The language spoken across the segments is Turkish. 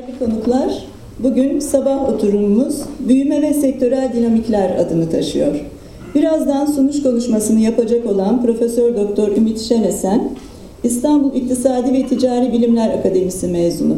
Değerli konuklar, bugün sabah oturumumuz büyüme ve sektörel dinamikler adını taşıyor. Birazdan sunuş konuşmasını yapacak olan Profesör Doktor Ümit Şenesen, İstanbul İktisadi ve Ticari Bilimler Akademisi mezunu.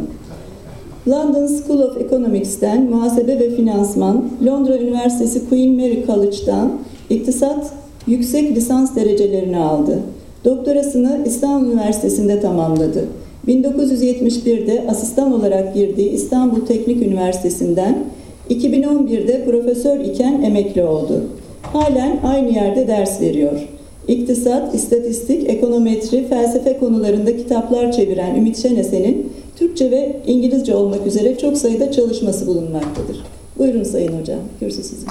London School of Economics'ten muhasebe ve finansman, Londra Üniversitesi Queen Mary College'dan iktisat yüksek lisans derecelerini aldı. Doktorasını İstanbul Üniversitesi'nde tamamladı. 1971'de asistan olarak girdiği İstanbul Teknik Üniversitesi'nden 2011'de profesör iken emekli oldu. Halen aynı yerde ders veriyor. İktisat, istatistik, ekonometri, felsefe konularında kitaplar çeviren Ümit Şenesen'in Türkçe ve İngilizce olmak üzere çok sayıda çalışması bulunmaktadır. Buyurun Sayın Hocam, kürsü sizin.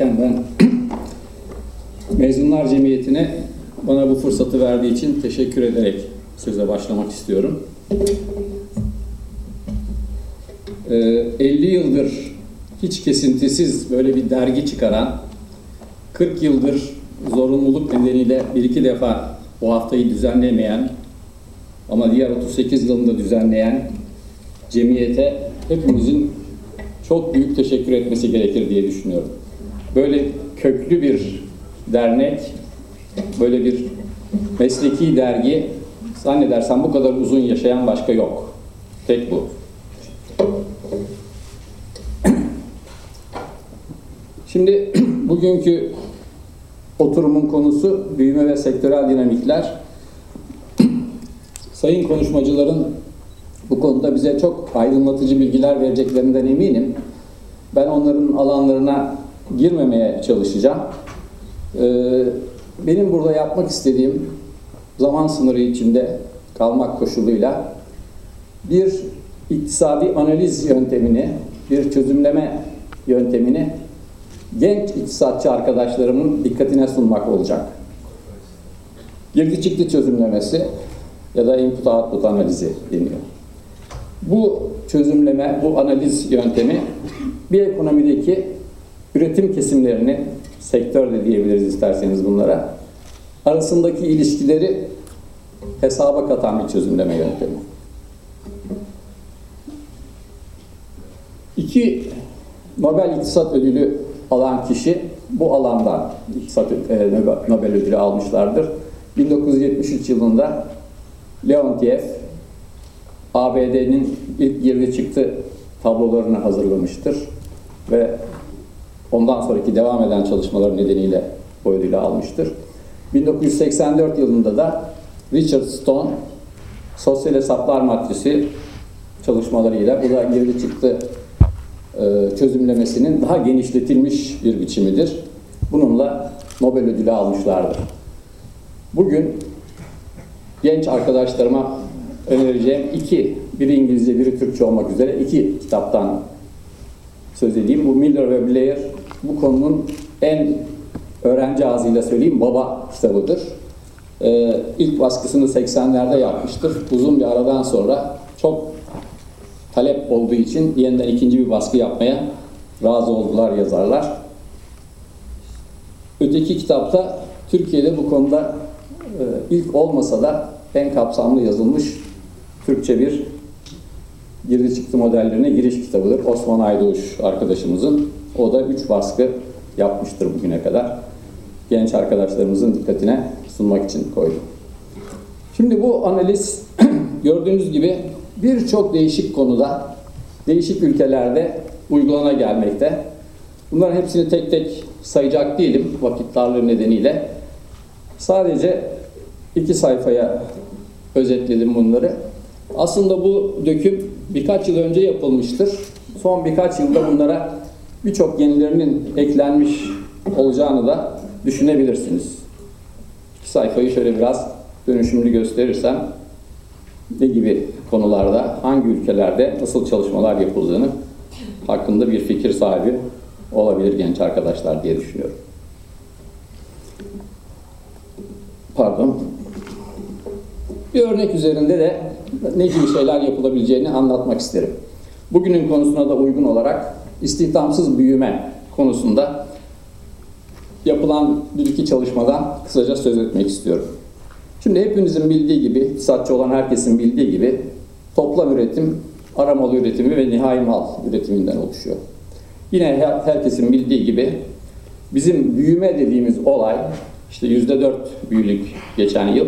Hallederken ben Mezunlar Cemiyeti'ne bana bu fırsatı verdiği için teşekkür ederek söze başlamak istiyorum. Ee, 50 yıldır hiç kesintisiz böyle bir dergi çıkaran, 40 yıldır zorunluluk nedeniyle bir iki defa bu haftayı düzenlemeyen ama diğer 38 yılında düzenleyen cemiyete hepimizin çok büyük teşekkür etmesi gerekir diye düşünüyorum. Böyle köklü bir dernek, böyle bir mesleki dergi zannedersem bu kadar uzun yaşayan başka yok. Tek bu. Şimdi bugünkü oturumun konusu büyüme ve sektörel dinamikler. Sayın konuşmacıların bu konuda bize çok aydınlatıcı bilgiler vereceklerinden eminim. Ben onların alanlarına girmemeye çalışacağım. Ee, benim burada yapmak istediğim zaman sınırı içinde kalmak koşuluyla bir iktisadi analiz yöntemini, bir çözümleme yöntemini genç iktisatçı arkadaşlarımın dikkatine sunmak olacak. Girdi çıktı çözümlemesi ya da input output analizi deniyor. Bu çözümleme, bu analiz yöntemi bir ekonomideki üretim kesimlerini, sektör de diyebiliriz isterseniz bunlara, arasındaki ilişkileri hesaba katan bir çözümleme yöntemi. İki Nobel İktisat Ödülü alan kişi bu alandan İktisat e, Nobel Ödülü almışlardır. 1973 yılında Leontiev ABD'nin ilk girdi çıktı tablolarını hazırlamıştır ve ondan sonraki devam eden çalışmalar nedeniyle bu ödülü almıştır. 1984 yılında da Richard Stone sosyal hesaplar matrisi çalışmalarıyla bu da girdi çıktı e, çözümlemesinin daha genişletilmiş bir biçimidir. Bununla Nobel ödülü almışlardır. Bugün genç arkadaşlarıma önereceğim iki, biri İngilizce, biri Türkçe olmak üzere iki kitaptan söz edeyim. Bu Miller ve Blair bu konunun en öğrenci ağzıyla söyleyeyim baba kitabıdır. Ee, ilk baskısını 80'lerde yapmıştır. Uzun bir aradan sonra çok talep olduğu için yeniden ikinci bir baskı yapmaya razı oldular yazarlar. Öteki kitapta Türkiye'de bu konuda e, ilk olmasa da en kapsamlı yazılmış Türkçe bir girdi çıktı modellerine giriş kitabıdır. Osman Aydoğuş arkadaşımızın. O da üç baskı yapmıştır bugüne kadar. Genç arkadaşlarımızın dikkatine sunmak için koydum. Şimdi bu analiz gördüğünüz gibi birçok değişik konuda, değişik ülkelerde uygulana gelmekte. Bunların hepsini tek tek sayacak değilim vakit darlığı nedeniyle. Sadece iki sayfaya özetledim bunları. Aslında bu döküm birkaç yıl önce yapılmıştır. Son birkaç yılda bunlara birçok yenilerinin eklenmiş olacağını da düşünebilirsiniz. Sayfayı şöyle biraz dönüşümlü gösterirsem ne gibi konularda hangi ülkelerde nasıl çalışmalar yapıldığını hakkında bir fikir sahibi olabilir genç arkadaşlar diye düşünüyorum. Pardon. Bir örnek üzerinde de ne gibi şeyler yapılabileceğini anlatmak isterim. Bugünün konusuna da uygun olarak istihdamsız büyüme konusunda yapılan bir iki çalışmadan kısaca söz etmek istiyorum. Şimdi hepinizin bildiği gibi, iktisatçı olan herkesin bildiği gibi toplam üretim, aramalı üretimi ve nihai mal üretiminden oluşuyor. Yine her, herkesin bildiği gibi bizim büyüme dediğimiz olay, işte yüzde dört büyülük geçen yıl,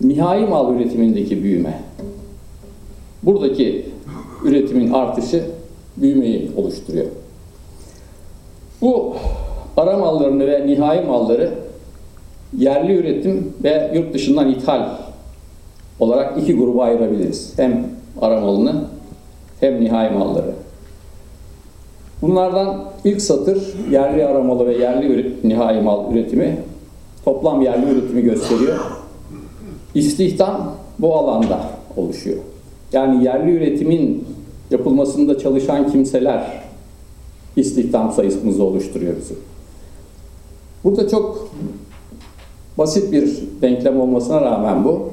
nihai mal üretimindeki büyüme. Buradaki üretimin artışı büyümeyi oluşturuyor. Bu ara mallarını ve nihai malları yerli üretim ve yurt dışından ithal olarak iki gruba ayırabiliriz. Hem ara malını hem nihai malları. Bunlardan ilk satır yerli aramalı ve yerli nihai mal üretimi toplam yerli üretimi gösteriyor. İstihdam bu alanda oluşuyor. Yani yerli üretimin yapılmasında çalışan kimseler istihdam sayısımızı oluşturuyor bizim. Burada çok basit bir denklem olmasına rağmen bu,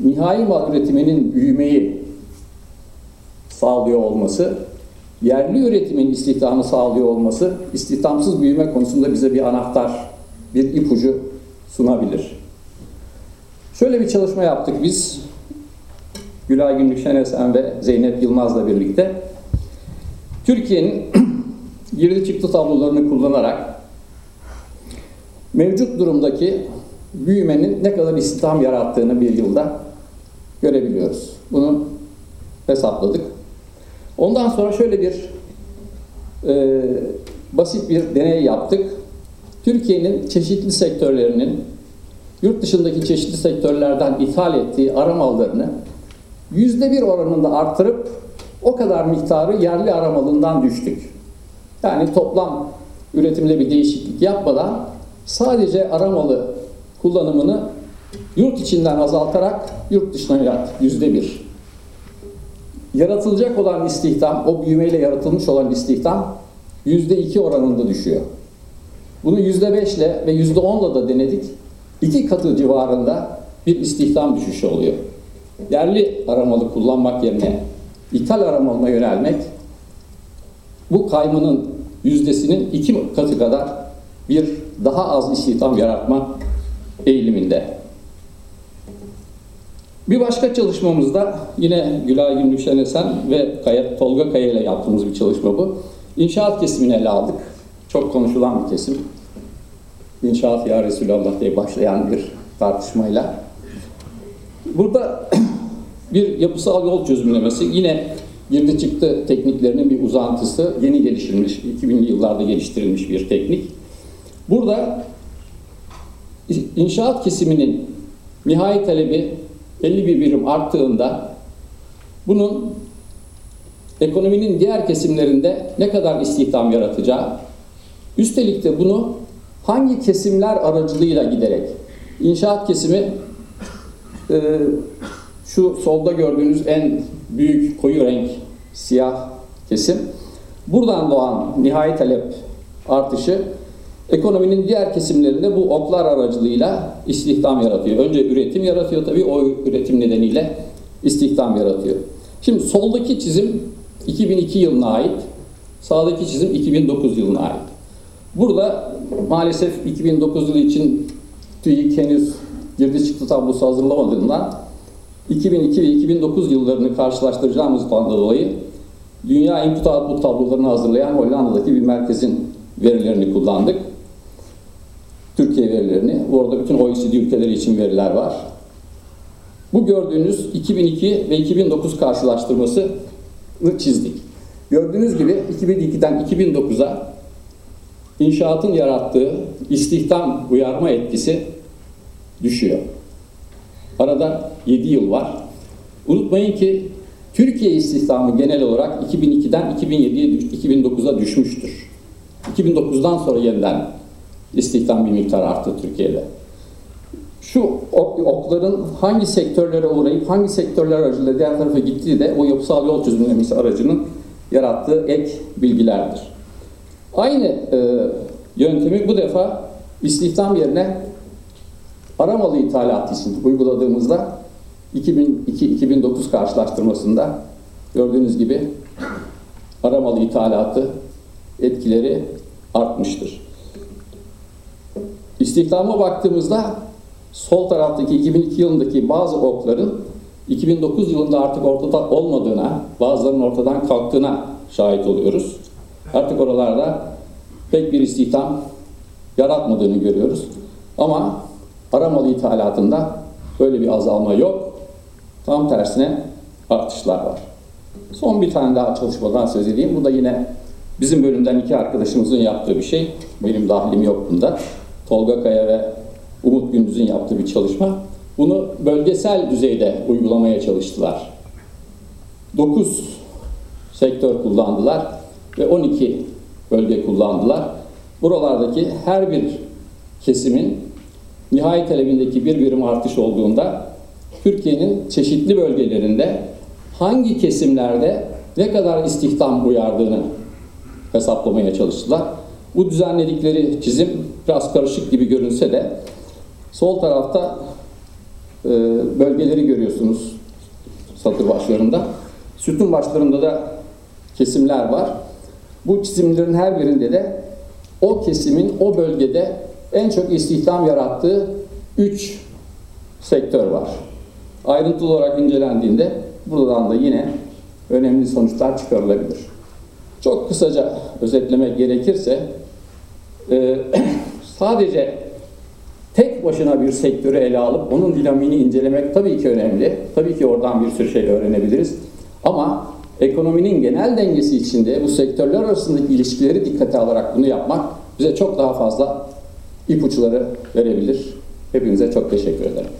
nihai mal üretiminin büyümeyi sağlıyor olması, yerli üretimin istihdamı sağlıyor olması, istihdamsız büyüme konusunda bize bir anahtar, bir ipucu sunabilir. Şöyle bir çalışma yaptık biz, Gülay Günlük Şenesen ve Zeynep Yılmaz'la birlikte. Türkiye'nin girdi çıktı tablolarını kullanarak mevcut durumdaki büyümenin ne kadar istihdam yarattığını bir yılda görebiliyoruz. Bunu hesapladık. Ondan sonra şöyle bir e, basit bir deney yaptık. Türkiye'nin çeşitli sektörlerinin yurt dışındaki çeşitli sektörlerden ithal ettiği ara mallarını yüzde bir oranında artırıp o kadar miktarı yerli aramalından düştük. Yani toplam üretimde bir değişiklik yapmadan sadece aramalı kullanımını yurt içinden azaltarak yurt dışına yarattık. Yüzde bir. Yaratılacak olan istihdam, o büyümeyle yaratılmış olan istihdam yüzde iki oranında düşüyor. Bunu yüzde beşle ve yüzde onla da denedik. İki katı civarında bir istihdam düşüşü oluyor. Yerli aramalı kullanmak yerine ithal aramalına yönelmek bu kaymanın yüzdesinin iki katı kadar bir daha az istihdam yaratma eğiliminde. Bir başka çalışmamızda yine Gülay Gümrük Şenesen ve Kaya, Tolga Kaya ile yaptığımız bir çalışma bu. İnşaat kesimini ele aldık. Çok konuşulan bir kesim. İnşaat ya Resulallah diye başlayan bir tartışmayla. Burada bir yapısal yol çözümlemesi yine girdi çıktı tekniklerinin bir uzantısı yeni geliştirilmiş 2000'li yıllarda geliştirilmiş bir teknik. Burada inşaat kesiminin nihai talebi 51 birim arttığında bunun ekonominin diğer kesimlerinde ne kadar istihdam yaratacağı, üstelik de bunu hangi kesimler aracılığıyla giderek inşaat kesimi e, şu solda gördüğünüz en büyük koyu renk siyah kesim. Buradan doğan nihai talep artışı ekonominin diğer kesimlerinde bu oklar aracılığıyla istihdam yaratıyor. Önce üretim yaratıyor tabii o üretim nedeniyle istihdam yaratıyor. Şimdi soldaki çizim 2002 yılına ait, sağdaki çizim 2009 yılına ait. Burada maalesef 2009 yılı için TÜİK henüz girdi çıktı tablosu hazırlamadığından 2002 ve 2009 yıllarını karşılaştıracağımızdan dolayı dünya input output tablolarını hazırlayan Hollanda'daki bir merkezin verilerini kullandık. Türkiye verilerini. Orada bütün OECD ülkeleri için veriler var. Bu gördüğünüz 2002 ve 2009 karşılaştırmasını çizdik. Gördüğünüz gibi 2002'den 2009'a inşaatın yarattığı istihdam uyarma etkisi düşüyor. Arada 7 yıl var. Unutmayın ki Türkiye istihdamı genel olarak 2002'den 2007'ye 2009'a düşmüştür. 2009'dan sonra yeniden istihdam bir miktar arttı Türkiye'de. şu ok- okların hangi sektörlere uğrayıp hangi sektörler aracılığıyla diğer tarafa gittiği de o yapısal yol çözümlemesi aracının yarattığı ek bilgilerdir. Aynı e, yöntemi bu defa istihdam yerine aramalı ithalatı için uyguladığımızda 2002-2009 karşılaştırmasında gördüğünüz gibi aramalı ithalatı etkileri artmıştır. İstihdama baktığımızda sol taraftaki 2002 yılındaki bazı okların 2009 yılında artık ortada olmadığına, bazılarının ortadan kalktığına şahit oluyoruz. Artık oralarda pek bir istihdam yaratmadığını görüyoruz. Ama aramalı ithalatında böyle bir azalma yok. Tam tersine artışlar var. Son bir tane daha çalışmadan söz edeyim. Bu da yine bizim bölümden iki arkadaşımızın yaptığı bir şey. Benim dahlim yok bunda. Tolga Kaya ve Umut Gündüz'ün yaptığı bir çalışma. Bunu bölgesel düzeyde uygulamaya çalıştılar. 9 sektör kullandılar ve 12 bölge kullandılar. Buralardaki her bir kesimin nihai talebindeki bir birim artış olduğunda Türkiye'nin çeşitli bölgelerinde hangi kesimlerde ne kadar istihdam uyardığını hesaplamaya çalıştılar. Bu düzenledikleri çizim biraz karışık gibi görünse de sol tarafta e, bölgeleri görüyorsunuz satır başlarında. Sütun başlarında da kesimler var. Bu çizimlerin her birinde de o kesimin o bölgede en çok istihdam yarattığı 3 sektör var. Ayrıntılı olarak incelendiğinde buradan da yine önemli sonuçlar çıkarılabilir. Çok kısaca özetlemek gerekirse e, sadece tek başına bir sektörü ele alıp onun dinamiğini incelemek tabii ki önemli. Tabii ki oradan bir sürü şey öğrenebiliriz. Ama ekonominin genel dengesi içinde bu sektörler arasındaki ilişkileri dikkate alarak bunu yapmak bize çok daha fazla ipuçları verebilir. Hepinize çok teşekkür ederim.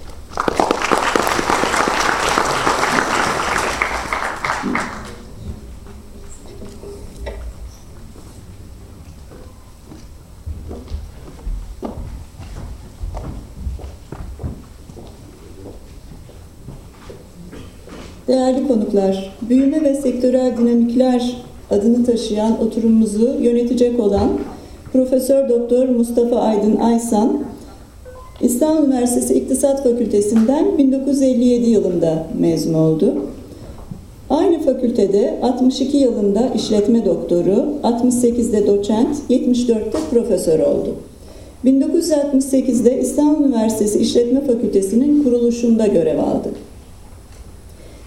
Değerli konuklar, büyüme ve sektörel dinamikler adını taşıyan oturumumuzu yönetecek olan Profesör Doktor Mustafa Aydın Aysan, İstanbul Üniversitesi İktisat Fakültesinden 1957 yılında mezun oldu. Aynı fakültede 62 yılında işletme doktoru, 68'de doçent, 74'te profesör oldu. 1968'de İstanbul Üniversitesi İşletme Fakültesi'nin kuruluşunda görev aldı.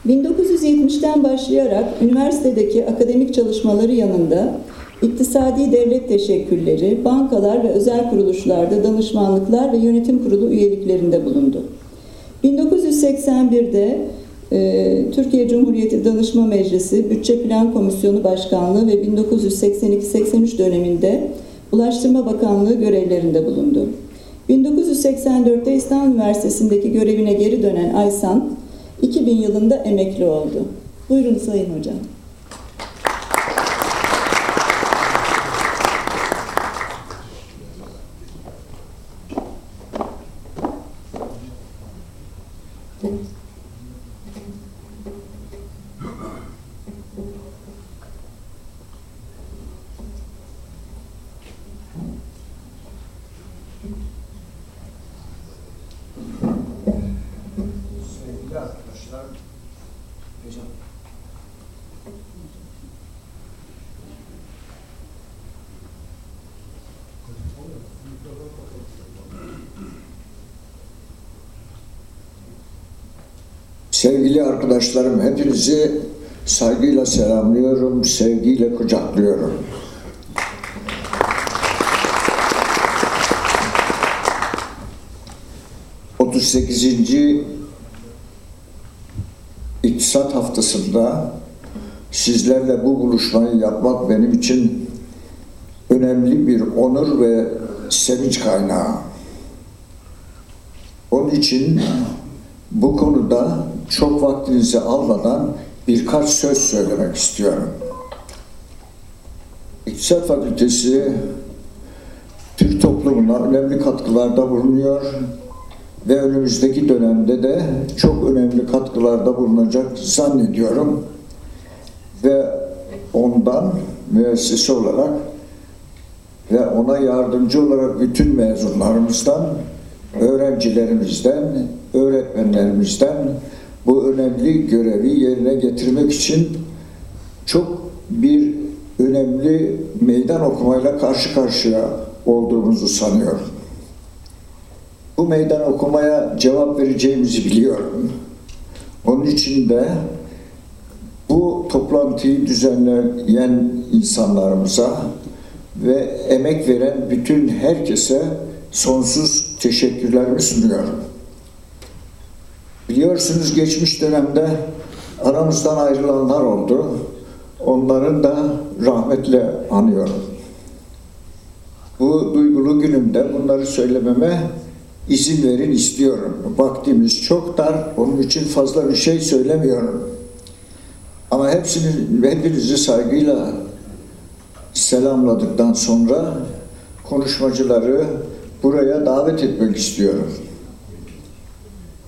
1970'ten başlayarak üniversitedeki akademik çalışmaları yanında iktisadi devlet teşekkülleri, bankalar ve özel kuruluşlarda danışmanlıklar ve yönetim kurulu üyeliklerinde bulundu. 1981'de e, Türkiye Cumhuriyeti Danışma Meclisi Bütçe Plan Komisyonu Başkanlığı ve 1982-83 döneminde Ulaştırma Bakanlığı görevlerinde bulundu. 1984'te İstanbul Üniversitesi'ndeki görevine geri dönen Aysan, 2000 yılında emekli oldu. Buyurun Sayın Hocam. Sevgili arkadaşlar, hocam. Sevgili arkadaşlarım, hepinizi saygıyla selamlıyorum, sevgiyle kucaklıyorum. Otuz sekizinci İktisat haftasında sizlerle bu buluşmayı yapmak benim için önemli bir onur ve sevinç kaynağı. Onun için bu konuda çok vaktinizi almadan birkaç söz söylemek istiyorum. İktisat Fakültesi Türk toplumuna önemli katkılarda bulunuyor ve önümüzdeki dönemde de çok önemli katkılarda bulunacak zannediyorum. Ve ondan müessese olarak ve ona yardımcı olarak bütün mezunlarımızdan, öğrencilerimizden, öğretmenlerimizden bu önemli görevi yerine getirmek için çok bir önemli meydan okumayla karşı karşıya olduğumuzu sanıyorum. Bu meydan okumaya cevap vereceğimizi biliyorum. Onun için de bu toplantıyı düzenleyen insanlarımıza ve emek veren bütün herkese sonsuz teşekkürlerimi sunuyorum. Biliyorsunuz geçmiş dönemde aramızdan ayrılanlar oldu. Onların da rahmetle anıyorum. Bu duygulu günümde bunları söylememe izin verin istiyorum. Vaktimiz çok dar, onun için fazla bir şey söylemiyorum. Ama hepsini, hepinizi saygıyla selamladıktan sonra konuşmacıları buraya davet etmek istiyorum.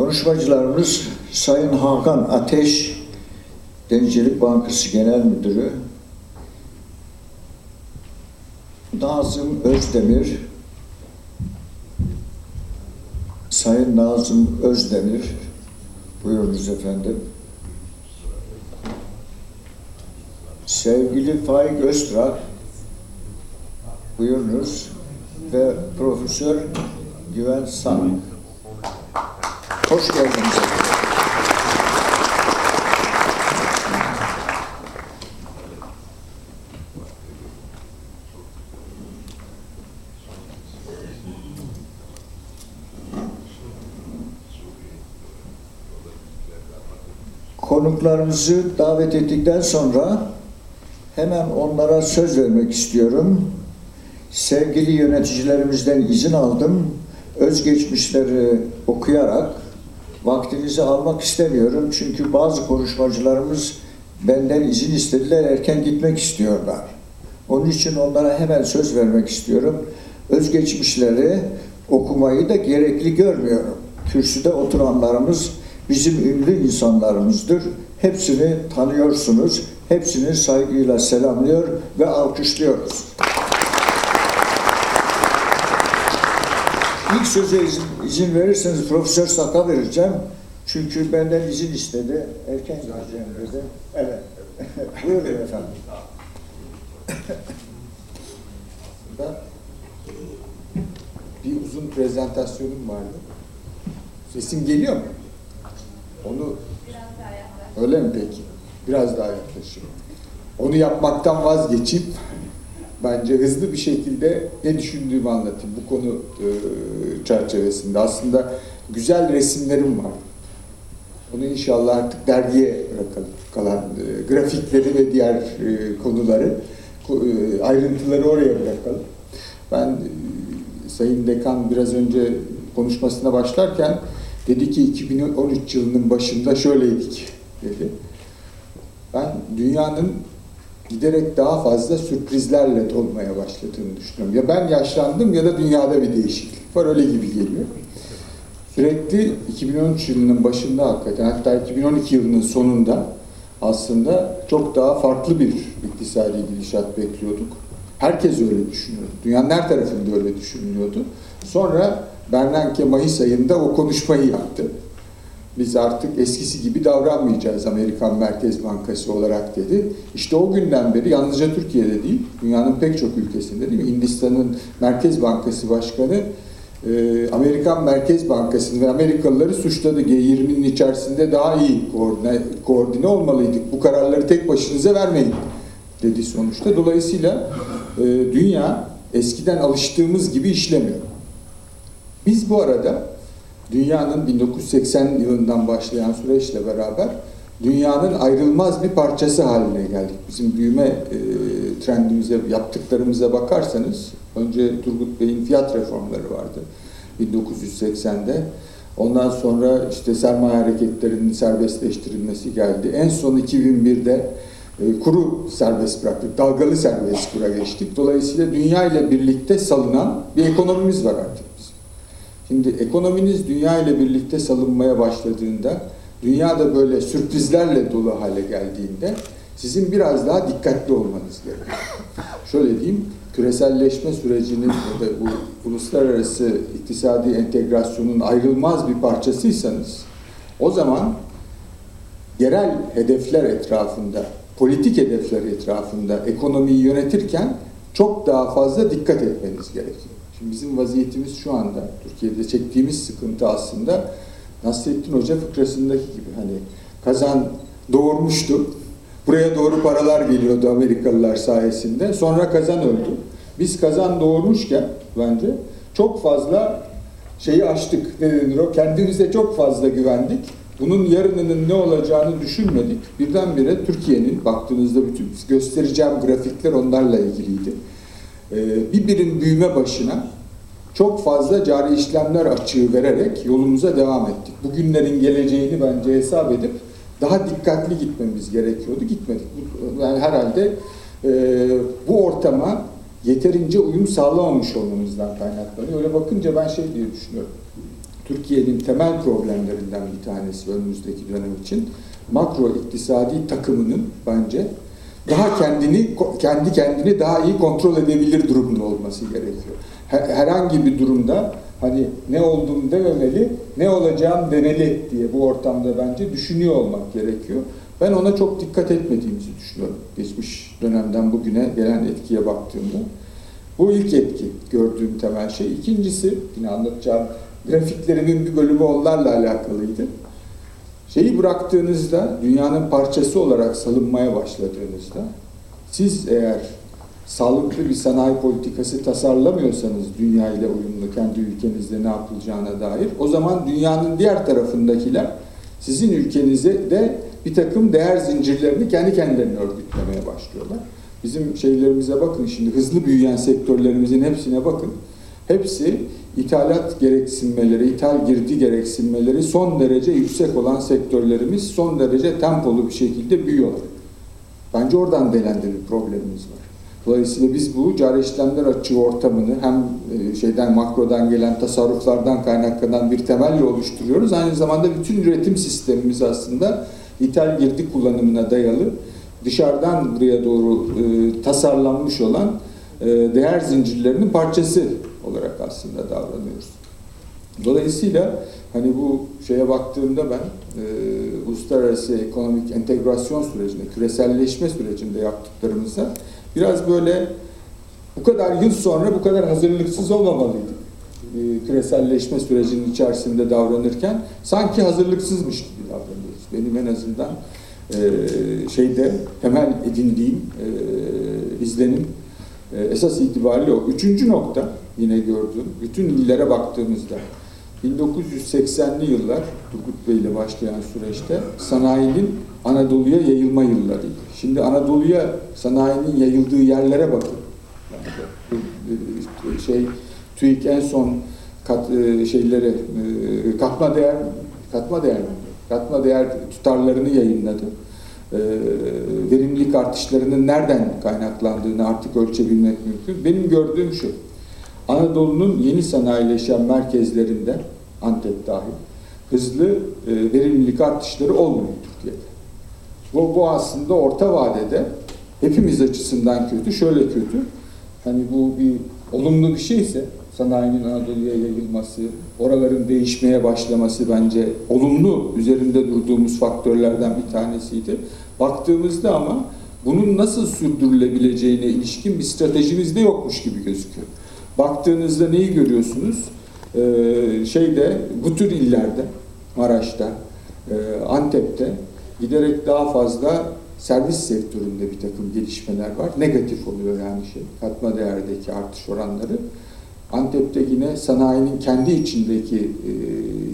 Konuşmacılarımız Sayın Hakan Ateş, Denizcilik Bankası Genel Müdürü, Nazım Özdemir, Sayın Nazım Özdemir, buyurunuz efendim. Sevgili Faik Öztrak, buyurunuz ve Profesör Güven San. Hoş geldiniz. Konuklarımızı davet ettikten sonra hemen onlara söz vermek istiyorum. Sevgili yöneticilerimizden izin aldım. Özgeçmişleri okuyarak vaktinizi almak istemiyorum. Çünkü bazı konuşmacılarımız benden izin istediler, erken gitmek istiyorlar. Onun için onlara hemen söz vermek istiyorum. Özgeçmişleri okumayı da gerekli görmüyorum. Kürsüde oturanlarımız bizim ünlü insanlarımızdır. Hepsini tanıyorsunuz. Hepsini saygıyla selamlıyor ve alkışlıyoruz. İlk söze izin, izin verirseniz Profesör Sak'a vereceğim. Çünkü benden izin istedi. Erken gideceğim dedi. Evet. Buyurun efendim. Da bir uzun prezentasyonum vardı. Sesim geliyor mu? Onu öyle mi peki? Biraz daha yaklaşayım. Onu yapmaktan vazgeçip bence hızlı bir şekilde ne düşündüğümü anlatayım bu konu e, çerçevesinde. Aslında güzel resimlerim var. Onu inşallah artık dergiye bırakalım. Kalan e, grafikleri ve diğer e, konuları, ko- e, ayrıntıları oraya bırakalım. Ben e, Sayın Dekan biraz önce konuşmasına başlarken dedi ki 2013 yılının başında şöyleydik dedi. Ben dünyanın giderek daha fazla sürprizlerle dolmaya başladığını düşünüyorum. Ya ben yaşlandım ya da dünyada bir değişiklik var öyle gibi geliyor. Sürekli 2013 yılının başında hakikaten hatta 2012 yılının sonunda aslında çok daha farklı bir iktisadi gidişat bekliyorduk. Herkes öyle düşünüyordu. Dünyanın her tarafında öyle düşünülüyordu. Sonra Bernanke Mayıs ayında o konuşmayı yaptı. Biz artık eskisi gibi davranmayacağız Amerikan Merkez Bankası olarak dedi. İşte o günden beri yalnızca Türkiye'de değil, dünyanın pek çok ülkesinde değil mi? Hindistan'ın Merkez Bankası Başkanı e, Amerikan Merkez Bankası'nı ve Amerikalıları suçladı. G20'nin içerisinde daha iyi koordine, koordine olmalıydık. Bu kararları tek başınıza vermeyin dedi sonuçta. Dolayısıyla e, dünya eskiden alıştığımız gibi işlemiyor. Biz bu arada dünyanın 1980 yılından başlayan süreçle beraber dünyanın ayrılmaz bir parçası haline geldik. Bizim büyüme e, trendimize, yaptıklarımıza bakarsanız önce Turgut Bey'in fiyat reformları vardı 1980'de. Ondan sonra işte sermaye hareketlerinin serbestleştirilmesi geldi. En son 2001'de e, kuru serbest bıraktık, dalgalı serbest kura geçtik. Dolayısıyla dünya ile birlikte salınan bir ekonomimiz var artık. Şimdi ekonominiz dünya ile birlikte salınmaya başladığında, dünya da böyle sürprizlerle dolu hale geldiğinde sizin biraz daha dikkatli olmanız gerekiyor. Şöyle diyeyim, küreselleşme sürecinin ya da bu uluslararası iktisadi entegrasyonun ayrılmaz bir parçasıysanız o zaman yerel hedefler etrafında, politik hedefler etrafında ekonomiyi yönetirken çok daha fazla dikkat etmeniz gerekiyor. Şimdi bizim vaziyetimiz şu anda Türkiye'de çektiğimiz sıkıntı aslında Nasrettin Hoca fıkrasındaki gibi hani kazan doğurmuştu. Buraya doğru paralar geliyordu Amerikalılar sayesinde. Sonra kazan öldü. Biz kazan doğurmuşken bence çok fazla şeyi açtık. Ne denir o? Kendimize çok fazla güvendik. Bunun yarınının ne olacağını düşünmedik. Birdenbire Türkiye'nin baktığınızda bütün göstereceğim grafikler onlarla ilgiliydi. Ee, bir birim büyüme başına çok fazla cari işlemler açığı vererek yolumuza devam ettik. Bugünlerin geleceğini bence hesap edip daha dikkatli gitmemiz gerekiyordu. Gitmedik. Yani herhalde e, bu ortama yeterince uyum sağlamamış olmamızdan kaynaklanıyor. Öyle bakınca ben şey diye düşünüyorum. Türkiye'nin temel problemlerinden bir tanesi önümüzdeki dönem için makro iktisadi takımının bence daha kendini kendi kendini daha iyi kontrol edebilir durumda olması gerekiyor. Herhangi bir durumda hani ne olduğum dememeli, ne olacağım demeli diye bu ortamda bence düşünüyor olmak gerekiyor. Ben ona çok dikkat etmediğimizi düşünüyorum. Geçmiş dönemden bugüne gelen etkiye baktığımda. Bu ilk etki gördüğüm temel şey. İkincisi yine anlatacağım grafiklerimin bir bölümü onlarla alakalıydı. Şeyi bıraktığınızda, dünyanın parçası olarak salınmaya başladığınızda, siz eğer sağlıklı bir sanayi politikası tasarlamıyorsanız dünya ile uyumlu kendi ülkenizde ne yapılacağına dair, o zaman dünyanın diğer tarafındakiler sizin ülkenize de bir takım değer zincirlerini kendi kendilerine örgütlemeye başlıyorlar. Bizim şeylerimize bakın şimdi hızlı büyüyen sektörlerimizin hepsine bakın. Hepsi ithalat gereksinmeleri, ithal girdi gereksinmeleri son derece yüksek olan sektörlerimiz son derece tempolu bir şekilde büyüyorlar. Bence oradan delende bir problemimiz var. Dolayısıyla biz bu cari işlemler açığı ortamını hem e, şeyden makrodan gelen tasarruflardan kaynaklanan bir temelle oluşturuyoruz. Aynı zamanda bütün üretim sistemimiz aslında ithal girdi kullanımına dayalı dışarıdan buraya doğru e, tasarlanmış olan e, değer zincirlerinin parçası olarak aslında davranıyoruz. Dolayısıyla hani bu şeye baktığımda ben e, uluslararası ekonomik entegrasyon sürecinde, küreselleşme sürecinde yaptıklarımızda biraz böyle bu kadar yıl sonra bu kadar hazırlıksız olmamalıydık. E, küreselleşme sürecinin içerisinde davranırken sanki hazırlıksızmış gibi davranıyoruz. Benim en azından e, şeyde temel edindiğim e, izlenim e, esas itibariyle o. Üçüncü nokta yine gördüğüm, bütün illere baktığımızda 1980'li yıllar Turgut Bey ile başlayan süreçte sanayinin Anadolu'ya yayılma yıllarıydı. Şimdi Anadolu'ya sanayinin yayıldığı yerlere bakın. Yani şey TÜİK en son kat, şeyleri katma değer katma değer katma değer tutarlarını yayınladı. Verimlilik artışlarının nereden kaynaklandığını artık ölçebilmek mümkün. Benim gördüğüm şu. Anadolu'nun yeni sanayileşen merkezlerinde Antep dahil hızlı e, verimlilik artışları olmuyor Türkiye'de. Bu, bu aslında orta vadede hepimiz açısından kötü. Şöyle kötü. Hani bu bir olumlu bir şeyse sanayinin Anadolu'ya yayılması, oraların değişmeye başlaması bence olumlu üzerinde durduğumuz faktörlerden bir tanesiydi. Baktığımızda ama bunun nasıl sürdürülebileceğine ilişkin bir stratejimiz de yokmuş gibi gözüküyor. Baktığınızda neyi görüyorsunuz? Ee, şeyde, bu tür illerde, Maraş'ta, e, Antep'te giderek daha fazla servis sektöründe bir takım gelişmeler var. Negatif oluyor yani şey, katma değerdeki artış oranları. Antep'te yine sanayinin kendi içindeki e,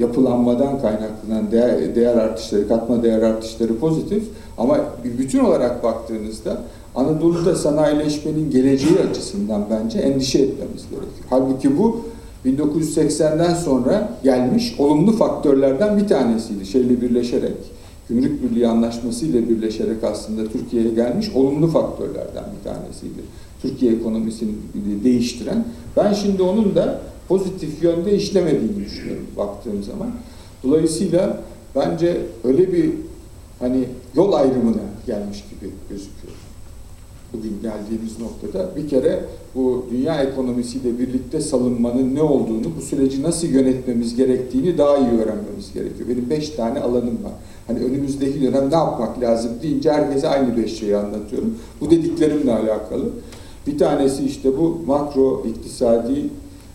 yapılanmadan kaynaklanan değer, değer artışları, katma değer artışları pozitif. Ama bütün olarak baktığınızda Anadolu'da sanayileşmenin geleceği açısından bence endişe etmemiz gerekiyor. Halbuki bu 1980'den sonra gelmiş olumlu faktörlerden bir tanesiydi. Şeyle birleşerek, Gümrük Birliği Anlaşması ile birleşerek aslında Türkiye'ye gelmiş olumlu faktörlerden bir tanesiydi. Türkiye ekonomisini değiştiren. Ben şimdi onun da pozitif yönde işlemediğini düşünüyorum baktığım zaman. Dolayısıyla bence öyle bir hani yol ayrımına gelmiş gibi gözüküyor. Bugün geldiğimiz noktada bir kere bu dünya ekonomisiyle birlikte salınmanın ne olduğunu, bu süreci nasıl yönetmemiz gerektiğini daha iyi öğrenmemiz gerekiyor. Benim beş tane alanım var. Hani önümüzdeki dönem ne yapmak lazım deyince herkese aynı beş şeyi anlatıyorum. Bu dediklerimle alakalı. Bir tanesi işte bu makro iktisadi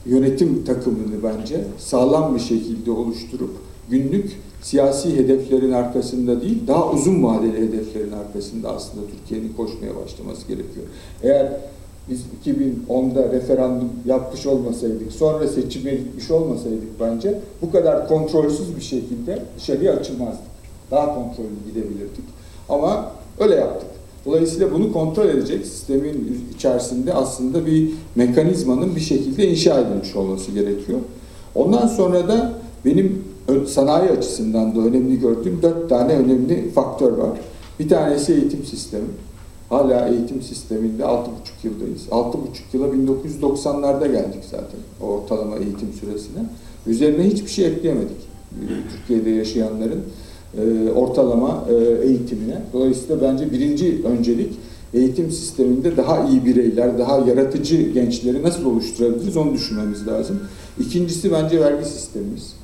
yönetim takımını bence sağlam bir şekilde oluşturup günlük siyasi hedeflerin arkasında değil, daha uzun vadeli hedeflerin arkasında aslında Türkiye'nin koşmaya başlaması gerekiyor. Eğer biz 2010'da referandum yapmış olmasaydık, sonra seçime gitmiş olmasaydık bence bu kadar kontrolsüz bir şekilde dışarıya açılmazdık. Daha kontrollü gidebilirdik. Ama öyle yaptık. Dolayısıyla bunu kontrol edecek sistemin içerisinde aslında bir mekanizmanın bir şekilde inşa edilmiş olması gerekiyor. Ondan sonra da benim sanayi açısından da önemli gördüğüm dört tane önemli faktör var. Bir tanesi eğitim sistemi. Hala eğitim sisteminde 6,5 yıldayız. 6,5 yıla 1990'larda geldik zaten o ortalama eğitim süresine. Üzerine hiçbir şey ekleyemedik. Türkiye'de yaşayanların e, ortalama e, eğitimine. Dolayısıyla bence birinci öncelik eğitim sisteminde daha iyi bireyler, daha yaratıcı gençleri nasıl oluşturabiliriz onu düşünmemiz lazım. İkincisi bence vergi sistemimiz.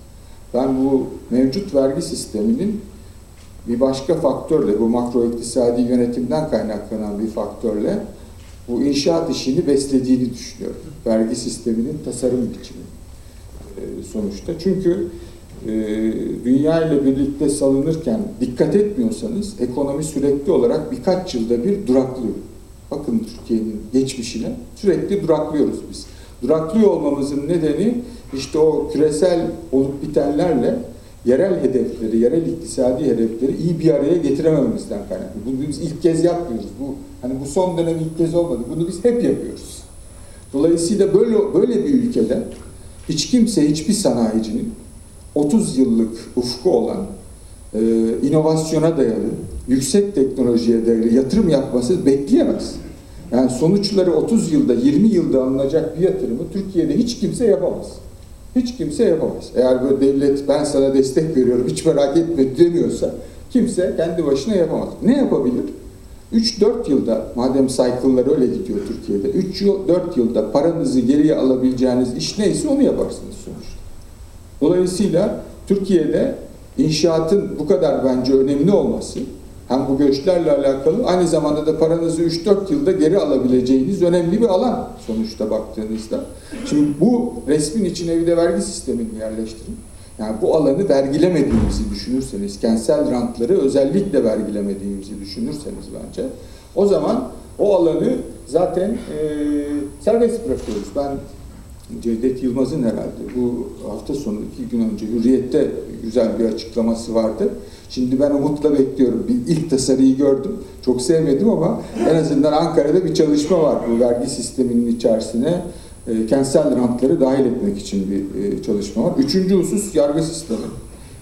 Ben bu mevcut vergi sisteminin bir başka faktörle, bu makro iktisadi yönetimden kaynaklanan bir faktörle bu inşaat işini beslediğini düşünüyorum. Vergi sisteminin tasarım biçimi e, sonuçta. Çünkü e, dünya ile birlikte salınırken dikkat etmiyorsanız ekonomi sürekli olarak birkaç yılda bir duraklıyor. Bakın Türkiye'nin geçmişine sürekli duraklıyoruz biz. Duraklıyor olmamızın nedeni işte o küresel olup bitenlerle yerel hedefleri, yerel iktisadi hedefleri iyi bir araya getiremememizden kaynaklı. Bunu biz ilk kez yapmıyoruz. Bu hani bu son dönem ilk kez olmadı. Bunu biz hep yapıyoruz. Dolayısıyla böyle böyle bir ülkede hiç kimse, hiçbir sanayicinin 30 yıllık ufku olan e, inovasyona dayalı, yüksek teknolojiye dayalı yatırım yapması bekleyemez. Yani sonuçları 30 yılda, 20 yılda alınacak bir yatırımı Türkiye'de hiç kimse yapamaz. Hiç kimse yapamaz. Eğer böyle devlet ben sana destek veriyorum hiç merak etme demiyorsa kimse kendi başına yapamaz. Ne yapabilir? 3-4 yılda madem cycle'lar öyle gidiyor Türkiye'de 3-4 yılda paranızı geriye alabileceğiniz iş neyse onu yaparsınız sonuçta. Dolayısıyla Türkiye'de inşaatın bu kadar bence önemli olması hem bu göçlerle alakalı aynı zamanda da paranızı 3-4 yılda geri alabileceğiniz önemli bir alan sonuçta baktığınızda. Şimdi bu resmin içine bir de vergi sistemini yerleştirin. Yani bu alanı vergilemediğimizi düşünürseniz, kentsel rantları özellikle vergilemediğimizi düşünürseniz bence o zaman o alanı zaten e, serbest bırakıyoruz. Ben Cevdet Yılmaz'ın herhalde bu hafta sonu iki gün önce Hürriyet'te güzel bir açıklaması vardı. Şimdi ben umutla bekliyorum. Bir ilk tasarıyı gördüm. Çok sevmedim ama en azından Ankara'da bir çalışma var bu vergi sisteminin içerisine e, kentsel rantları dahil etmek için bir e, çalışma var. Üçüncü husus yargı sistemi.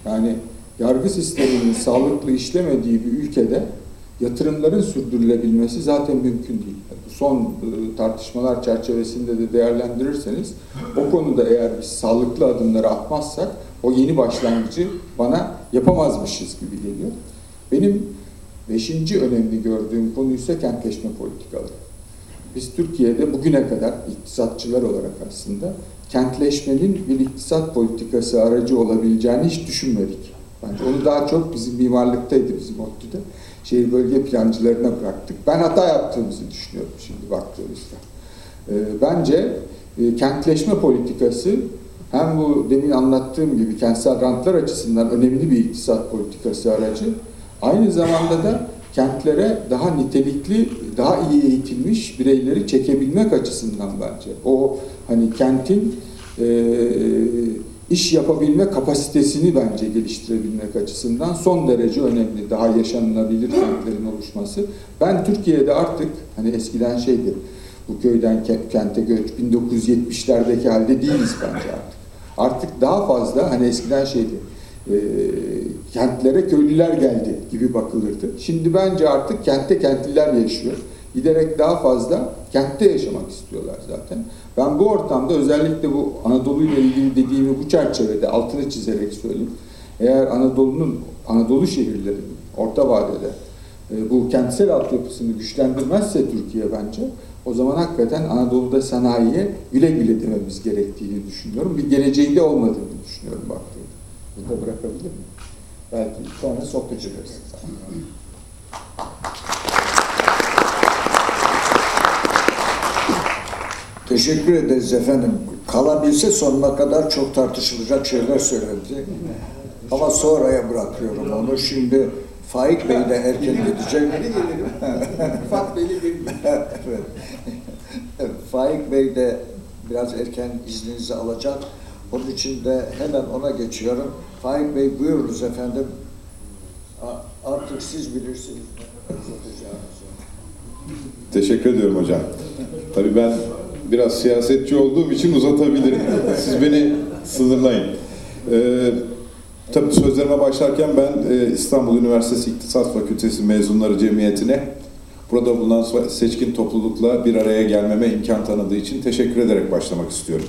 Yani yargı sisteminin sağlıklı işlemediği bir ülkede yatırımların sürdürülebilmesi zaten mümkün değil. Son e, tartışmalar çerçevesinde de değerlendirirseniz o konuda eğer biz sağlıklı adımları atmazsak o yeni başlangıcı bana yapamazmışız gibi geliyor. Benim beşinci önemli gördüğüm konu ise kentleşme politikaları. Biz Türkiye'de bugüne kadar iktisatçılar olarak aslında kentleşmenin bir iktisat politikası aracı olabileceğini hiç düşünmedik. Bence onu daha çok bizim mimarlıktaydı bizim ODTÜ'de. Şehir bölge plancılarına bıraktık. Ben hata yaptığımızı düşünüyorum şimdi baktığımızda. E, bence e, kentleşme politikası hem bu demin anlattığım gibi kentsel rantlar açısından önemli bir iktisat politikası aracı. Aynı zamanda da kentlere daha nitelikli, daha iyi eğitilmiş bireyleri çekebilmek açısından bence. O hani kentin e, iş yapabilme kapasitesini bence geliştirebilmek açısından son derece önemli. Daha yaşanılabilir kentlerin oluşması. Ben Türkiye'de artık hani eskiden şeydi bu köyden kente göç 1970'lerdeki halde değiliz bence artık. Artık daha fazla hani eskiden şeydi e, kentlere köylüler geldi gibi bakılırdı. Şimdi bence artık kentte kentliler yaşıyor. giderek daha fazla kentte yaşamak istiyorlar zaten. Ben bu ortamda özellikle bu Anadolu ile ilgili dediğimi bu çerçevede altını çizerek söyleyeyim. Eğer Anadolu'nun, Anadolu şehirlerinin orta vadede e, bu kentsel altyapısını güçlendirmezse Türkiye bence o zaman hakikaten Anadolu'da sanayiye güle güle dememiz gerektiğini düşünüyorum. Bir geleceğinde olmadığını düşünüyorum baktığımda. Burada bırakabilir miyim? Belki sonra sohbet ederiz. Teşekkür ederiz efendim. Kalabilse sonuna kadar çok tartışılacak şeyler söyledi. Ama sonraya bırakıyorum onu. Şimdi Faik Bey de erken gidecek. Gelirim. evet. Evet, Faik Bey de biraz erken izninizi alacak. Onun için de hemen ona geçiyorum. Faik Bey buyurunuz efendim. Artık siz bilirsiniz. Teşekkür ediyorum hocam. Tabii ben biraz siyasetçi olduğum için uzatabilirim. Siz beni sınırlayın. Ee, tabii sözlerime başlarken ben e, İstanbul Üniversitesi İktisat Fakültesi mezunları cemiyetine burada bulunan seçkin toplulukla bir araya gelmeme imkan tanıdığı için teşekkür ederek başlamak istiyorum.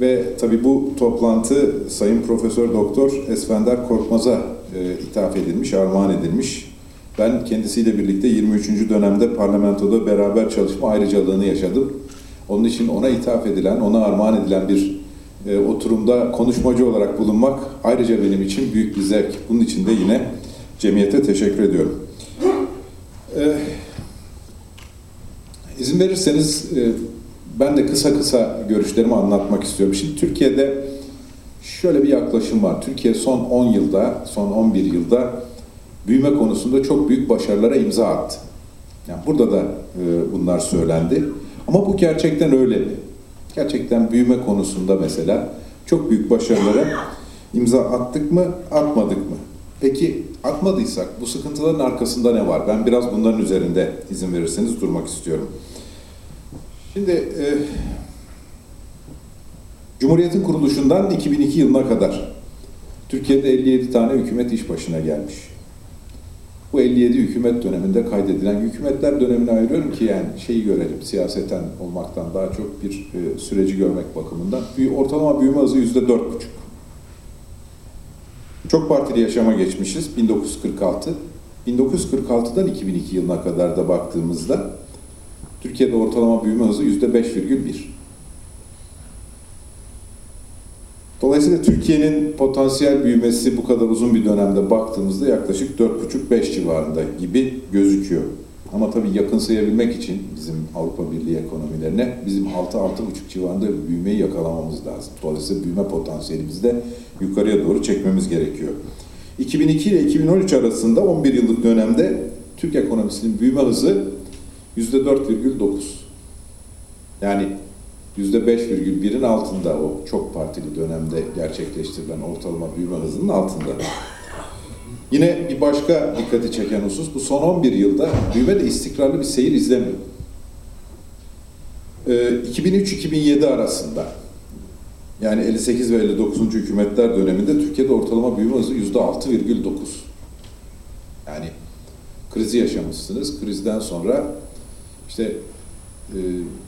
Ve tabii bu toplantı Sayın Profesör Doktor Esfender Korkmaz'a e, ithaf edilmiş, armağan edilmiş. Ben kendisiyle birlikte 23. dönemde parlamentoda beraber çalışma ayrıcalığını yaşadım. Onun için ona ithaf edilen, ona armağan edilen bir e, oturumda konuşmacı olarak bulunmak ayrıca benim için büyük bir zevk. Bunun için de yine cemiyete teşekkür ediyorum. E, izin verirseniz e, ben de kısa kısa görüşlerimi anlatmak istiyorum. Şimdi Türkiye'de şöyle bir yaklaşım var. Türkiye son 10 yılda, son 11 yılda büyüme konusunda çok büyük başarılara imza attı. Yani burada da e, bunlar söylendi. Ama bu gerçekten öyle? Gerçekten büyüme konusunda mesela çok büyük başarılara imza attık mı, atmadık mı? Peki atmadıysak bu sıkıntıların arkasında ne var? Ben biraz bunların üzerinde izin verirseniz durmak istiyorum. Şimdi e, Cumhuriyet'in kuruluşundan 2002 yılına kadar Türkiye'de 57 tane hükümet iş başına gelmiş. Bu 57 hükümet döneminde kaydedilen hükümetler dönemine ayırıyorum ki yani şeyi görelim siyaseten olmaktan daha çok bir e, süreci görmek bakımından. Bir ortalama büyüme hızı yüzde dört buçuk. Çok partili yaşama geçmişiz 1946. 1946'dan 2002 yılına kadar da baktığımızda Türkiye'de ortalama büyüme hızı yüzde 5,1. Dolayısıyla Türkiye'nin potansiyel büyümesi bu kadar uzun bir dönemde baktığımızda yaklaşık 4,5-5 civarında gibi gözüküyor. Ama tabii yakınsayabilmek için bizim Avrupa Birliği ekonomilerine bizim 6-6,5 civarında büyümeyi yakalamamız lazım. Dolayısıyla büyüme potansiyelimizi de yukarıya doğru çekmemiz gerekiyor. 2002 ile 2013 arasında 11 yıllık dönemde Türk ekonomisinin büyüme hızı %4,9. Yani %5,1'in altında o çok partili dönemde gerçekleştirilen ortalama büyüme hızının altında. Yine bir başka dikkati çeken husus bu son 11 yılda büyüme de istikrarlı bir seyir izlemiyor. Ee, 2003-2007 arasında yani 58 ve 59. hükümetler döneminde Türkiye'de ortalama büyüme hızı %6,9. Yani krizi yaşamışsınız. Krizden sonra işte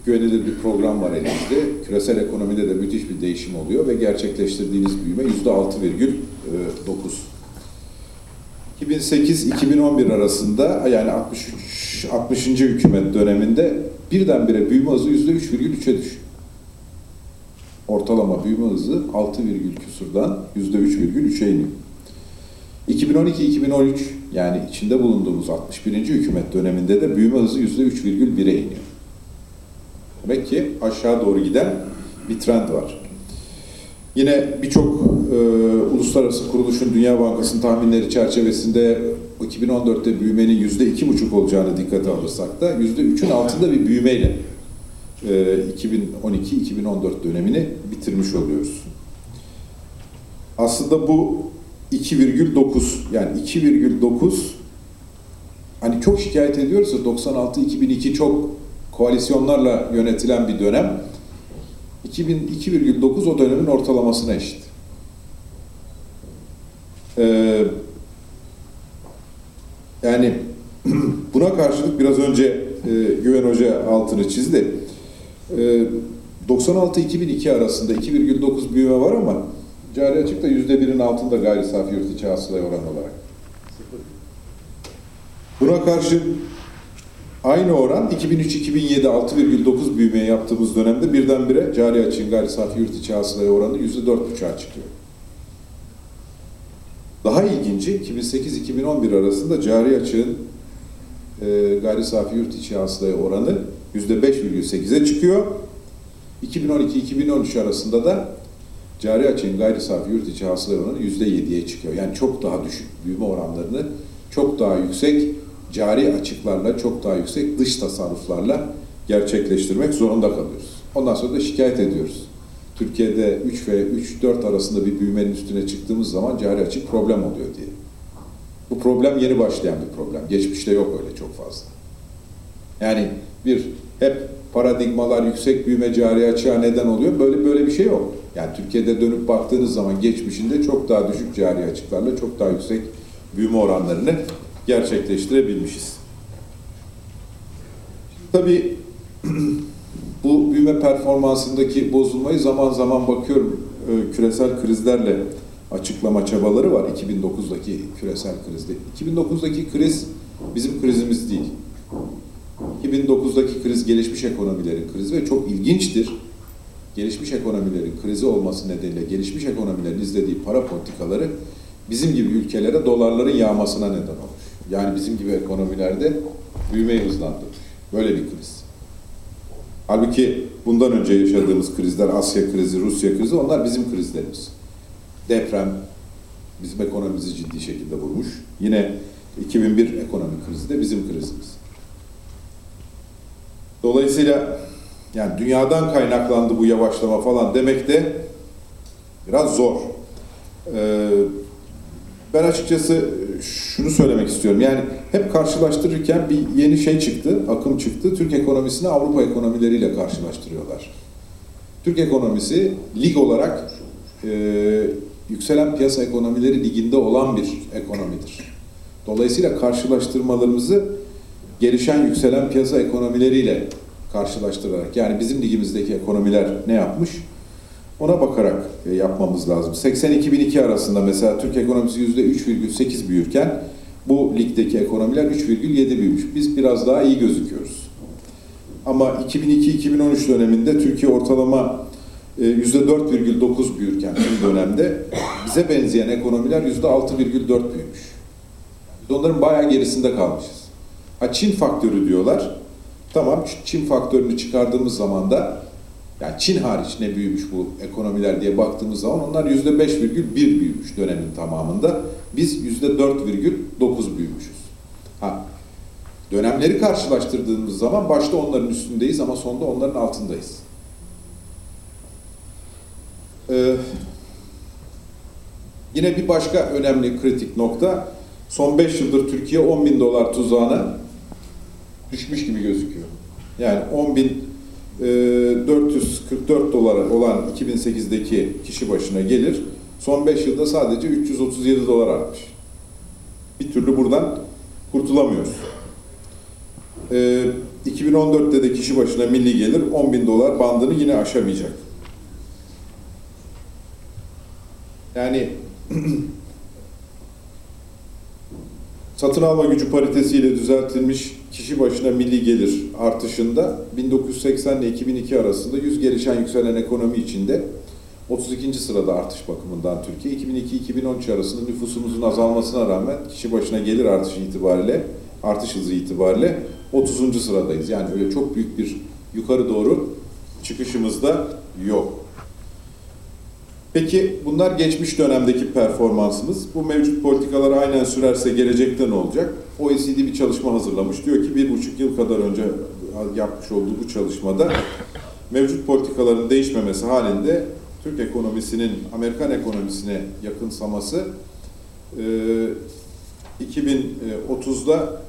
güvenilir bir program var elinizde. Küresel ekonomide de müthiş bir değişim oluyor ve gerçekleştirdiğiniz büyüme yüzde 6,9. 2008-2011 arasında yani 63 60. hükümet döneminde birdenbire büyüme hızı yüzde 3,3'e düşüyor. Ortalama büyüme hızı 6, küsurdan yüzde 3,3'e iniyor. 2012-2013 yani içinde bulunduğumuz 61. hükümet döneminde de büyüme hızı yüzde 3,1'e iniyor. Demek ki aşağı doğru giden bir trend var. Yine birçok e, uluslararası kuruluşun Dünya Bankası'nın tahminleri çerçevesinde 2014'te büyümenin yüzde iki buçuk olacağını dikkate alırsak da yüzde üçün altında bir büyümeyle e, 2012-2014 dönemini bitirmiş oluyoruz. Aslında bu 2,9 yani 2,9 hani çok şikayet ediyoruz 96-2002 çok koalisyonlarla yönetilen bir dönem 2002,9 o dönemin ortalamasına eşit. Ee, yani buna karşılık biraz önce e, Güven Hoca altını çizdi. E, 96-2002 arasında 2,9 büyüme var ama cari açık da %1'in altında gayri safi yurt içi hasılaya oran olarak. Buna karşı aynı oran 2003-2007 6,9 büyümeye yaptığımız dönemde birdenbire cari açığın gayri safi yurt içi hasılaya oranı %4,5'a çıkıyor. Daha ilginci 2008-2011 arasında cari açığın e, gayri safi yurt içi hasılaya oranı %5,8'e çıkıyor. 2012-2013 arasında da cari açığın gayri safi yurt içi hasılaya oranı %7'ye çıkıyor. Yani çok daha düşük büyüme oranlarını çok daha yüksek cari açıklarla, çok daha yüksek dış tasarruflarla gerçekleştirmek zorunda kalıyoruz. Ondan sonra da şikayet ediyoruz. Türkiye'de 3 ve 3-4 arasında bir büyümenin üstüne çıktığımız zaman cari açık problem oluyor diye. Bu problem yeni başlayan bir problem. Geçmişte yok öyle çok fazla. Yani bir hep paradigmalar yüksek büyüme cari açığa neden oluyor. Böyle böyle bir şey yok. Yani Türkiye'de dönüp baktığınız zaman geçmişinde çok daha düşük cari açıklarla çok daha yüksek büyüme oranlarını gerçekleştirebilmişiz. Tabii bu büyüme performansındaki bozulmayı zaman zaman bakıyorum e, küresel krizlerle açıklama çabaları var 2009'daki küresel krizde. 2009'daki kriz bizim krizimiz değil. 2009'daki kriz gelişmiş ekonomilerin krizi ve çok ilginçtir. Gelişmiş ekonomilerin krizi olması nedeniyle gelişmiş ekonomilerin izlediği para politikaları bizim gibi ülkelere dolarların yağmasına neden olmuş. Yani bizim gibi ekonomilerde büyümeyi hızlandırmış. Böyle bir kriz. Halbuki bundan önce yaşadığımız krizler, Asya krizi, Rusya krizi onlar bizim krizlerimiz. Deprem bizim ekonomimizi ciddi şekilde vurmuş. Yine 2001 ekonomik krizi de bizim krizimiz. Dolayısıyla yani dünyadan kaynaklandı bu yavaşlama falan demek de biraz zor. Ee, ben açıkçası şunu söylemek istiyorum. Yani hep karşılaştırırken bir yeni şey çıktı, akım çıktı. Türk ekonomisini Avrupa ekonomileriyle karşılaştırıyorlar. Türk ekonomisi lig olarak e, yükselen piyasa ekonomileri liginde olan bir ekonomidir. Dolayısıyla karşılaştırmalarımızı gelişen yükselen piyasa ekonomileriyle karşılaştırarak yani bizim ligimizdeki ekonomiler ne yapmış? Ona bakarak e, yapmamız lazım. 80-2002 arasında mesela Türk ekonomisi %3,8 büyürken bu ligdeki ekonomiler 3,7 büyümüş. Biz biraz daha iyi gözüküyoruz. Ama 2002-2013 döneminde Türkiye ortalama e, %4,9 büyürken bu dönemde bize benzeyen ekonomiler %6,4 büyümüş. Biz onların bayağı gerisinde kalmışız. Ha Çin faktörü diyorlar. Tamam Çin faktörünü çıkardığımız zaman da yani Çin hariç ne büyümüş bu ekonomiler diye baktığımız zaman onlar yüzde beş virgül bir büyümüş dönemin tamamında. Biz yüzde dört virgül dokuz büyümüşüz. Ha, dönemleri karşılaştırdığımız zaman başta onların üstündeyiz ama sonda onların altındayız. Ee, yine bir başka önemli kritik nokta son 5 yıldır Türkiye 10 bin dolar tuzağına düşmüş gibi gözüküyor. Yani 10 bin 444 dolar olan 2008'deki kişi başına gelir. Son 5 yılda sadece 337 dolar artmış. Bir türlü buradan kurtulamıyoruz. 2014'te de kişi başına milli gelir 10 bin dolar bandını yine aşamayacak. Yani satın alma gücü paritesiyle düzeltilmiş kişi başına milli gelir artışında 1980 ile 2002 arasında 100 gelişen yükselen ekonomi içinde 32. sırada artış bakımından Türkiye 2002-2013 arasında nüfusumuzun azalmasına rağmen kişi başına gelir artışı itibariyle artış hızı itibariyle 30. sıradayız. Yani öyle çok büyük bir yukarı doğru çıkışımız da yok. Peki bunlar geçmiş dönemdeki performansımız. Bu mevcut politikalar aynen sürerse gelecekte ne olacak? OECD bir çalışma hazırlamış. Diyor ki bir buçuk yıl kadar önce yapmış olduğu bu çalışmada mevcut politikaların değişmemesi halinde Türk ekonomisinin Amerikan ekonomisine yakınsaması 2030'da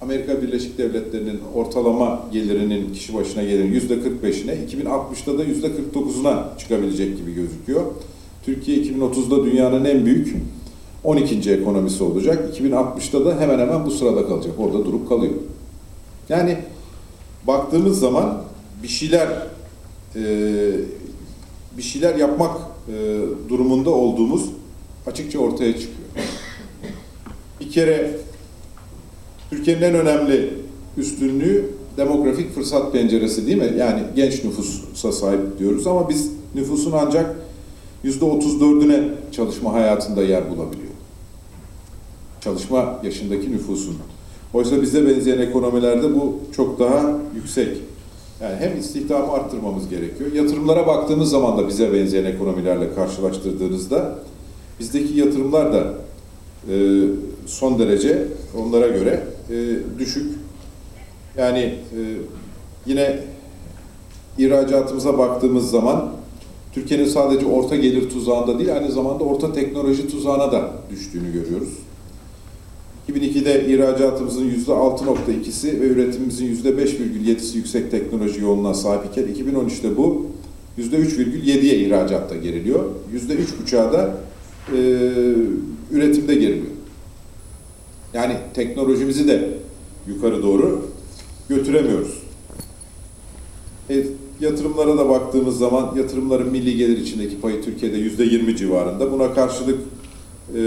Amerika Birleşik Devletleri'nin ortalama gelirinin kişi başına gelirin yüzde 45'ine, 2060'da da yüzde 49'una çıkabilecek gibi gözüküyor. Türkiye 2030'da dünyanın en büyük 12. ekonomisi olacak. 2060'ta da hemen hemen bu sırada kalacak. Orada durup kalıyor. Yani baktığımız zaman bir şeyler e, bir şeyler yapmak e, durumunda olduğumuz açıkça ortaya çıkıyor. Bir kere Türkiye'nin en önemli üstünlüğü demografik fırsat penceresi değil mi? Yani genç nüfusa sahip diyoruz ama biz nüfusun ancak yüzde 34'üne çalışma hayatında yer bulabiliyor. Çalışma yaşındaki nüfusun. Oysa bize benzeyen ekonomilerde bu çok daha yüksek. Yani hem istihdamı arttırmamız gerekiyor. Yatırımlara baktığımız zaman da bize benzeyen ekonomilerle karşılaştırdığınızda bizdeki yatırımlar da e, son derece onlara göre e, düşük. Yani e, yine ihracatımıza baktığımız zaman Türkiye'nin sadece orta gelir tuzağında değil aynı zamanda orta teknoloji tuzağına da düştüğünü görüyoruz. 2002'de ihracatımızın %6.2'si ve üretimimizin %5,7'si yüksek teknoloji yoğunluğuna sahip iken 2013'te bu %3,7'ye ihracatta geriliyor. %3,5'a da e, üretimde geriliyor. Yani teknolojimizi de yukarı doğru götüremiyoruz. E, yatırımlara da baktığımız zaman yatırımların milli gelir içindeki payı Türkiye'de yüzde yirmi civarında. Buna karşılık e,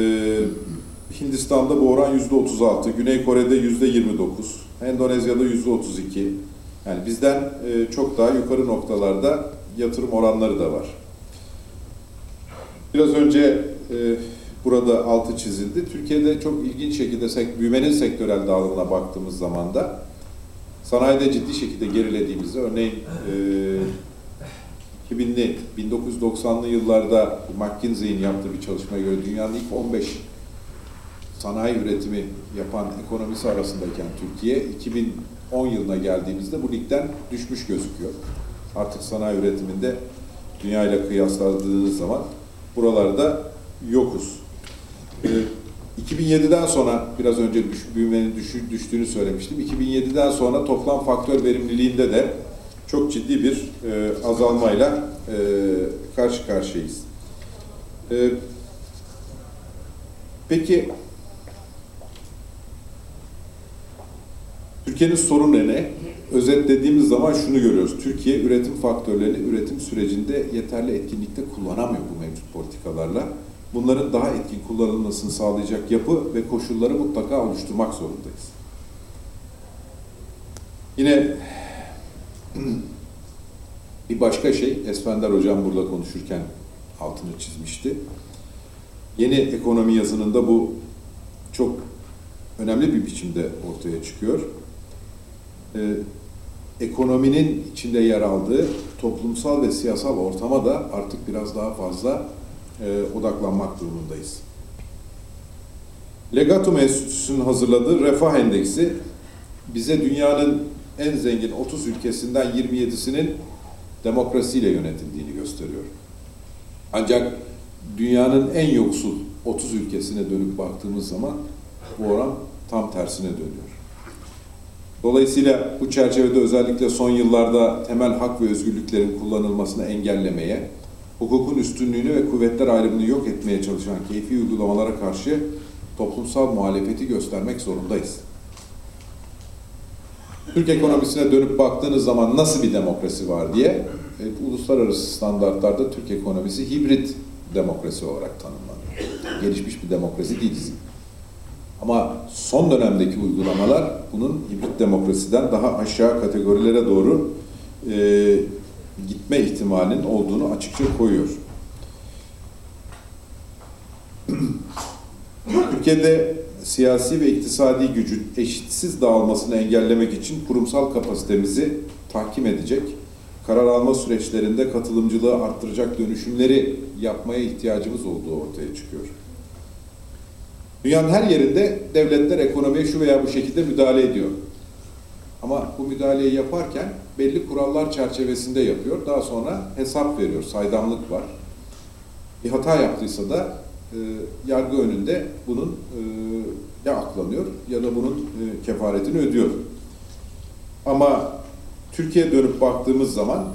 Hindistan'da bu oran yüzde otuz altı, Güney Kore'de yüzde yirmi dokuz, Endonezya'da yüzde otuz iki. Yani bizden e, çok daha yukarı noktalarda yatırım oranları da var. Biraz önce e, burada altı çizildi. Türkiye'de çok ilginç şekilde büyümenin sektörel dağılımına baktığımız zaman da sanayide ciddi şekilde gerilediğimizde örneğin e, 2000'li 1990'lı yıllarda McKinsey'in yaptığı bir çalışmaya göre dünyanın ilk 15 sanayi üretimi yapan ekonomisi arasındayken Türkiye 2010 yılına geldiğimizde bu ligden düşmüş gözüküyor. Artık sanayi üretiminde dünya ile kıyasladığınız zaman buralarda yokuz. Ee, 2007'den sonra biraz önce düş, büyümenin düşü, düştüğünü söylemiştim. 2007'den sonra toplam faktör verimliliğinde de çok ciddi bir e, azalmayla e, karşı karşıyayız. E, peki Türkiye'nin sorunu ne? Özetlediğimiz zaman şunu görüyoruz. Türkiye üretim faktörlerini üretim sürecinde yeterli etkinlikte kullanamıyor bu mevcut politikalarla. Bunların daha etkin kullanılmasını sağlayacak yapı ve koşulları mutlaka oluşturmak zorundayız. Yine bir başka şey, Esfender Hocam burada konuşurken altını çizmişti. Yeni ekonomi yazınında bu çok önemli bir biçimde ortaya çıkıyor. Ee, ekonominin içinde yer aldığı toplumsal ve siyasal ortama da artık biraz daha fazla e, odaklanmak durumundayız. Legatum Enstitüsü'nün hazırladığı Refah Endeksi bize dünyanın en zengin 30 ülkesinden 27'sinin demokrasiyle yönetildiğini gösteriyor. Ancak dünyanın en yoksul 30 ülkesine dönüp baktığımız zaman bu oran tam tersine dönüyor. Dolayısıyla bu çerçevede özellikle son yıllarda temel hak ve özgürlüklerin kullanılmasını engellemeye, hukukun üstünlüğünü ve kuvvetler ayrımını yok etmeye çalışan keyfi uygulamalara karşı toplumsal muhalefeti göstermek zorundayız. Türk ekonomisine dönüp baktığınız zaman nasıl bir demokrasi var diye e, uluslararası standartlarda Türk ekonomisi hibrit demokrasi olarak tanımlanıyor. Gelişmiş bir demokrasi değiliz. Ama son dönemdeki uygulamalar bunun hibrit demokrasiden daha aşağı kategorilere doğru e, gitme ihtimalinin olduğunu açıkça koyuyor. Türkiye'de siyasi ve iktisadi gücün eşitsiz dağılmasını engellemek için kurumsal kapasitemizi tahkim edecek, karar alma süreçlerinde katılımcılığı arttıracak dönüşümleri yapmaya ihtiyacımız olduğu ortaya çıkıyor. Dünyanın her yerinde devletler ekonomiye şu veya bu şekilde müdahale ediyor. Ama bu müdahaleyi yaparken belli kurallar çerçevesinde yapıyor. Daha sonra hesap veriyor, saydamlık var. Bir hata yaptıysa da e, yargı önünde bunun e, ya aklanıyor ya da bunun e, kefaretini ödüyor. Ama Türkiye dönüp baktığımız zaman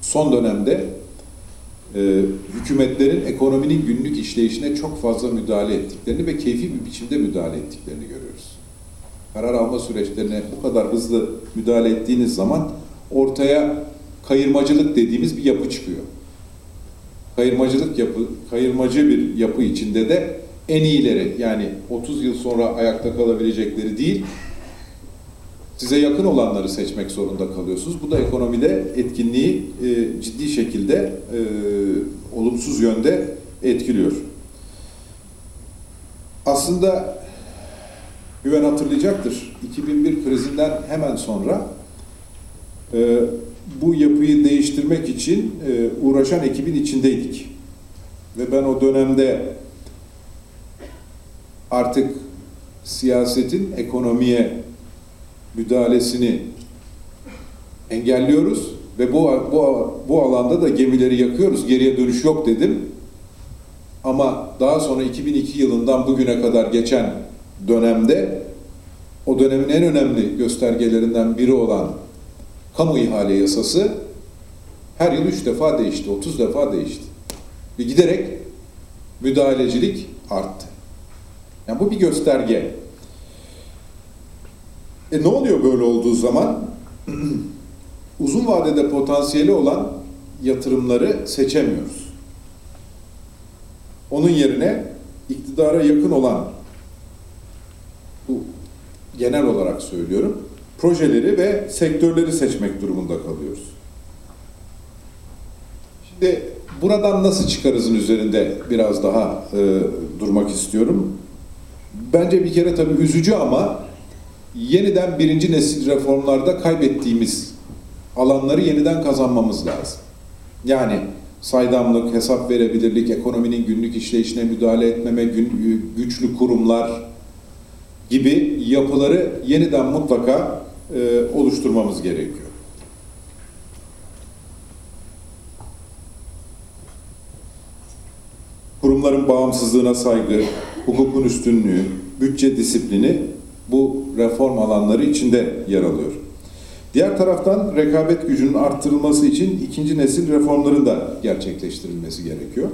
son dönemde e, hükümetlerin ekonominin günlük işleyişine çok fazla müdahale ettiklerini ve keyfi bir biçimde müdahale ettiklerini görüyoruz. Karar alma süreçlerine bu kadar hızlı müdahale ettiğiniz zaman ortaya kayırmacılık dediğimiz bir yapı çıkıyor. Kayırmacılık yapı, kayırmacı bir yapı içinde de en iyileri yani 30 yıl sonra ayakta kalabilecekleri değil, size yakın olanları seçmek zorunda kalıyorsunuz. Bu da ekonomide etkinliği e, ciddi şekilde e, olumsuz yönde etkiliyor. Aslında Güven hatırlayacaktır. 2001 krizinden hemen sonra e, bu yapıyı değiştirmek için e, uğraşan ekibin içindeydik. Ve ben o dönemde artık siyasetin ekonomiye müdahalesini engelliyoruz ve bu, bu, bu alanda da gemileri yakıyoruz, geriye dönüş yok dedim. Ama daha sonra 2002 yılından bugüne kadar geçen dönemde o dönemin en önemli göstergelerinden biri olan kamu ihale yasası her yıl üç defa değişti, 30 defa değişti. Ve giderek müdahalecilik arttı. Yani bu bir gösterge. E ne oluyor böyle olduğu zaman? Uzun vadede potansiyeli olan yatırımları seçemiyoruz. Onun yerine iktidara yakın olan bu genel olarak söylüyorum projeleri ve sektörleri seçmek durumunda kalıyoruz. Şimdi buradan nasıl çıkarızın üzerinde biraz daha e, durmak istiyorum. Bence bir kere tabii üzücü ama yeniden birinci nesil reformlarda kaybettiğimiz alanları yeniden kazanmamız lazım. Yani saydamlık, hesap verebilirlik, ekonominin günlük işleyişine müdahale etmeme, gün, güçlü kurumlar gibi yapıları yeniden mutlaka e, oluşturmamız gerekiyor. Kurumların bağımsızlığına saygı, hukukun üstünlüğü, bütçe disiplini bu reform alanları içinde yer alıyor. Diğer taraftan rekabet gücünün arttırılması için ikinci nesil reformların da gerçekleştirilmesi gerekiyor.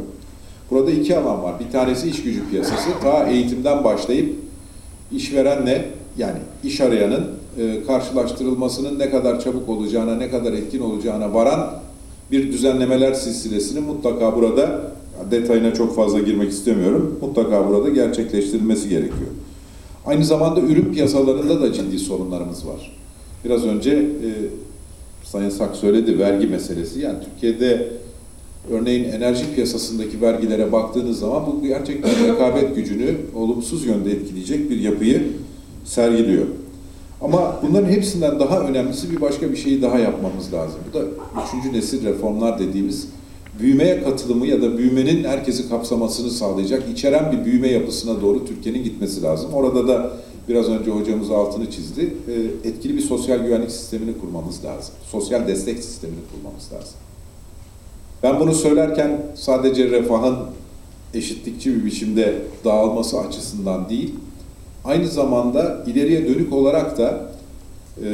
Burada iki alan var. Bir tanesi iş gücü piyasası. Ta eğitimden başlayıp işverenle yani iş arayanın e, karşılaştırılmasının ne kadar çabuk olacağına, ne kadar etkin olacağına varan bir düzenlemeler silsilesini mutlaka burada detayına çok fazla girmek istemiyorum. Mutlaka burada gerçekleştirilmesi gerekiyor. Aynı zamanda ürün piyasalarında da ciddi sorunlarımız var. Biraz önce e, Sayın Sak söyledi vergi meselesi. Yani Türkiye'de örneğin enerji piyasasındaki vergilere baktığınız zaman bu gerçekten rekabet gücünü olumsuz yönde etkileyecek bir yapıyı sergiliyor. Ama bunların hepsinden daha önemlisi bir başka bir şeyi daha yapmamız lazım. Bu da üçüncü nesil reformlar dediğimiz büyümeye katılımı ya da büyümenin herkesi kapsamasını sağlayacak içeren bir büyüme yapısına doğru Türkiye'nin gitmesi lazım. Orada da biraz önce hocamız altını çizdi. E, etkili bir sosyal güvenlik sistemini kurmamız lazım. Sosyal destek sistemini kurmamız lazım. Ben bunu söylerken sadece refahın eşitlikçi bir biçimde dağılması açısından değil, aynı zamanda ileriye dönük olarak da e,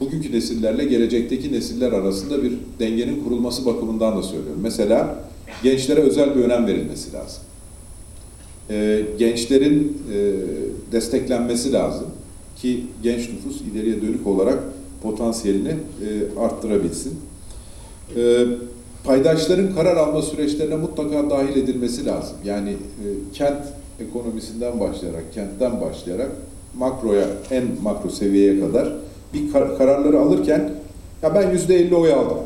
bugünkü nesillerle gelecekteki nesiller arasında bir dengenin kurulması bakımından da söylüyorum. Mesela gençlere özel bir önem verilmesi lazım. E, gençlerin e, desteklenmesi lazım ki genç nüfus ileriye dönük olarak potansiyelini e, arttırabilsin. E, paydaşların karar alma süreçlerine mutlaka dahil edilmesi lazım. Yani e, kent ekonomisinden başlayarak, kentten başlayarak makroya, en makro seviyeye kadar bir kar- kararları alırken ya ben yüzde elli oy aldım.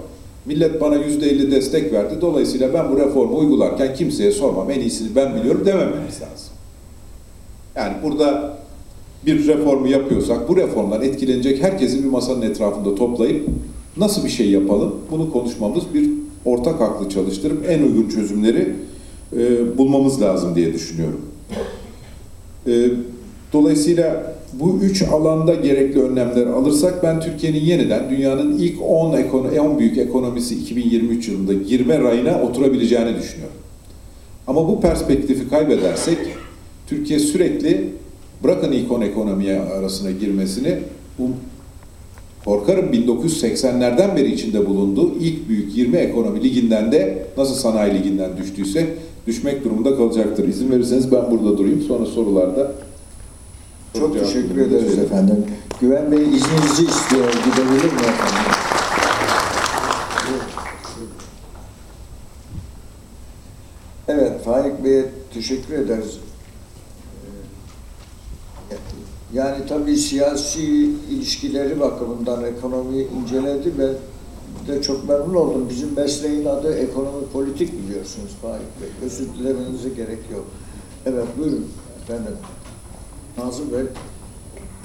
Millet bana yüzde elli destek verdi. Dolayısıyla ben bu reformu uygularken kimseye sormam. En iyisini ben biliyorum demememiz lazım. Yani burada bir reformu yapıyorsak bu reformdan etkilenecek herkesi bir masanın etrafında toplayıp nasıl bir şey yapalım bunu konuşmamız bir ortak aklı çalıştırıp en uygun çözümleri e, bulmamız lazım diye düşünüyorum. E, dolayısıyla bu üç alanda gerekli önlemler alırsak ben Türkiye'nin yeniden dünyanın ilk 10, ekono 10 büyük ekonomisi 2023 yılında girme rayına oturabileceğini düşünüyorum. Ama bu perspektifi kaybedersek Türkiye sürekli bırakın ilk 10 ekonomiye arasına girmesini bu korkarım 1980'lerden beri içinde bulunduğu ilk büyük 20 ekonomi liginden de nasıl sanayi liginden düştüyse düşmek durumunda kalacaktır. İzin verirseniz ben burada durayım. Sonra sorularda Çok teşekkür ederiz efendim. Güven Bey izninizi istiyor. Gidebilir mi efendim? Evet, Faik Bey'e teşekkür ederiz. Yani tabii siyasi ilişkileri bakımından ekonomiyi inceledi. Ben de çok memnun oldum. Bizim mesleğin adı ekonomi politik biliyorsunuz Faik Bey. Özür dilemenize gerek yok. Evet, buyurun efendim. Nazım Bey.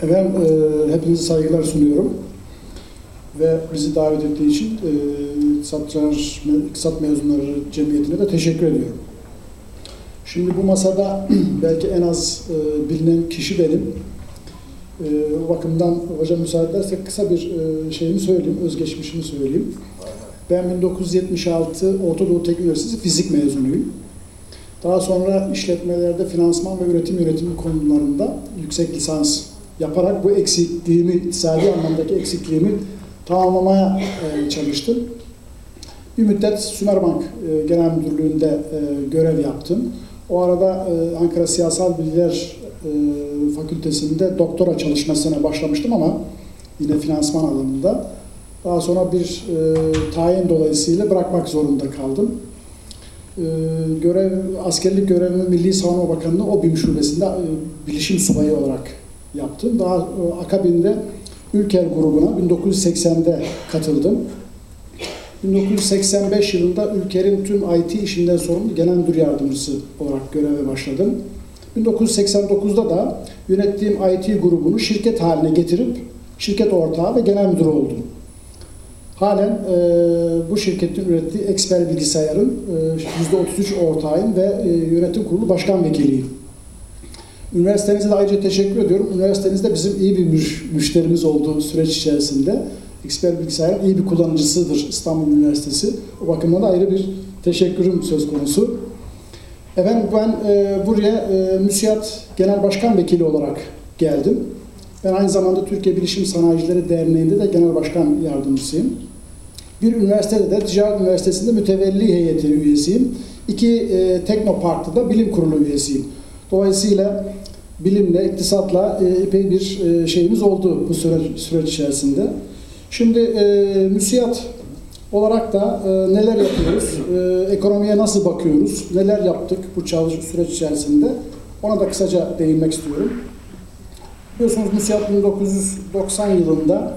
Efendim e, hepinize saygılar sunuyorum. Ve bizi davet ettiği için e, İktisatçılar, İktisat Mezunları Cemiyeti'ne de teşekkür ediyorum. Şimdi bu masada belki en az e, bilinen kişi benim. E, o bakımdan hocam müsaade ederse kısa bir e, şeyimi söyleyeyim, özgeçmişimi söyleyeyim. Ben 1976 Orta Doğu Teknik Üniversitesi fizik mezunuyum. Daha sonra işletmelerde finansman ve üretim yönetimi konularında yüksek lisans yaparak bu eksikliğimi, iktisadi anlamdaki eksikliğimi tamamlamaya e, çalıştım. Bir müddet Sümerbank e, Genel Müdürlüğü'nde e, görev yaptım. O arada e, Ankara Siyasal Bilgiler Fakültesi'nde doktora çalışmasına başlamıştım ama yine finansman alanında. Daha sonra bir tayin dolayısıyla bırakmak zorunda kaldım. E, görev, askerlik görevimi Milli Savunma Bakanlığı OBİM Şubesi'nde e, bilişim subayı olarak yaptım. Daha e, akabinde Ülker grubuna 1980'de katıldım. 1985 yılında Ülker'in tüm IT işinden sorumlu genel müdür yardımcısı olarak göreve başladım. 1989'da da yönettiğim IT grubunu şirket haline getirip şirket ortağı ve genel müdür oldum. Halen e, bu şirketin ürettiği Exper bilgisayarın e, %33 ortağıyım ve e, yönetim kurulu başkan vekiliyim. Üniversitenize de ayrıca teşekkür ediyorum. Üniversitenizde bizim iyi bir müş- müşterimiz olduğu süreç içerisinde Exper bilgisayarın iyi bir kullanıcısıdır İstanbul Üniversitesi. O bakımdan da ayrı bir teşekkürüm söz konusu. Efendim ben e, buraya e, MÜSİAD Genel Başkan Vekili olarak geldim. Ben aynı zamanda Türkiye Bilişim Sanayicileri Derneği'nde de genel başkan yardımcısıyım. Bir üniversitede de Ticaret Üniversitesi'nde mütevelli heyeti üyesiyim. İki e, Teknopark'ta bilim kurulu üyesiyim. Dolayısıyla bilimle, iktisatla e, epey bir e, şeyimiz oldu bu süreç, süreç içerisinde. Şimdi e, müsiyat olarak da e, neler yapıyoruz, e, ekonomiye nasıl bakıyoruz, neler yaptık bu çalış süreç içerisinde ona da kısaca değinmek istiyorum. Biliyorsunuz MÜSİAD 1990 yılında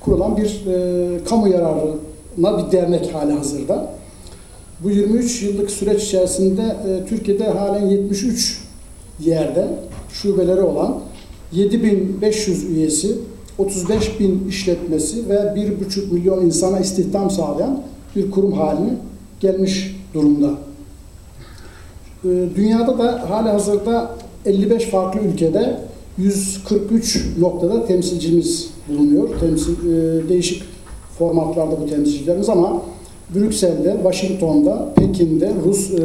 kurulan bir e, kamu yararına bir dernek hali hazırda. Bu 23 yıllık süreç içerisinde e, Türkiye'de halen 73 yerde şubeleri olan 7500 üyesi, 35 bin işletmesi ve 1,5 milyon insana istihdam sağlayan bir kurum haline gelmiş durumda. E, Dünyada da hali hazırda 55 farklı ülkede 143 noktada temsilcimiz bulunuyor. Temsil, e, değişik formatlarda bu temsilcilerimiz ama Brüksel'de, Washington'da, Pekin'de, Rus, e,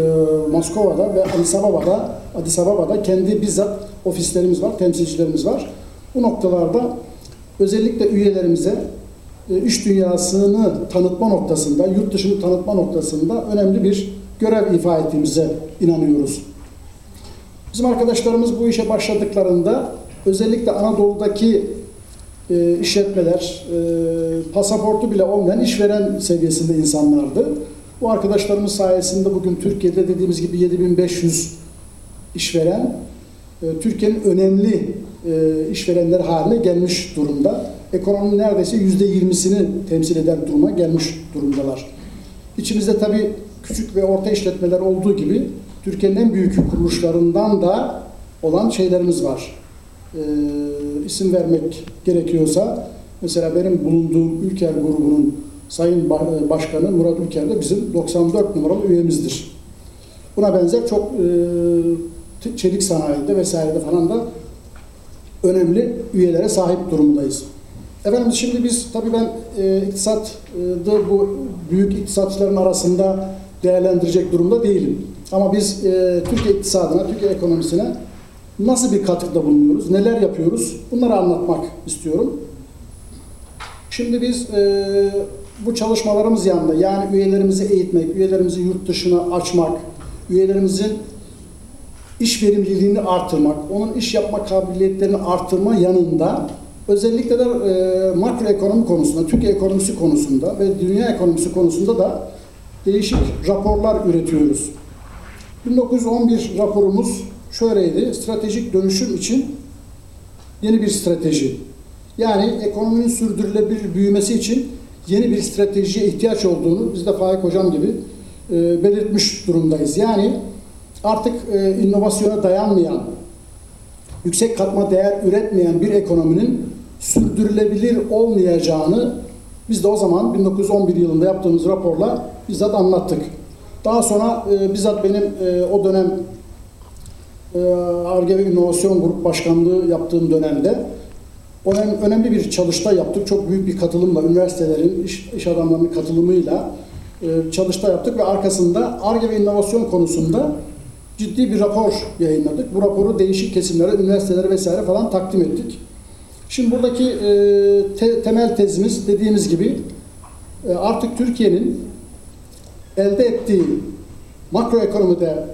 Moskova'da ve Addis Ababa'da, Addis Ababa'da kendi bizzat ofislerimiz var, temsilcilerimiz var. Bu noktalarda özellikle üyelerimize e, iş dünyasını tanıtma noktasında, yurt dışını tanıtma noktasında önemli bir görev ifa ettiğimize inanıyoruz. Bizim arkadaşlarımız bu işe başladıklarında özellikle Anadolu'daki e, işletmeler, e, pasaportu bile olmayan işveren seviyesinde insanlardı. Bu arkadaşlarımız sayesinde bugün Türkiye'de dediğimiz gibi 7500 işveren, e, Türkiye'nin önemli e, işverenler haline gelmiş durumda. Ekonominin neredeyse %20'sini temsil eden duruma gelmiş durumdalar. İçimizde tabii küçük ve orta işletmeler olduğu gibi Türkiye'nin en büyük kuruluşlarından da olan şeylerimiz var. Ee, isim vermek gerekiyorsa mesela benim bulunduğum Ülker grubunun Sayın Ba- Başkanı Murat Ülker de bizim 94 numaralı üyemizdir. Buna benzer çok e, çelik sanayide vesairede falan da önemli üyelere sahip durumdayız. Efendim şimdi biz tabii ben e, iktisatta bu büyük iktisatçıların arasında değerlendirecek durumda değilim. Ama biz e, Türkiye iktisadına, Türkiye ekonomisine nasıl bir katkıda bulunuyoruz, neler yapıyoruz bunları anlatmak istiyorum. Şimdi biz e, bu çalışmalarımız yanında yani üyelerimizi eğitmek, üyelerimizi yurt dışına açmak, üyelerimizin iş verimliliğini artırmak, onun iş yapma kabiliyetlerini artırma yanında özellikle de e, makroekonomi konusunda, Türkiye ekonomisi konusunda ve dünya ekonomisi konusunda da değişik raporlar üretiyoruz. 1911 raporumuz şöyleydi, stratejik dönüşüm için yeni bir strateji. Yani ekonominin sürdürülebilir büyümesi için yeni bir stratejiye ihtiyaç olduğunu biz de Faik Hocam gibi e, belirtmiş durumdayız. Yani artık e, inovasyona dayanmayan, yüksek katma değer üretmeyen bir ekonominin sürdürülebilir olmayacağını biz de o zaman 1911 yılında yaptığımız raporla bizzat anlattık. Daha sonra e, bizzat benim e, o dönem ARGE ve İnovasyon Grup Başkanlığı yaptığım dönemde önemli, bir çalıştay yaptık. Çok büyük bir katılımla, üniversitelerin, iş, iş adamlarının katılımıyla e, çalıştay yaptık ve arkasında ARGE ve inovasyon konusunda ciddi bir rapor yayınladık. Bu raporu değişik kesimlere, üniversitelere vesaire falan takdim ettik. Şimdi buradaki e, te, temel tezimiz dediğimiz gibi e, artık Türkiye'nin elde ettiği makroekonomide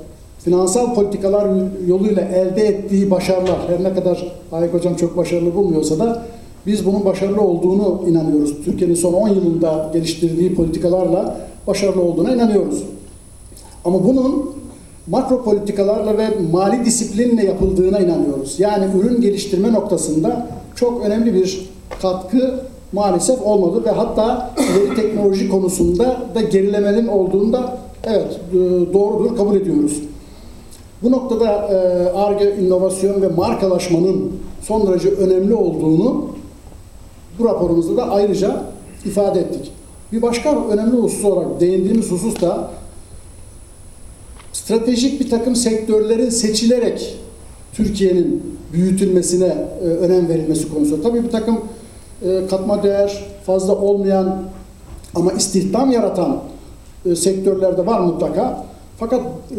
finansal politikalar yoluyla elde ettiği başarılar, her ne kadar Hayek Hocam çok başarılı bulmuyorsa da biz bunun başarılı olduğunu inanıyoruz. Türkiye'nin son 10 yılında geliştirdiği politikalarla başarılı olduğuna inanıyoruz. Ama bunun makro politikalarla ve mali disiplinle yapıldığına inanıyoruz. Yani ürün geliştirme noktasında çok önemli bir katkı maalesef olmadı ve hatta ileri teknoloji konusunda da gerilemenin olduğunda evet doğrudur kabul ediyoruz. Bu noktada ARGE, inovasyon ve markalaşmanın son derece önemli olduğunu bu raporumuzda da ayrıca ifade ettik. Bir başka önemli husus olarak değindiğimiz husus da stratejik bir takım sektörlerin seçilerek Türkiye'nin büyütülmesine e, önem verilmesi konusu. Tabii bir takım e, katma değer fazla olmayan ama istihdam yaratan e, sektörlerde var mutlaka. Fakat e,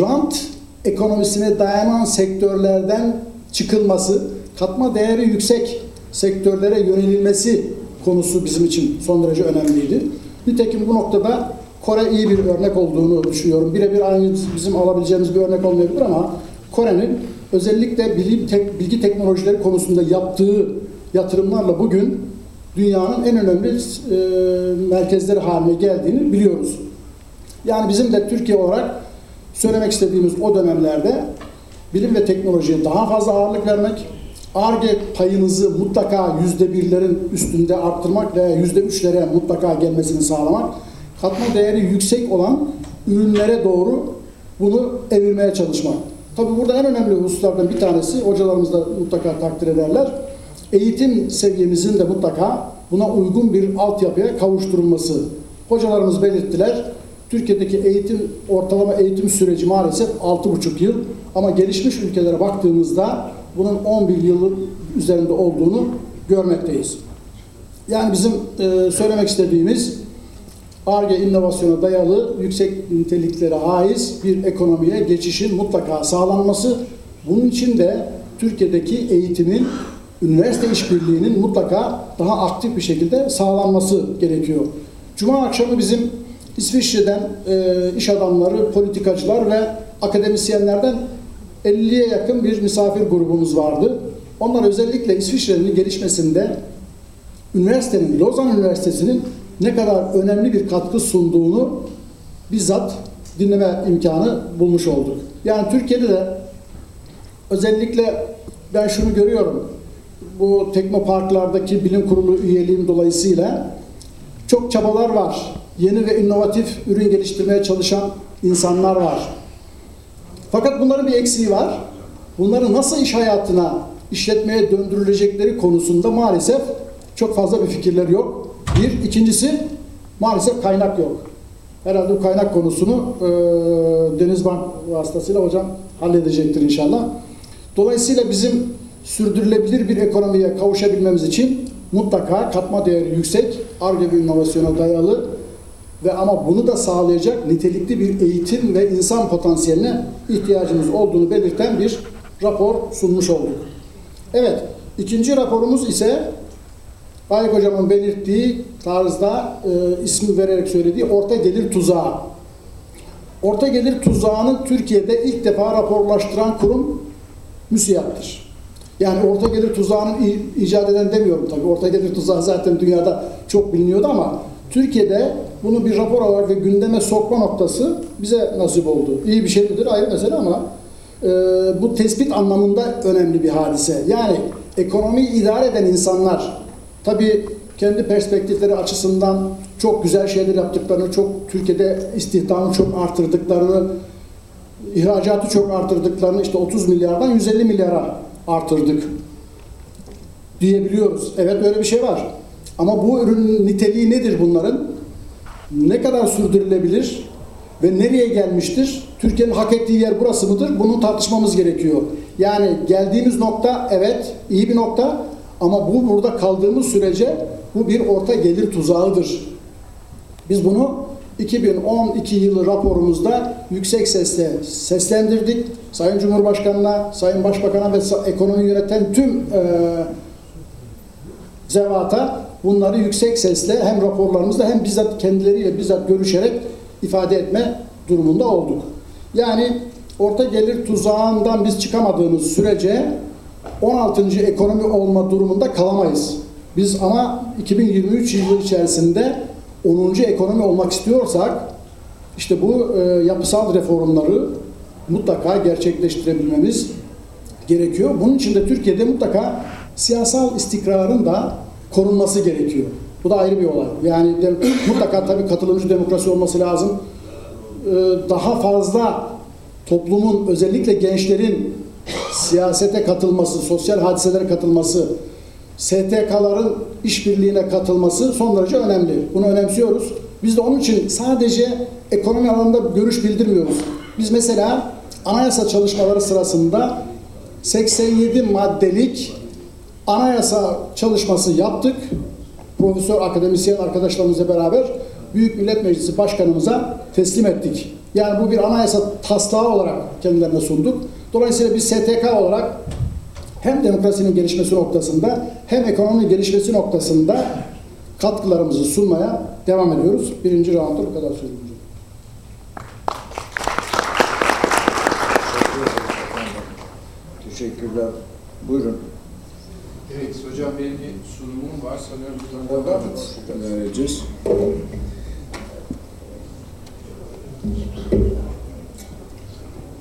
rant ekonomisine dayanan sektörlerden çıkılması, katma değeri yüksek sektörlere yönelilmesi konusu bizim için son derece önemliydi. Nitekim bu noktada Kore iyi bir örnek olduğunu düşünüyorum. Birebir aynı bizim alabileceğimiz bir örnek olmayabilir ama Kore'nin özellikle bilim tek, bilgi teknolojileri konusunda yaptığı yatırımlarla bugün dünyanın en önemli e, merkezleri haline geldiğini biliyoruz. Yani bizim de Türkiye olarak söylemek istediğimiz o dönemlerde bilim ve teknolojiye daha fazla ağırlık vermek, ARGE payınızı mutlaka yüzde birlerin üstünde arttırmak veya yüzde üçlere mutlaka gelmesini sağlamak, katma değeri yüksek olan ürünlere doğru bunu evirmeye çalışmak. Tabi burada en önemli hususlardan bir tanesi, hocalarımız da mutlaka takdir ederler, eğitim seviyemizin de mutlaka buna uygun bir altyapıya kavuşturulması. Hocalarımız belirttiler, Türkiye'deki eğitim, ortalama eğitim süreci maalesef 6,5 yıl ama gelişmiş ülkelere baktığımızda bunun 11 yılın üzerinde olduğunu görmekteyiz. Yani bizim e, söylemek istediğimiz ARGE inovasyona dayalı yüksek niteliklere haiz bir ekonomiye geçişin mutlaka sağlanması. Bunun için de Türkiye'deki eğitimin, üniversite işbirliğinin mutlaka daha aktif bir şekilde sağlanması gerekiyor. Cuma akşamı bizim İsviçre'den e, iş adamları, politikacılar ve akademisyenlerden 50'ye yakın bir misafir grubumuz vardı. Onlar özellikle İsviçre'nin gelişmesinde üniversitenin, Lozan Üniversitesi'nin ne kadar önemli bir katkı sunduğunu bizzat dinleme imkanı bulmuş olduk. Yani Türkiye'de de özellikle ben şunu görüyorum. Bu teknoparklardaki bilim kurulu üyeliğim dolayısıyla çok çabalar var. Yeni ve inovatif ürün geliştirmeye çalışan insanlar var. Fakat bunların bir eksiği var. Bunları nasıl iş hayatına, işletmeye döndürülecekleri konusunda maalesef çok fazla bir fikirleri yok. Bir. ikincisi maalesef kaynak yok. Herhalde bu kaynak konusunu e, Denizbank vasıtasıyla hocam halledecektir inşallah. Dolayısıyla bizim sürdürülebilir bir ekonomiye kavuşabilmemiz için mutlaka katma değeri yüksek, ARGE ve inovasyona dayalı ve ama bunu da sağlayacak nitelikli bir eğitim ve insan potansiyeline ihtiyacımız olduğunu belirten bir rapor sunmuş olduk. Evet, ikinci raporumuz ise Faik Hocam'ın belirttiği tarzda e, ismi vererek söylediği orta gelir tuzağı. Orta gelir tuzağını Türkiye'de ilk defa raporlaştıran kurum MÜSİAD'dır. Yani orta gelir tuzağını icat eden demiyorum tabii. Orta gelir tuzağı zaten dünyada çok biliniyordu ama Türkiye'de bunu bir rapor olarak ve gündeme sokma noktası bize nasip oldu. İyi bir şey midir ayrı mesele ama e, bu tespit anlamında önemli bir hadise. Yani ekonomiyi idare eden insanlar tabii kendi perspektifleri açısından çok güzel şeyler yaptıklarını, çok Türkiye'de istihdamı çok artırdıklarını, ihracatı çok artırdıklarını işte 30 milyardan 150 milyara artırdık diyebiliyoruz. Evet böyle bir şey var. Ama bu ürünün niteliği nedir bunların? Ne kadar sürdürülebilir ve nereye gelmiştir? Türkiye'nin hak ettiği yer burası mıdır? Bunu tartışmamız gerekiyor. Yani geldiğimiz nokta evet iyi bir nokta ama bu burada kaldığımız sürece bu bir orta gelir tuzağıdır. Biz bunu 2012 yılı raporumuzda yüksek sesle seslendirdik. Sayın Cumhurbaşkanı'na, Sayın Başbakan'a ve ekonomi yöneten tüm e, zevata bunları yüksek sesle hem raporlarımızda hem bizzat kendileriyle bizzat görüşerek ifade etme durumunda olduk. Yani orta gelir tuzağından biz çıkamadığımız sürece 16. ekonomi olma durumunda kalamayız. Biz ama 2023 yılı içerisinde 10. ekonomi olmak istiyorsak işte bu e, yapısal reformları mutlaka gerçekleştirebilmemiz gerekiyor. Bunun için de Türkiye'de mutlaka siyasal istikrarın da korunması gerekiyor. Bu da ayrı bir olay. Yani de, mutlaka tabii katılımcı demokrasi olması lazım. Ee, daha fazla toplumun özellikle gençlerin siyasete katılması, sosyal hadiselere katılması, STK'ların işbirliğine katılması son derece önemli. Bunu önemsiyoruz. Biz de onun için sadece ekonomi alanında görüş bildirmiyoruz. Biz mesela anayasa çalışmaları sırasında 87 maddelik anayasa çalışması yaptık. Profesör akademisyen arkadaşlarımızla beraber Büyük Millet Meclisi Başkanımıza teslim ettik. Yani bu bir anayasa taslağı olarak kendilerine sunduk. Dolayısıyla biz STK olarak hem demokrasinin gelişmesi noktasında hem ekonominin gelişmesi noktasında katkılarımızı sunmaya devam ediyoruz. Birinci roundda bu kadar söyleyeyim. Teşekkürler. Buyurun. Evet hocam benim bir sunumum var sanıyorum. buradan devam mı vereceğiz?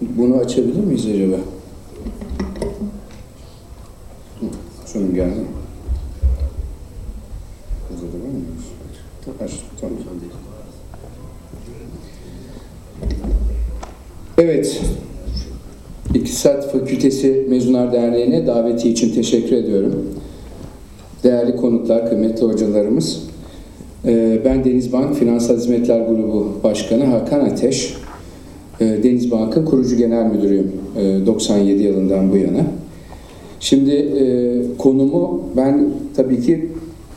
Bunu açabilir miyiz acaba? Sunum geldi. mi? Burada da var mı? Aç, tamam. Evet. İktisat Fakültesi Mezunlar Derneği'ne daveti için teşekkür ediyorum. Değerli konuklar, kıymetli hocalarımız. Ee, Ben Denizbank Finansal Hizmetler Grubu Başkanı Hakan Ateş. Ee, Denizbank'ın kurucu genel müdürüyüm e, 97 yılından bu yana. Şimdi e, konumu ben tabii ki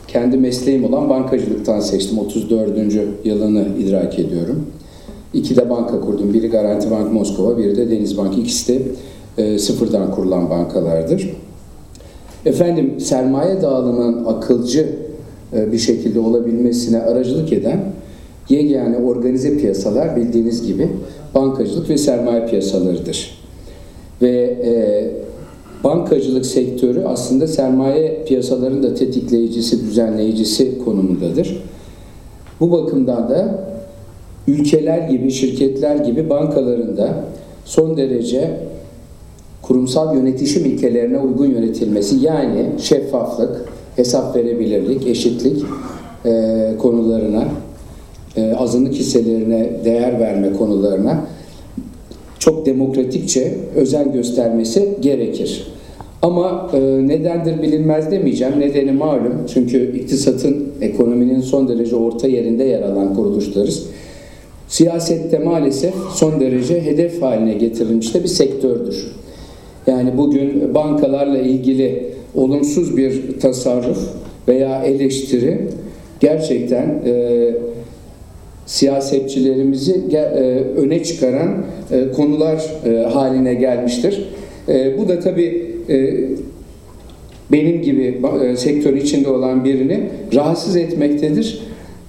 kendi mesleğim olan bankacılıktan seçtim. 34. yılını idrak ediyorum. İki de banka kurdum. Biri Garanti Bank Moskova, biri de Denizbank. İkisi de e, sıfırdan kurulan bankalardır. Efendim sermaye dağılımının akılcı e, bir şekilde olabilmesine aracılık eden yegane organize piyasalar bildiğiniz gibi bankacılık ve sermaye piyasalarıdır. Ve e, bankacılık sektörü aslında sermaye piyasalarının da tetikleyicisi, düzenleyicisi konumundadır. Bu bakımdan da ülkeler gibi, şirketler gibi bankaların da son derece kurumsal yönetişim ilkelerine uygun yönetilmesi yani şeffaflık, hesap verebilirlik, eşitlik e, konularına, e, azınlık hisselerine değer verme konularına çok demokratikçe özen göstermesi gerekir. Ama e, nedendir bilinmez demeyeceğim. Nedeni malum. Çünkü iktisatın, ekonominin son derece orta yerinde yer alan kuruluşlarız. Siyasette maalesef son derece hedef haline getirilmiş de bir sektördür. Yani bugün bankalarla ilgili olumsuz bir tasarruf veya eleştiri gerçekten e, siyasetçilerimizi e, öne çıkaran e, konular e, haline gelmiştir. E, bu da tabii e, benim gibi e, sektör içinde olan birini rahatsız etmektedir.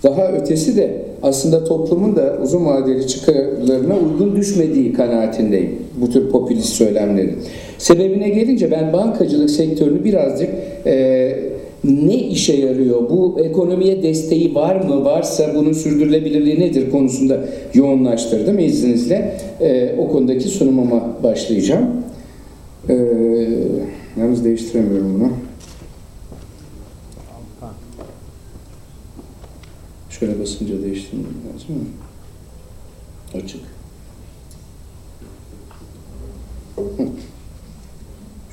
Daha ötesi de aslında toplumun da uzun vadeli çıkarlarına uygun düşmediği kanaatindeyim bu tür popülist söylemlerin. Sebebine gelince ben bankacılık sektörünü birazcık e, ne işe yarıyor, bu ekonomiye desteği var mı, varsa bunun sürdürülebilirliği nedir konusunda yoğunlaştırdım izninizle. E, o konudaki sunumuma başlayacağım. E, yalnız değiştiremiyorum bunu. Şöyle basınca değiştirmem lazım mı? Açık.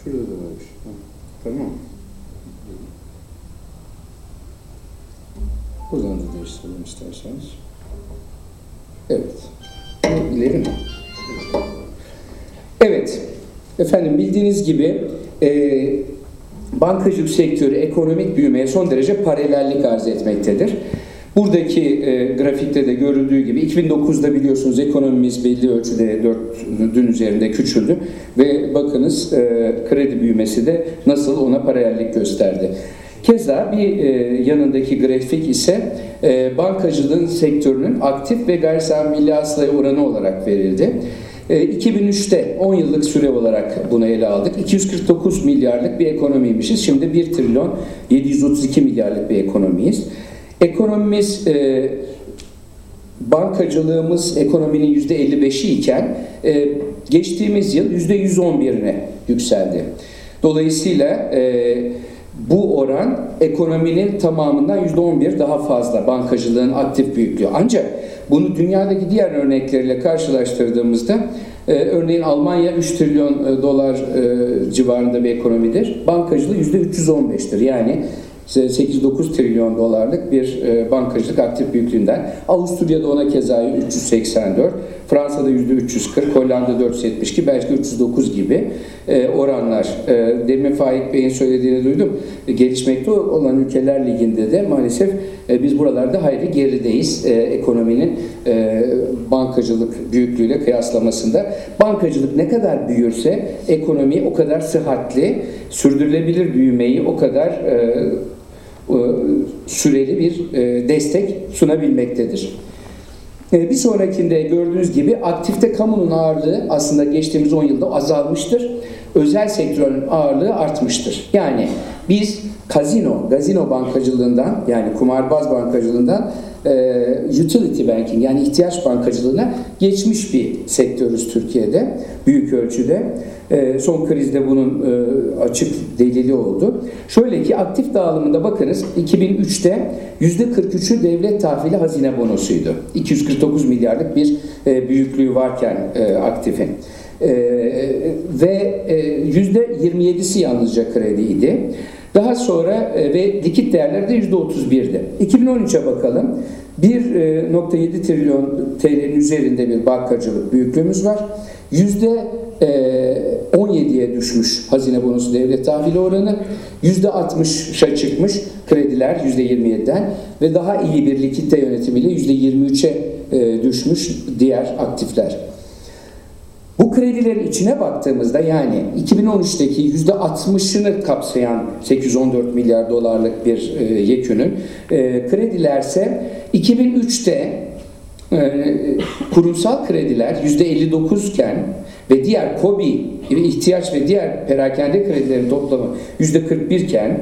Şurada da varmış. Tamam. Buradan da değiştirelim isterseniz. Evet. İleri mi? Evet. Efendim bildiğiniz gibi e, bankacılık sektörü ekonomik büyümeye son derece paralellik arz etmektedir. Buradaki e, grafikte de görüldüğü gibi 2009'da biliyorsunuz ekonomimiz belli ölçüde 4'ün üzerinde küçüldü ve bakınız e, kredi büyümesi de nasıl ona paralellik gösterdi. Keza bir e, yanındaki grafik ise e, bankacılığın sektörünün aktif ve gayri safi milli hasılaya oranı olarak verildi. E, 2003'te 10 yıllık süre olarak bunu ele aldık. 249 milyarlık bir ekonomiymişiz. Şimdi 1 trilyon 732 milyarlık bir ekonomiyiz. Ekonomimiz e, bankacılığımız ekonominin %55'i iken e, geçtiğimiz yıl %111'ine yükseldi. Dolayısıyla e, bu oran ekonominin tamamından %11 daha fazla bankacılığın aktif büyüklüğü. Ancak bunu dünyadaki diğer örnekleriyle karşılaştırdığımızda e, örneğin Almanya 3 trilyon e, dolar e, civarında bir ekonomidir. Bankacılığı %315'tir. Yani 8-9 trilyon dolarlık bir e, bankacılık aktif büyüklüğünden. Avusturya'da ona keza 384, Fransa'da %340, Hollanda 472, Belçika 309 gibi e, oranlar. E, demin Faik Bey'in söylediğini duydum. Gelişmekte olan ülkeler liginde de maalesef biz buralarda hayli gerideyiz ekonominin bankacılık büyüklüğüyle kıyaslamasında. Bankacılık ne kadar büyürse ekonomi o kadar sıhhatli, sürdürülebilir büyümeyi o kadar süreli bir destek sunabilmektedir. Bir sonrakinde gördüğünüz gibi aktifte kamunun ağırlığı aslında geçtiğimiz 10 yılda azalmıştır. Özel sektörün ağırlığı artmıştır. Yani biz kazino, gazino bankacılığından yani kumarbaz bankacılığından utility banking yani ihtiyaç bankacılığına geçmiş bir sektörüz Türkiye'de büyük ölçüde. son krizde bunun açık delili oldu. Şöyle ki aktif dağılımında bakınız 2003'te %43'ü devlet tahvili hazine bonosuydu. 249 milyarlık bir büyüklüğü varken aktifin. ve %27'si yalnızca krediydi. Daha sonra ve likit değerleri de %31'di. 2013'e bakalım. 1.7 trilyon TL'nin üzerinde bir bankacılık büyüklüğümüz var. Yüzde 17'ye düşmüş hazine bonosu devlet tahvili oranı. Yüzde 60'a çıkmış krediler yüzde 27'den ve daha iyi bir likitte yönetimiyle yüzde 23'e düşmüş diğer aktifler. Bu kredilerin içine baktığımızda yani 2013'teki %60'ını kapsayan 814 milyar dolarlık bir e, yekünün e, kredilerse 2003'te e, kurumsal krediler %59 iken ve diğer KOBİ ihtiyaç ve diğer perakende kredilerin toplamı %41 iken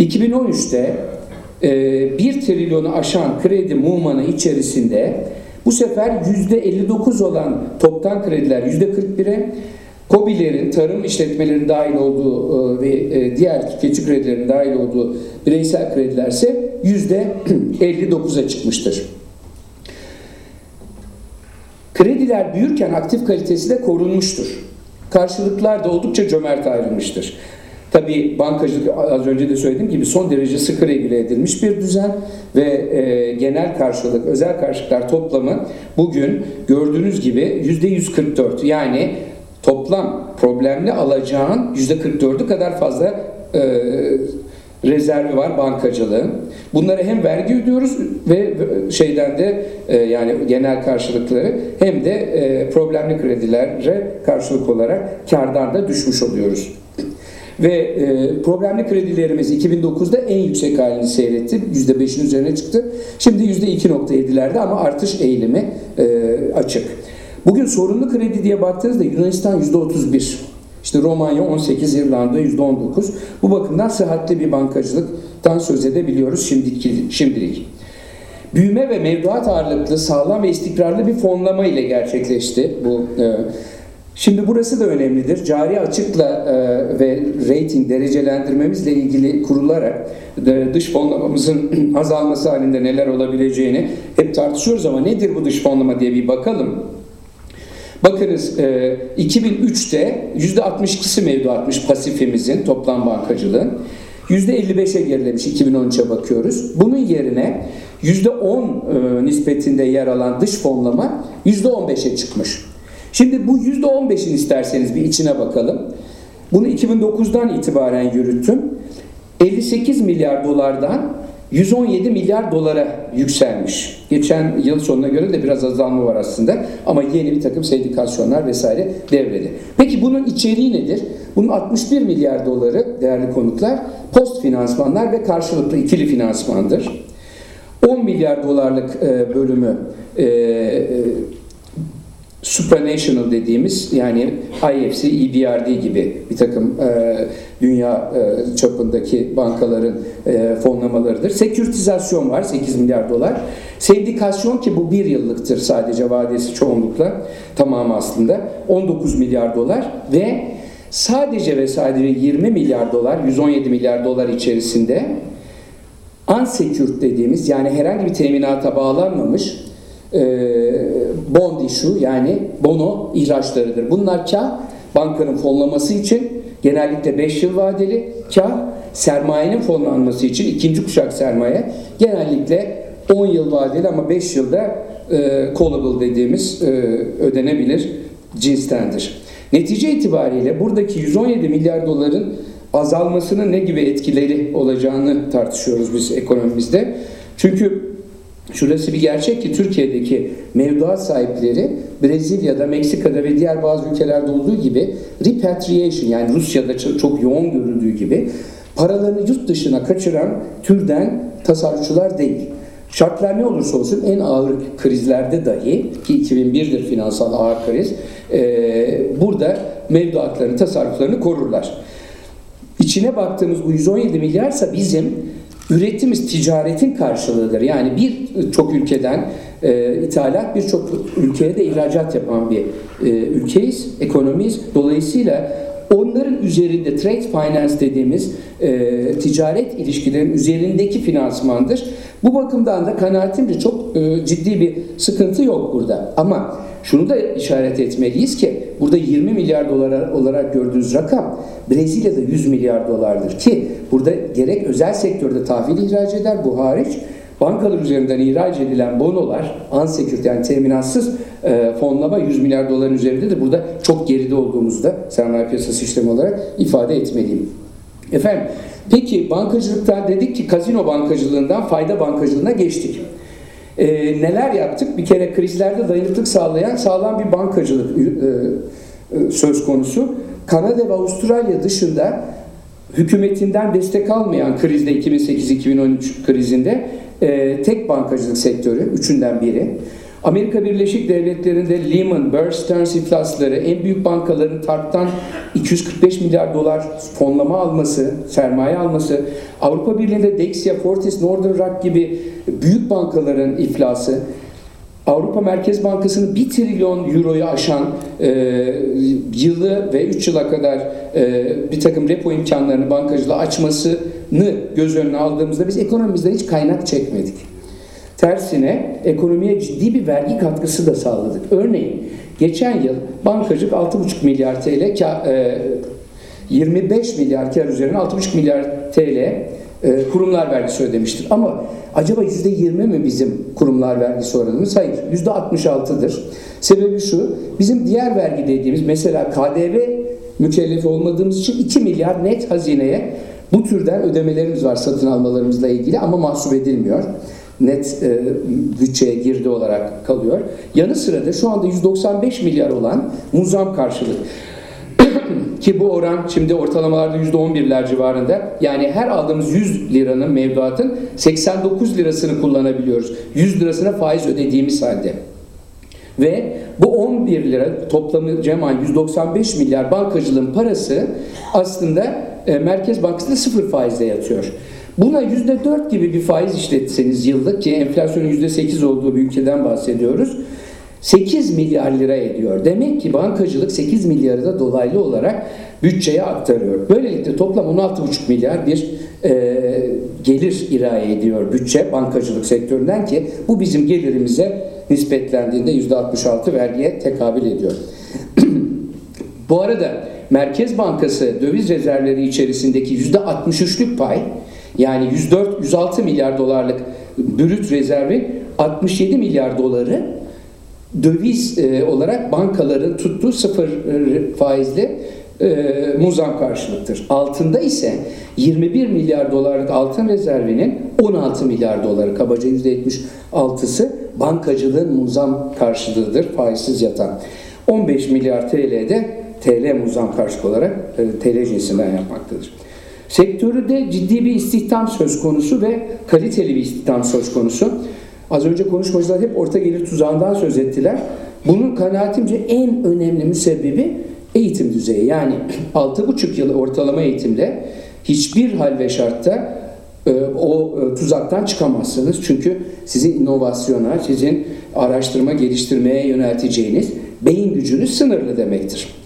2013'te e, 1 trilyonu aşan kredi muğmanı içerisinde bu sefer %59 olan toptan krediler %41'e, KOBİ'lerin, tarım işletmelerinin dahil olduğu ve e, diğer tüketici kredilerin dahil olduğu bireysel krediler ise %59'a çıkmıştır. Krediler büyürken aktif kalitesi de korunmuştur. Karşılıklar da oldukça cömert ayrılmıştır. Tabi bankacılık az önce de söylediğim gibi son derece sıkı regüle edilmiş bir düzen ve e, genel karşılık, özel karşılıklar toplamı bugün gördüğünüz gibi %144 yani toplam problemli alacağın %44'ü kadar fazla e, rezervi var bankacılığın. Bunları hem vergi ödüyoruz ve şeyden de e, yani genel karşılıkları hem de e, problemli kredilere karşılık olarak kardan da düşmüş oluyoruz. Ve e, problemli kredilerimiz 2009'da en yüksek halini seyretti. %5'in üzerine çıktı. Şimdi %2.7'lerde ama artış eğilimi e, açık. Bugün sorunlu kredi diye baktığınızda Yunanistan %31. İşte Romanya 18, İrlanda %19. Bu bakımdan sıhhatli bir bankacılıktan söz edebiliyoruz şimdiki, şimdilik. Büyüme ve mevduat ağırlıklı, sağlam ve istikrarlı bir fonlama ile gerçekleşti bu. E, şimdi burası da önemlidir. Cari açıkla e, ve rating derecelendirmemizle ilgili kurularak e, dış fonlamamızın azalması halinde neler olabileceğini hep tartışıyoruz ama nedir bu dış fonlama diye bir bakalım. Bakınız e, 2003'te %62'si mevduatmış pasifimizin toplam bankacılığın. %55'e gerilemiş 2013'e bakıyoruz. Bunun yerine %10 e, nispetinde yer alan dış fonlama %15'e çıkmış. Şimdi bu %15'in isterseniz bir içine bakalım. Bunu 2009'dan itibaren yürüttüm. 58 milyar dolardan 117 milyar dolara yükselmiş. Geçen yıl sonuna göre de biraz azalma var aslında ama yeni bir takım sendikasyonlar vesaire devrede. Peki bunun içeriği nedir? Bunun 61 milyar doları değerli konuklar post finansmanlar ve karşılıklı ikili finansmandır. 10 milyar dolarlık e, bölümü e, e, supranational dediğimiz yani IFC, EBRD gibi bir takım e, dünya e, çapındaki bankaların e, fonlamalarıdır. Sekürtizasyon var 8 milyar dolar. Sendikasyon ki bu bir yıllıktır sadece vadesi çoğunlukla tamamı aslında 19 milyar dolar ve sadece ve sadece 20 milyar dolar 117 milyar dolar içerisinde unsecured dediğimiz yani herhangi bir teminata bağlanmamış e, bond issue yani bono ihraçlarıdır. Bunlar kah bankanın fonlaması için genellikle 5 yıl vadeli, kah sermayenin fonlanması için ikinci kuşak sermaye genellikle 10 yıl vadeli ama 5 yılda e, callable dediğimiz e, ödenebilir cinstendir. Netice itibariyle buradaki 117 milyar doların azalmasının ne gibi etkileri olacağını tartışıyoruz biz ekonomimizde. Çünkü Şurası bir gerçek ki Türkiye'deki mevduat sahipleri Brezilya'da, Meksika'da ve diğer bazı ülkelerde olduğu gibi repatriation yani Rusya'da çok yoğun görüldüğü gibi paralarını yurt dışına kaçıran türden tasarrufçular değil. Şartlar ne olursa olsun en ağır krizlerde dahi ki 2001'dir finansal ağır kriz burada mevduatlarını, tasarruflarını korurlar. İçine baktığımız bu 117 milyarsa bizim üretimiz ticaretin karşılığıdır. Yani bir çok ülkeden e, ithalat birçok ülkeye de ihracat yapan bir e, ülkeyiz, ekonomiyiz. Dolayısıyla onların üzerinde trade finance dediğimiz e, ticaret ilişkilerin üzerindeki finansmandır. Bu bakımdan da kanaatimce çok e, ciddi bir sıkıntı yok burada. Ama şunu da işaret etmeliyiz ki burada 20 milyar dolar olarak gördüğünüz rakam Brezilya'da 100 milyar dolardır ki burada gerek özel sektörde tahvil ihraç eder bu hariç bankalar üzerinden ihraç edilen bonolar unsecured yani teminatsız e, fonlama 100 milyar doların üzerindedir. Burada çok geride olduğumuzu da sermaye piyasası işlemi olarak ifade etmeliyim. Efendim peki bankacılıkta dedik ki kazino bankacılığından fayda bankacılığına geçtik. E, neler yaptık? Bir kere krizlerde dayanıklık sağlayan sağlam bir bankacılık e, e, söz konusu. Kanada ve Avustralya dışında hükümetinden destek almayan krizde 2008-2013 krizinde e, tek bankacılık sektörü, üçünden biri. Amerika Birleşik Devletleri'nde Lehman, Bear Stearns iflasları, en büyük bankaların TARP'tan 245 milyar dolar fonlama alması, sermaye alması, Avrupa Birliği'nde Dexia, Fortis, Northern Rock gibi büyük bankaların iflası, Avrupa Merkez Bankası'nın 1 trilyon euroyu aşan e, yılı ve 3 yıla kadar e, bir takım repo imkanlarını bankacılığa açmasını göz önüne aldığımızda biz ekonomimizden hiç kaynak çekmedik. Tersine ekonomiye ciddi bir vergi katkısı da sağladık. Örneğin geçen yıl bankacılık 6,5 milyar TL, e, 25 milyar kar üzerine 6,5 milyar TL e, kurumlar vergisi ödemiştir. Ama acaba yüzde yirmi mi bizim kurumlar vergisi oranımız? Hayır. Yüzde 66'dır. Sebebi şu, bizim diğer vergi dediğimiz mesela KDV mükellefi olmadığımız için 2 milyar net hazineye bu türden ödemelerimiz var satın almalarımızla ilgili ama mahsup edilmiyor. Net e, bütçeye girdi olarak kalıyor. Yanı sıra da şu anda 195 milyar olan muzam karşılık ki bu oran şimdi ortalamalarda %11'ler civarında. Yani her aldığımız 100 liranın mevduatın 89 lirasını kullanabiliyoruz. 100 lirasına faiz ödediğimiz halde. Ve bu 11 lira toplamı cemal 195 milyar bankacılığın parası aslında e, Merkez Bankası'nda sıfır faizle yatıyor. Buna %4 gibi bir faiz işletseniz yıllık ki enflasyonun %8 olduğu bir ülkeden bahsediyoruz. 8 milyar lira ediyor. Demek ki bankacılık 8 milyarı da dolaylı olarak bütçeye aktarıyor. Böylelikle toplam 16,5 milyar bir e, gelir irade ediyor bütçe bankacılık sektöründen ki bu bizim gelirimize nispetlendiğinde %66 vergiye tekabül ediyor. bu arada Merkez Bankası döviz rezervleri içerisindeki %63'lük pay yani 104-106 milyar dolarlık brüt rezervi 67 milyar doları döviz e, olarak bankaların tuttuğu sıfır e, faizli e, muzam karşılıktır. Altında ise 21 milyar dolarlık altın rezervinin 16 milyar doları kabaca %76'sı bankacılığın muzam karşılığıdır faizsiz yatan. 15 milyar TL'de TL muzam karşılık olarak e, TL cinsinden yapmaktadır. Sektörde ciddi bir istihdam söz konusu ve kaliteli bir istihdam söz konusu. Az önce konuşmacılar hep orta gelir tuzağından söz ettiler. Bunun kanaatimce en önemli müsebbibi eğitim düzeyi. Yani 6,5 yıl ortalama eğitimde hiçbir hal ve şartta e, o e, tuzaktan çıkamazsınız. Çünkü sizin inovasyona, sizin araştırma geliştirmeye yönelteceğiniz beyin gücünüz sınırlı demektir.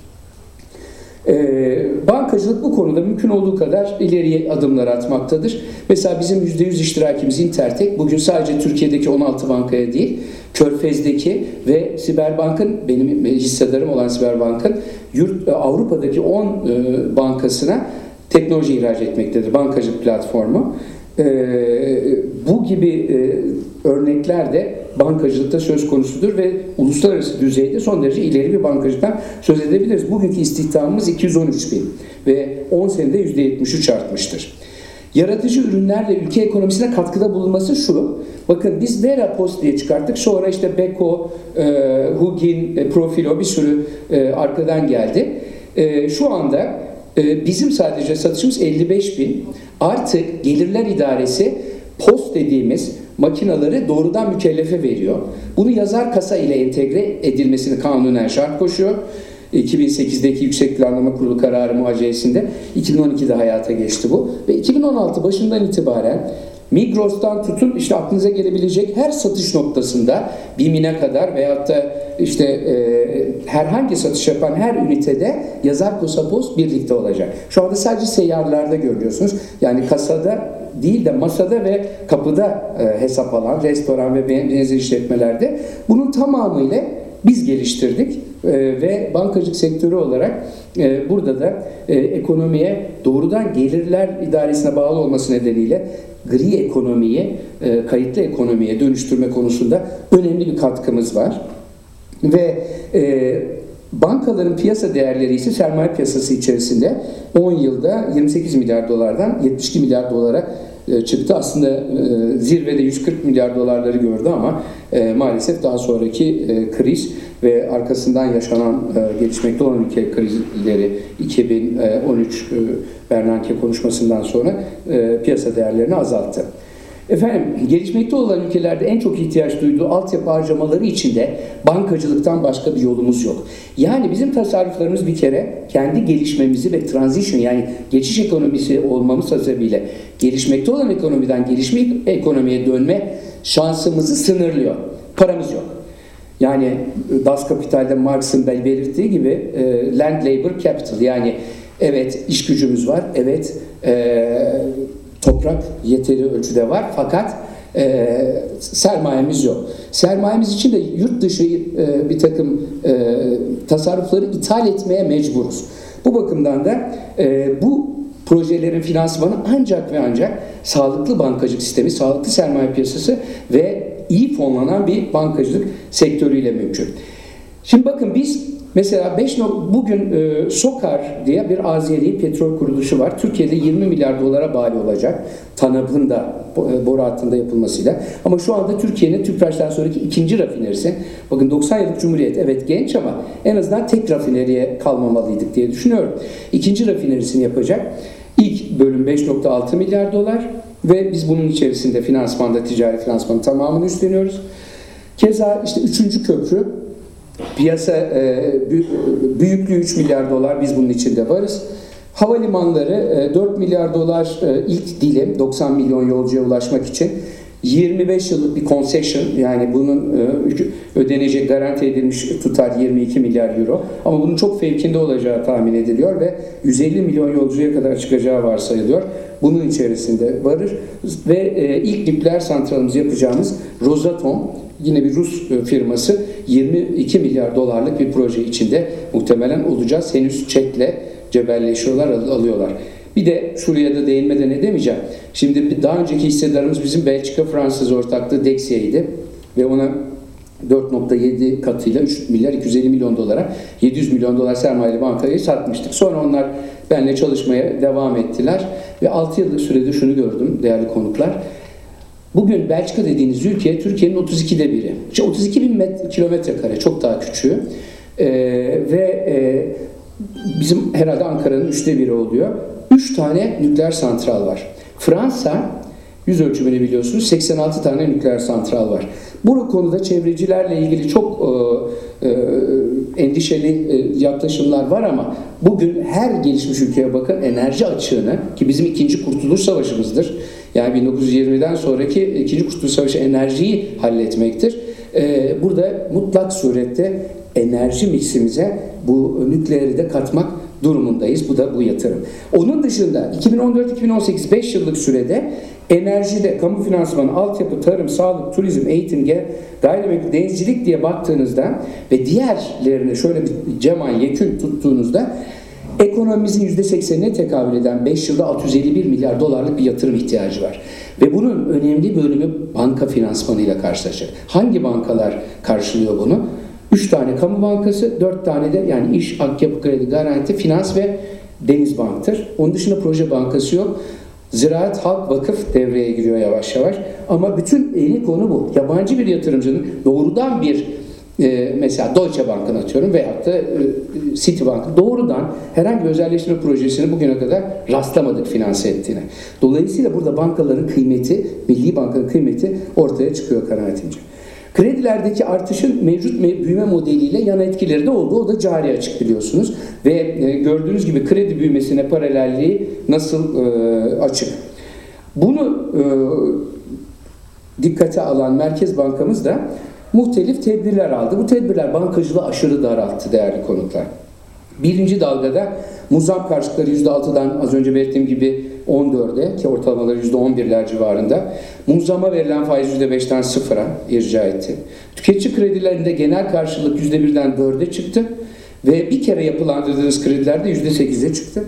Ee, bankacılık bu konuda mümkün olduğu kadar ileriye adımlar atmaktadır. Mesela bizim %100 iştirakimiz Intertek bugün sadece Türkiye'deki 16 bankaya değil, Körfez'deki ve Siberbank'ın benim hissedarım olan Siberbank'ın yurt, Avrupa'daki 10 e, bankasına teknoloji ihraç etmektedir. Bankacılık platformu. Ee, bu gibi e, örnekler de bankacılıkta söz konusudur ve uluslararası düzeyde son derece ileri bir bankacılıktan söz edebiliriz. Bugünkü istihdamımız 213 bin ve 10 senede %73 artmıştır. Yaratıcı ürünlerle ülke ekonomisine katkıda bulunması şu. Bakın biz Vera Post diye çıkarttık. Sonra işte Beko, e, Hugin, e, Profilo bir sürü e, arkadan geldi. E, şu anda e, bizim sadece satışımız 55 bin. Artık Gelirler İdaresi post dediğimiz makinaları doğrudan mükellefe veriyor. Bunu yazar kasa ile entegre edilmesini kanunen şart koşuyor. 2008'deki Yüksek Planlama Kurulu kararı muhaceyesinde 2012'de hayata geçti bu. Ve 2016 başından itibaren Migros'tan tutun işte aklınıza gelebilecek her satış noktasında BİM'ine kadar veyahut da işte e, herhangi satış yapan her ünitede yazar post birlikte olacak. Şu anda sadece seyyarlarda görüyorsunuz. Yani kasada değil de masada ve kapıda e, hesap alan restoran ve benzer işletmelerde bunun tamamıyla biz geliştirdik e, ve bankacılık sektörü olarak e, burada da ekonomiye doğrudan gelirler idaresine bağlı olması nedeniyle gri ekonomiyi kayıtlı ekonomiye dönüştürme konusunda önemli bir katkımız var. Ve bankaların piyasa değerleri ise sermaye piyasası içerisinde 10 yılda 28 milyar dolardan 72 milyar dolara çıktı. Aslında e, zirvede 140 milyar dolarları gördü ama e, maalesef daha sonraki kriz ve arkasından yaşanan gelişmekte olan ülke krizleri 2013 Bernanke konuşmasından sonra piyasa değerlerini azalttı. Efendim gelişmekte olan ülkelerde en çok ihtiyaç duyduğu altyapı harcamaları içinde bankacılıktan başka bir yolumuz yok. Yani bizim tasarruflarımız bir kere kendi gelişmemizi ve transition yani geçiş ekonomisi olmamız hasebiyle gelişmekte olan ekonomiden gelişme ekonomiye dönme şansımızı sınırlıyor. Paramız yok. Yani Das Kapital'de Marx'ın belirttiği gibi e, land labor capital yani evet iş gücümüz var, evet e, toprak yeteri ölçüde var fakat e, sermayemiz yok. Sermayemiz için de yurt dışı e, bir takım e, tasarrufları ithal etmeye mecburuz. Bu bakımdan da e, bu projelerin finansmanı ancak ve ancak sağlıklı bankacılık sistemi, sağlıklı sermaye piyasası ve iyi fonlanan bir bankacılık sektörüyle mümkün. Şimdi bakın biz Mesela 5 nok- bugün e, Sokar diye bir Azeri petrol kuruluşu var. Türkiye'de 20 milyar dolara bali olacak. TANAP'ın da e, boru hattında yapılmasıyla. Ama şu anda Türkiye'nin Tüpraş'tan sonraki ikinci rafinerisi. Bakın 90 yıllık Cumhuriyet evet genç ama en azından tek rafineriye kalmamalıydık diye düşünüyorum. İkinci rafinerisini yapacak. İlk bölüm 5.6 milyar dolar ve biz bunun içerisinde finansmanda, ticari finansmanın tamamını üstleniyoruz. Keza işte üçüncü köprü Piyasa e, bü- büyüklüğü 3 milyar dolar biz bunun içinde varız. Havalimanları e, 4 milyar dolar e, ilk dilim 90 milyon yolcuya ulaşmak için 25 yıllık bir concession yani bunun e, ödenecek garanti edilmiş tutar 22 milyar euro ama bunun çok fevkinde olacağı tahmin ediliyor ve 150 milyon yolcuya kadar çıkacağı varsayılıyor. Bunun içerisinde varır ve e, ilk nükleer santralımızı yapacağımız Rosatom yine bir Rus e, firması 22 milyar dolarlık bir proje içinde muhtemelen olacağız. Henüz çekle cebelleşiyorlar, al- alıyorlar. Bir de şuraya da değinmeden edemeyeceğim. Şimdi daha önceki hissedarımız bizim Belçika Fransız ortaklığı Dexia'ydı ve ona 4.7 katıyla 3 milyar 250 milyon dolara 700 milyon dolar sermayeli bankayı satmıştık. Sonra onlar benimle çalışmaya devam ettiler ve 6 yıllık sürede şunu gördüm değerli konuklar. Bugün Belçika dediğiniz ülke Türkiye'nin 32'de biri. İşte 32 bin met- kilometre kare çok daha küçüğü. Ee, ve e, bizim herhalde Ankara'nın üçte biri oluyor. Üç tane nükleer santral var. Fransa yüz ölçümünü biliyorsunuz 86 tane nükleer santral var. Bu konuda çevrecilerle ilgili çok e, e, endişeli e, yaklaşımlar var ama bugün her gelişmiş ülkeye bakın enerji açığını ki bizim ikinci kurtuluş savaşımızdır. Yani 1920'den sonraki ikinci kurtuluş savaşı enerjiyi halletmektir. E, burada mutlak surette enerji miksimize bu nükleeri de katmak durumundayız. Bu da bu yatırım. Onun dışında 2014-2018 5 yıllık sürede enerjide kamu finansmanı, altyapı, tarım, sağlık, turizm, eğitim, gayrimenkul, denizcilik diye baktığınızda ve diğerlerini şöyle bir cemal yekün tuttuğunuzda ekonomimizin %80'ine tekabül eden 5 yılda 651 milyar dolarlık bir yatırım ihtiyacı var. Ve bunun önemli bölümü banka finansmanıyla karşılaşacak. Hangi bankalar karşılıyor bunu? 3 tane kamu bankası, 4 tane de yani iş, altyapı, kredi, garanti, finans ve deniz banktır. Onun dışında proje bankası yok. Ziraat Halk Vakıf devreye giriyor yavaş yavaş. Ama bütün eli konu bu. Yabancı bir yatırımcının doğrudan bir e, mesela Deutsche Bank'ın atıyorum veyahut da e, Citibank doğrudan herhangi bir özelleştirme projesini bugüne kadar rastlamadık finanse ettiğine. Dolayısıyla burada bankaların kıymeti, Milli Banka'nın kıymeti ortaya çıkıyor kanaatimce. Kredilerdeki artışın mevcut me- büyüme modeliyle yan etkileri de oldu. O da cari açık biliyorsunuz. Ve e, gördüğünüz gibi kredi büyümesine paralelliği nasıl e, açık. Bunu e, dikkate alan Merkez Bankamız da muhtelif tedbirler aldı. Bu tedbirler bankacılığı aşırı daralttı değerli konuklar. Birinci dalgada muzam karşılıkları %6'dan az önce belirttiğim gibi 14'e ki ortalamaları %11'ler civarında. Muzama verilen faiz %5'ten 0'a irca etti. Tüketici kredilerinde genel karşılık %1'den 4'e çıktı ve bir kere yapılandırdığınız kredilerde %8'e çıktı.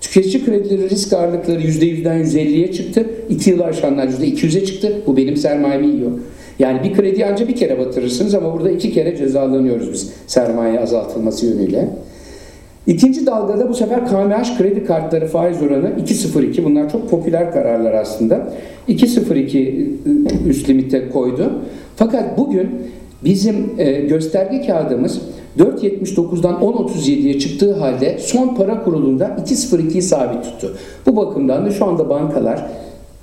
Tüketici kredileri risk ağırlıkları %100'den %50'ye çıktı. 2 yıl aşanlar %200'e çıktı. Bu benim sermayemi yiyor. Yani bir krediyi ancak bir kere batırırsınız ama burada iki kere cezalanıyoruz biz sermaye azaltılması yönüyle. İkinci dalgada bu sefer KMH kredi kartları faiz oranı 2.02. Bunlar çok popüler kararlar aslında. 2.02 üst limite koydu. Fakat bugün bizim e, gösterge kağıdımız 4.79'dan 10.37'ye çıktığı halde son para kurulunda 2.02'yi sabit tuttu. Bu bakımdan da şu anda bankalar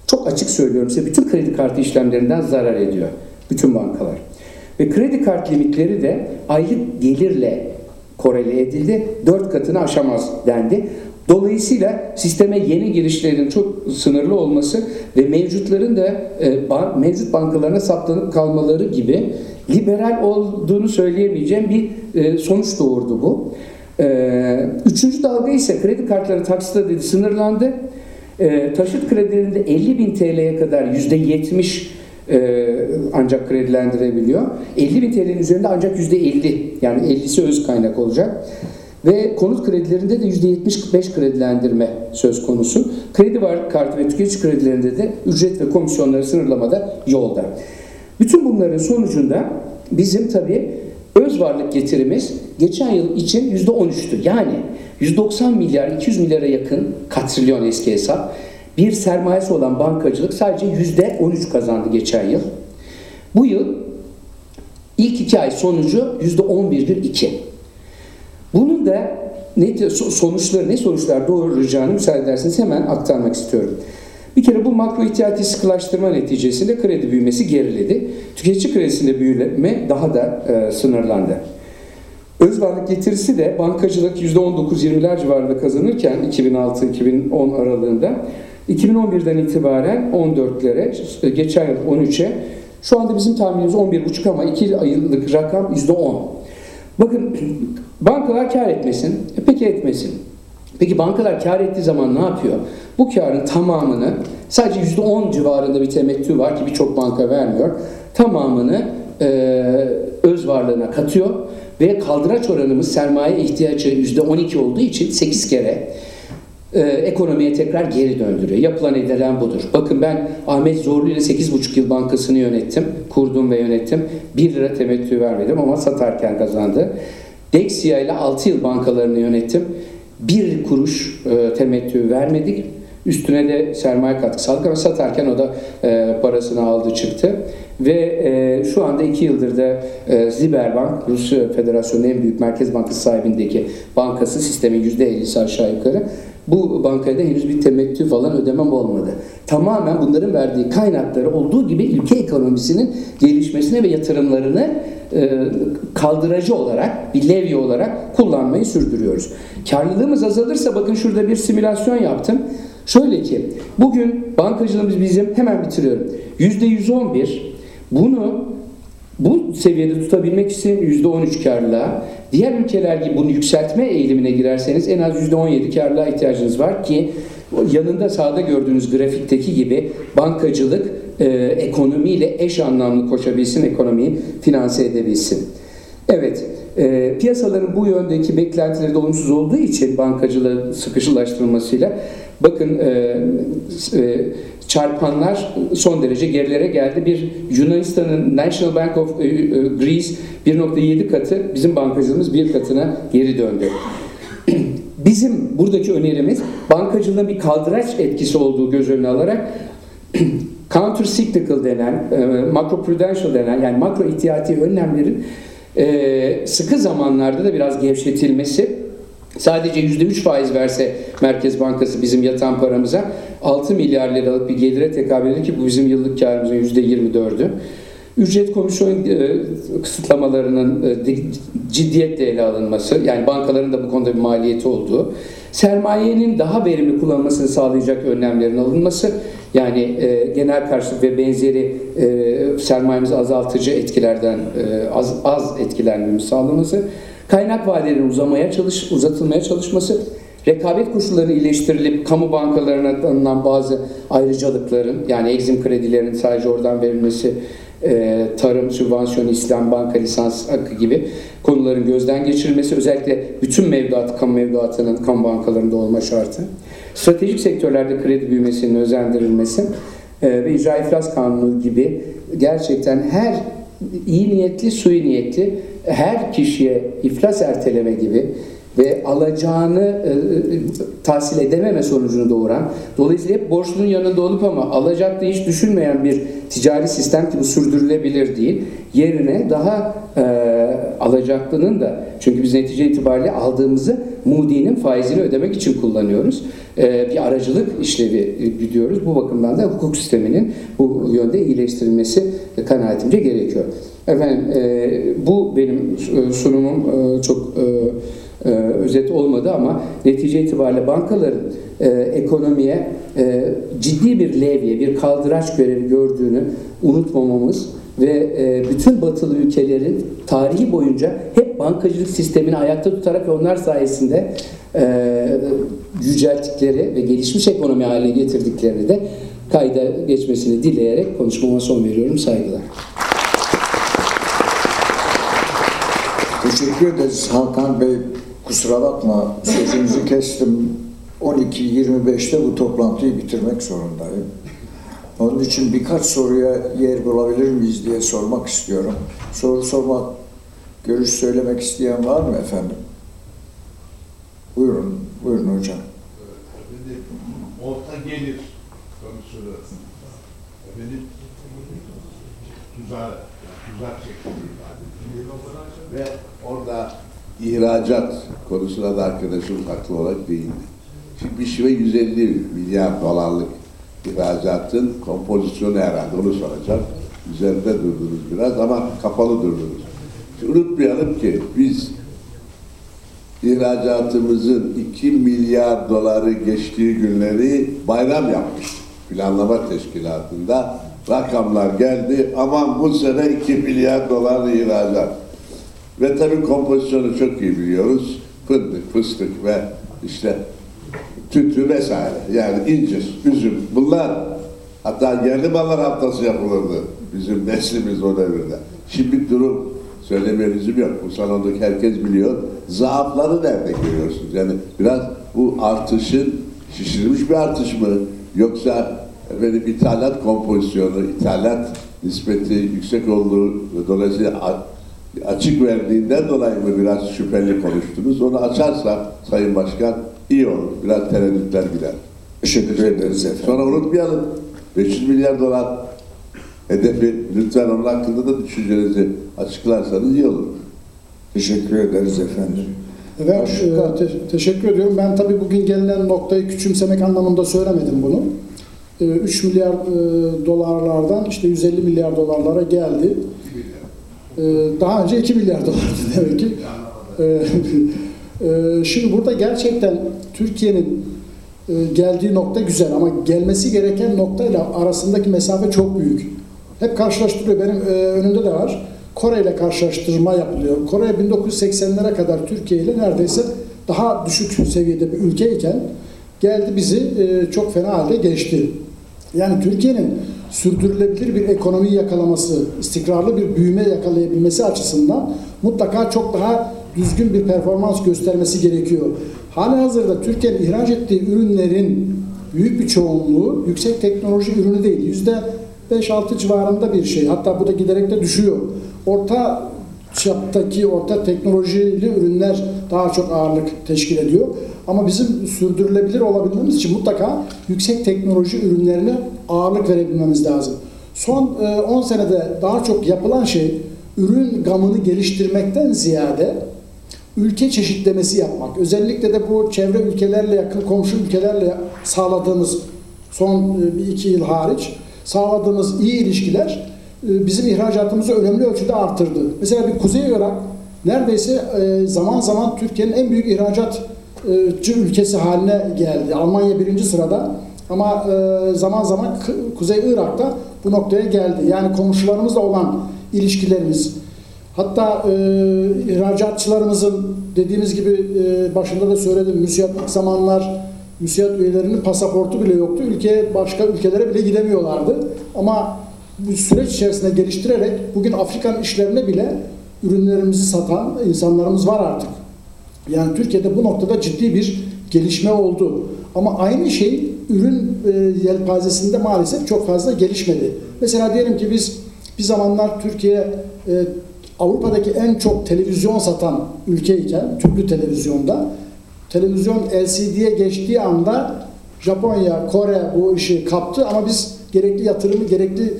çok açık söylüyorum size bütün kredi kartı işlemlerinden zarar ediyor. Bütün bankalar. Ve kredi kart limitleri de aylık gelirle korele edildi. Dört katını aşamaz dendi. Dolayısıyla sisteme yeni girişlerin çok sınırlı olması ve mevcutların da e, ba- mevcut bankalarına saplanıp kalmaları gibi liberal olduğunu söyleyemeyeceğim bir e, sonuç doğurdu bu. E, üçüncü dalga ise kredi kartları taksit adedi sınırlandı. E, taşıt kredilerinde 50 bin TL'ye kadar yüzde 70 e, ancak kredilendirebiliyor. 50 bin TL'nin üzerinde ancak yüzde 50 yani 50'si öz kaynak olacak. Ve konut kredilerinde de yüzde 75 kredilendirme söz konusu. Kredi var kartı ve tüketici kredilerinde de ücret ve komisyonları sınırlamada yolda. Bütün bunların sonucunda bizim tabii Öz varlık getirimiz geçen yıl için yüzde 13'tü. Yani 190 milyar 200 milyara yakın katrilyon eski hesap. Bir sermayesi olan bankacılık sadece yüzde 13 kazandı geçen yıl. Bu yıl ilk iki ay sonucu yüzde 11,2. Bunun da ne sonuçları ne sonuçlar doğuracağını müsaade ederseniz hemen aktarmak istiyorum. Bir kere bu makro ihtiyati sıkılaştırma neticesinde kredi büyümesi geriledi. Tüketici kredisinde büyüme daha da e, sınırlandı. Öz varlık getirisi de bankacılık %19-20'ler civarında kazanırken 2006-2010 aralığında 2011'den itibaren 14'lere, geçen yıl 13'e, şu anda bizim tahminimiz 11,5 ama 2 yıllık rakam %10. Bakın bankalar kar etmesin, e peki etmesin. Peki bankalar kar ettiği zaman ne yapıyor? Bu karın tamamını sadece %10 civarında bir temettü var ki birçok banka vermiyor. Tamamını e, öz varlığına katıyor ve kaldıraç oranımız sermaye ihtiyacı %12 olduğu için 8 kere e, ekonomiye tekrar geri döndürüyor. Yapılan edilen budur. Bakın ben Ahmet Zorlu ile 8,5 yıl bankasını yönettim. Kurdum ve yönettim. 1 lira temettü vermedim ama satarken kazandı. Dexia ile 6 yıl bankalarını yönettim. Bir kuruş e, temettü vermedik. Üstüne de sermaye katkısı aldık ama satarken o da e, parasını aldı çıktı. Ve e, şu anda iki yıldır da e, Ziberbank, Rusya Federasyonu'nun en büyük merkez bankası sahibindeki bankası sistemin %50'si aşağı yukarı. Bu bankaya da henüz bir temettü falan ödemem olmadı. Tamamen bunların verdiği kaynakları olduğu gibi ülke ekonomisinin gelişmesine ve yatırımlarını e, kaldırıcı olarak, bir levye olarak kullanmayı sürdürüyoruz. Karlılığımız azalırsa bakın şurada bir simülasyon yaptım. Şöyle ki bugün bankacılığımız bizim hemen bitiriyorum. %111 bunu bu seviyede tutabilmek için %13 karlılığa, diğer ülkeler gibi bunu yükseltme eğilimine girerseniz en az %17 karlılığa ihtiyacınız var ki yanında sağda gördüğünüz grafikteki gibi bankacılık e, ekonomiyle eş anlamlı koşabilsin, ekonomiyi finanse edebilsin. Evet, e, piyasaların bu yöndeki beklentileri de olumsuz olduğu için bankacılığın sıkışılaştırılmasıyla bakın e, e, çarpanlar son derece gerilere geldi. Bir Yunanistan'ın National Bank of e, e, Greece 1.7 katı, bizim bankacılığımız bir katına geri döndü. Bizim buradaki önerimiz bankacılığın bir kaldıraç etkisi olduğu göz önüne alarak counter cyclical denen, e, macro prudential denen yani makro ihtiyati önlemlerin e, sıkı zamanlarda da biraz gevşetilmesi sadece %3 faiz verse Merkez Bankası bizim yatan paramıza 6 milyar liralık bir gelire tekabül ediyor ki bu bizim yıllık karımızın %24'ü. Ücret komisyon e, kısıtlamalarının e, ciddiyetle ele alınması, yani bankaların da bu konuda bir maliyeti olduğu, sermayenin daha verimli kullanılmasını sağlayacak önlemlerin alınması, yani e, genel karşılık ve benzeri e, sermayemizi azaltıcı etkilerden e, az, az etkilenmemiz sağlaması, kaynak vadelerinin uzamaya çalış, uzatılmaya çalışması, rekabet koşulları iyileştirilip kamu bankalarına tanınan bazı ayrıcalıkların yani egzim kredilerinin sadece oradan verilmesi e, tarım, sübvansiyon, İslam, banka, lisans hakkı gibi konuların gözden geçirilmesi, özellikle bütün mevduat, kamu mevduatının kamu bankalarında olma şartı, stratejik sektörlerde kredi büyümesinin özendirilmesi e, ve icra iflas kanunu gibi gerçekten her iyi niyetli, suyu niyetli her kişiye iflas erteleme gibi ve alacağını e, e, tahsil edememe sonucunu doğuran, dolayısıyla hep borçlunun yanında olup ama alacakta hiç düşünmeyen bir ticari sistem ki bu sürdürülebilir değil, yerine daha e, alacaklının da, çünkü biz netice itibariyle aldığımızı Moody'nin faizini ödemek için kullanıyoruz. E, bir aracılık işlevi gidiyoruz. Bu bakımdan da hukuk sisteminin bu yönde iyileştirilmesi kanaatimce gerekiyor. Efendim e, bu benim e, sunumum e, çok e, e, özet olmadı ama netice itibariyle bankaların e, ekonomiye e, ciddi bir levye, bir kaldıraç görevi gördüğünü unutmamamız ve e, bütün batılı ülkelerin tarihi boyunca hep bankacılık sistemini ayakta tutarak onlar sayesinde e, yücelttikleri ve gelişmiş ekonomi haline getirdiklerini de kayda geçmesini dileyerek konuşmama son veriyorum. Saygılar. Teşekkür ederiz Hakan Bey. Kusura bakma sözünüzü kestim. 12.25'te bu toplantıyı bitirmek zorundayım. Onun için birkaç soruya yer bulabilir miyiz diye sormak istiyorum. Soru sormak Görüş söylemek isteyen var mı efendim? Buyurun, buyurun hocam. Efendim, orta gelir konusunu efendim tuzak, tuzak şeklinde. Ve orada ihracat konusuna da arkadaşım haklı olarak değindi. Şimdi bir şey ve 150 milyar dolarlık ihracatın kompozisyonu herhalde onu soracağım. Üzerinde durdunuz biraz ama kapalı durdunuz. Şimdi unutmayalım ki biz ihracatımızın 2 milyar doları geçtiği günleri bayram yapmıştık. Planlama teşkilatında rakamlar geldi. Aman bu sene 2 milyar dolar ihracat. Ve tabii kompozisyonu çok iyi biliyoruz. Fındık, fıstık ve işte tütü vesaire. Yani incir, üzüm. Bunlar hatta yerli mallar haftası yapılırdı bizim neslimiz o devirde. Şimdi durum söylemeye lüzum yok. Bu salondaki herkes biliyor. Zaafları nerede görüyorsunuz? Yani biraz bu artışın şişirilmiş bir artış mı? Yoksa efendim ithalat kompozisyonu, ithalat nispeti yüksek olduğu dolayısıyla açık verdiğinden dolayı mı biraz şüpheli konuştunuz? Onu açarsa Sayın Başkan iyi olur. Biraz tereddütler gider. Teşekkür ederiz efendim. Sonra unutmayalım. 500 milyar dolar hedefi lütfen onun hakkında da düşüncenizi açıklarsanız iyi olur. Teşekkür ederiz efendim. Evet, Başka? e, te- teşekkür ediyorum. Ben tabii bugün gelinen noktayı küçümsemek anlamında söylemedim bunu. E, 3 milyar e, dolarlardan işte 150 milyar dolarlara geldi. E, Daha önce 2 milyar dolardı demek ki. E, e, Şimdi burada gerçekten Türkiye'nin e, geldiği nokta güzel ama gelmesi gereken noktayla arasındaki mesafe çok büyük. Hep karşılaştırıyor. Benim e, önümde de var. Kore ile karşılaştırma yapılıyor. Kore 1980'lere kadar Türkiye ile neredeyse daha düşük seviyede bir ülkeyken geldi bizi e, çok fena halde geçti. Yani Türkiye'nin sürdürülebilir bir ekonomi yakalaması, istikrarlı bir büyüme yakalayabilmesi açısından mutlaka çok daha düzgün bir performans göstermesi gerekiyor. Hali hazırda Türkiye'nin ihraç ettiği ürünlerin büyük bir çoğunluğu yüksek teknoloji ürünü değil. Yüzde 5-6 civarında bir şey. Hatta bu da giderek de düşüyor. Orta çaptaki orta teknolojili ürünler daha çok ağırlık teşkil ediyor. Ama bizim sürdürülebilir olabilmemiz için mutlaka yüksek teknoloji ürünlerine ağırlık verebilmemiz lazım. Son e, 10 senede daha çok yapılan şey ürün gamını geliştirmekten ziyade ülke çeşitlemesi yapmak. Özellikle de bu çevre ülkelerle yakın komşu ülkelerle sağladığımız son e, bir iki yıl hariç sağladığımız iyi ilişkiler e, bizim ihracatımızı önemli ölçüde artırdı. Mesela bir Kuzey Irak neredeyse e, zaman zaman Türkiye'nin en büyük ihracatçı ülkesi haline geldi. Almanya birinci sırada ama e, zaman zaman Kuzey Irak'ta bu noktaya geldi. Yani komşularımızla olan ilişkilerimiz, Hatta e, ihracatçılarımızın dediğimiz gibi e, başında da söyledim müsiyatlık zamanlar müsiyat üyelerinin pasaportu bile yoktu. Ülkeye başka ülkelere bile gidemiyorlardı. Ama bu süreç içerisinde geliştirerek bugün Afrika'nın işlerine bile ürünlerimizi satan insanlarımız var artık. Yani Türkiye'de bu noktada ciddi bir gelişme oldu. Ama aynı şey ürün e, yelpazesinde maalesef çok fazla gelişmedi. Mesela diyelim ki biz bir zamanlar Türkiye e, Avrupa'daki en çok televizyon satan ülkeyken, tüplü televizyonda, televizyon LCD'ye geçtiği anda Japonya, Kore bu işi kaptı ama biz gerekli yatırımı, gerekli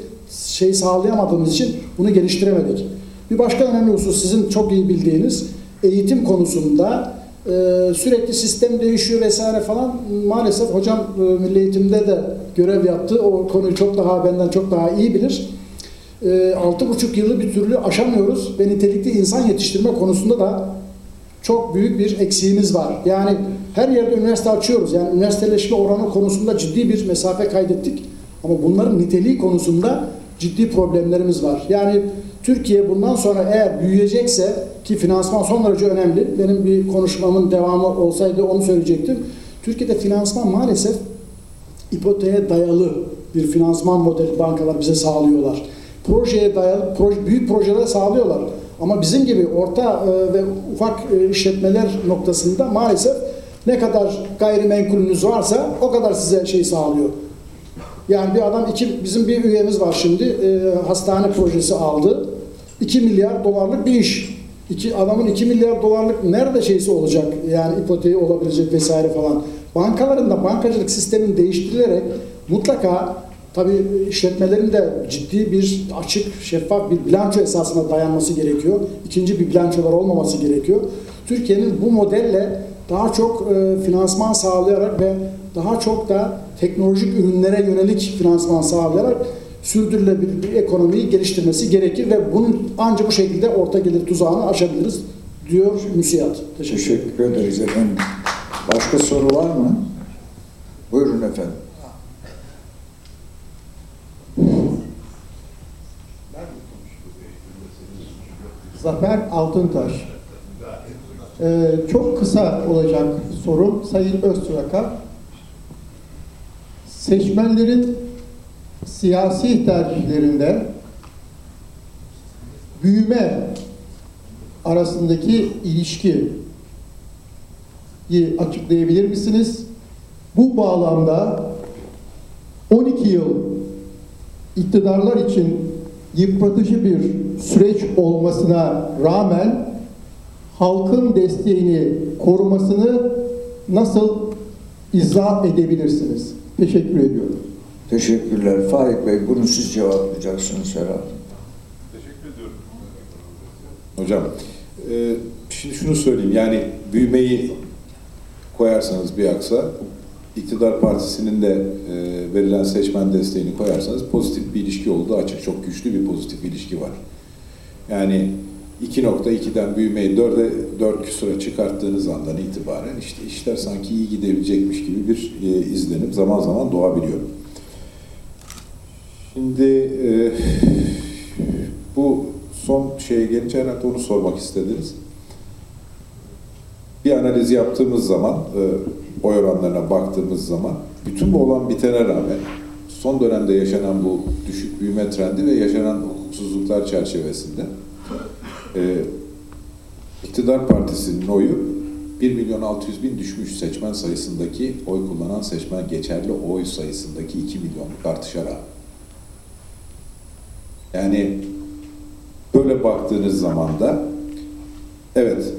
şey sağlayamadığımız için bunu geliştiremedik. Bir başka önemli husus sizin çok iyi bildiğiniz eğitim konusunda e, sürekli sistem değişiyor vesaire falan. Maalesef hocam e, milli eğitimde de görev yaptı. O konuyu çok daha benden çok daha iyi bilir. E, altı buçuk yılı bir türlü aşamıyoruz ve nitelikli insan yetiştirme konusunda da çok büyük bir eksiğimiz var. Yani her yerde üniversite açıyoruz. Yani üniversiteleşme oranı konusunda ciddi bir mesafe kaydettik. Ama bunların niteliği konusunda ciddi problemlerimiz var. Yani Türkiye bundan sonra eğer büyüyecekse ki finansman son derece önemli. Benim bir konuşmamın devamı olsaydı onu söyleyecektim. Türkiye'de finansman maalesef ipoteğe dayalı bir finansman modeli bankalar bize sağlıyorlar. Projeye dayalı proje, büyük projeler sağlıyorlar. Ama bizim gibi orta e, ve ufak e, işletmeler noktasında maalesef ne kadar gayrimenkulünüz varsa o kadar size şey sağlıyor. Yani bir adam iki bizim bir üyemiz var şimdi e, hastane projesi aldı. 2 milyar dolarlık bir iş. İki, adamın 2 milyar dolarlık nerede şeysi olacak yani ipoteği olabilecek vesaire falan. Bankaların da bankacılık sistemini değiştirilerek mutlaka tabii işletmelerin de ciddi bir açık, şeffaf bir bilanço esasına dayanması gerekiyor. İkinci bir bilançolar olmaması gerekiyor. Türkiye'nin bu modelle daha çok e, finansman sağlayarak ve daha çok da teknolojik ürünlere yönelik finansman sağlayarak sürdürülebilir bir ekonomiyi geliştirmesi gerekir ve bunun ancak bu şekilde orta gelir tuzağını aşabiliriz diyor müsiyat. Teşekkür. Teşekkür ederiz efendim. Başka soru var mı? Buyurun efendim. Zafer Altıntaş. Ee, çok kısa olacak sorum Sayın Öztürk'a. Seçmenlerin siyasi tercihlerinde büyüme arasındaki ilişkiyi açıklayabilir misiniz? Bu bağlamda 12 yıl iktidarlar için yıpratıcı bir süreç olmasına rağmen halkın desteğini korumasını nasıl izah edebilirsiniz? Teşekkür ediyorum. Teşekkürler. Faik Bey bunu siz cevaplayacaksınız herhalde. Teşekkür ediyorum. Hocam, e, şimdi şunu söyleyeyim. Yani büyümeyi koyarsanız bir aksa, iktidar partisinin de e, verilen seçmen desteğini koyarsanız pozitif bir ilişki olduğu açık. Çok güçlü bir pozitif ilişki var. Yani 2.2'den büyümeyi 4'e 4 küsura çıkarttığınız andan itibaren işte işler sanki iyi gidebilecekmiş gibi bir e, izlenim zaman zaman doğabiliyor. Şimdi e, bu son şeye gelince herhalde onu sormak istediniz. Bir analiz yaptığımız zaman, e, oy oranlarına baktığımız zaman, bütün bu olan bitene rağmen son dönemde yaşanan bu düşük büyüme trendi ve yaşanan hukuksuzluklar çerçevesinde e, iktidar partisinin oyu 1 milyon 600 bin düşmüş seçmen sayısındaki oy kullanan seçmen geçerli oy sayısındaki 2 milyonluk artışa rağmen. Yani böyle baktığınız zaman da evet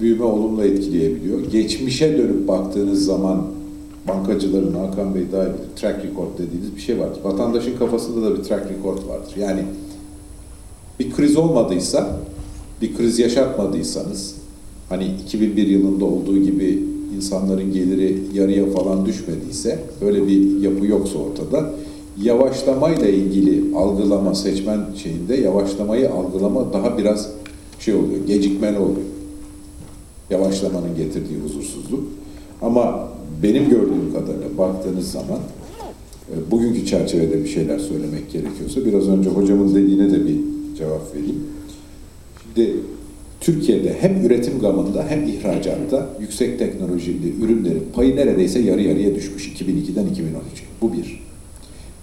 büyüme olumlu etkileyebiliyor. Geçmişe dönüp baktığınız zaman bankacıların Hakan Bey daha bilir, track record dediğiniz bir şey vardır. Vatandaşın kafasında da bir track record vardır. Yani bir kriz olmadıysa, bir kriz yaşatmadıysanız, hani 2001 yılında olduğu gibi insanların geliri yarıya falan düşmediyse, böyle bir yapı yoksa ortada, yavaşlamayla ilgili algılama seçmen şeyinde yavaşlamayı algılama daha biraz şey oluyor, gecikmeli oluyor. Yavaşlamanın getirdiği huzursuzluk. Ama benim gördüğüm kadarıyla baktığınız zaman e, bugünkü çerçevede bir şeyler söylemek gerekiyorsa biraz önce hocamın dediğine de bir cevap vereyim. Şimdi Türkiye'de hem üretim gamında hem ihracatta yüksek teknolojili ürünlerin payı neredeyse yarı yarıya düşmüş 2002'den 2013'e. Bu bir.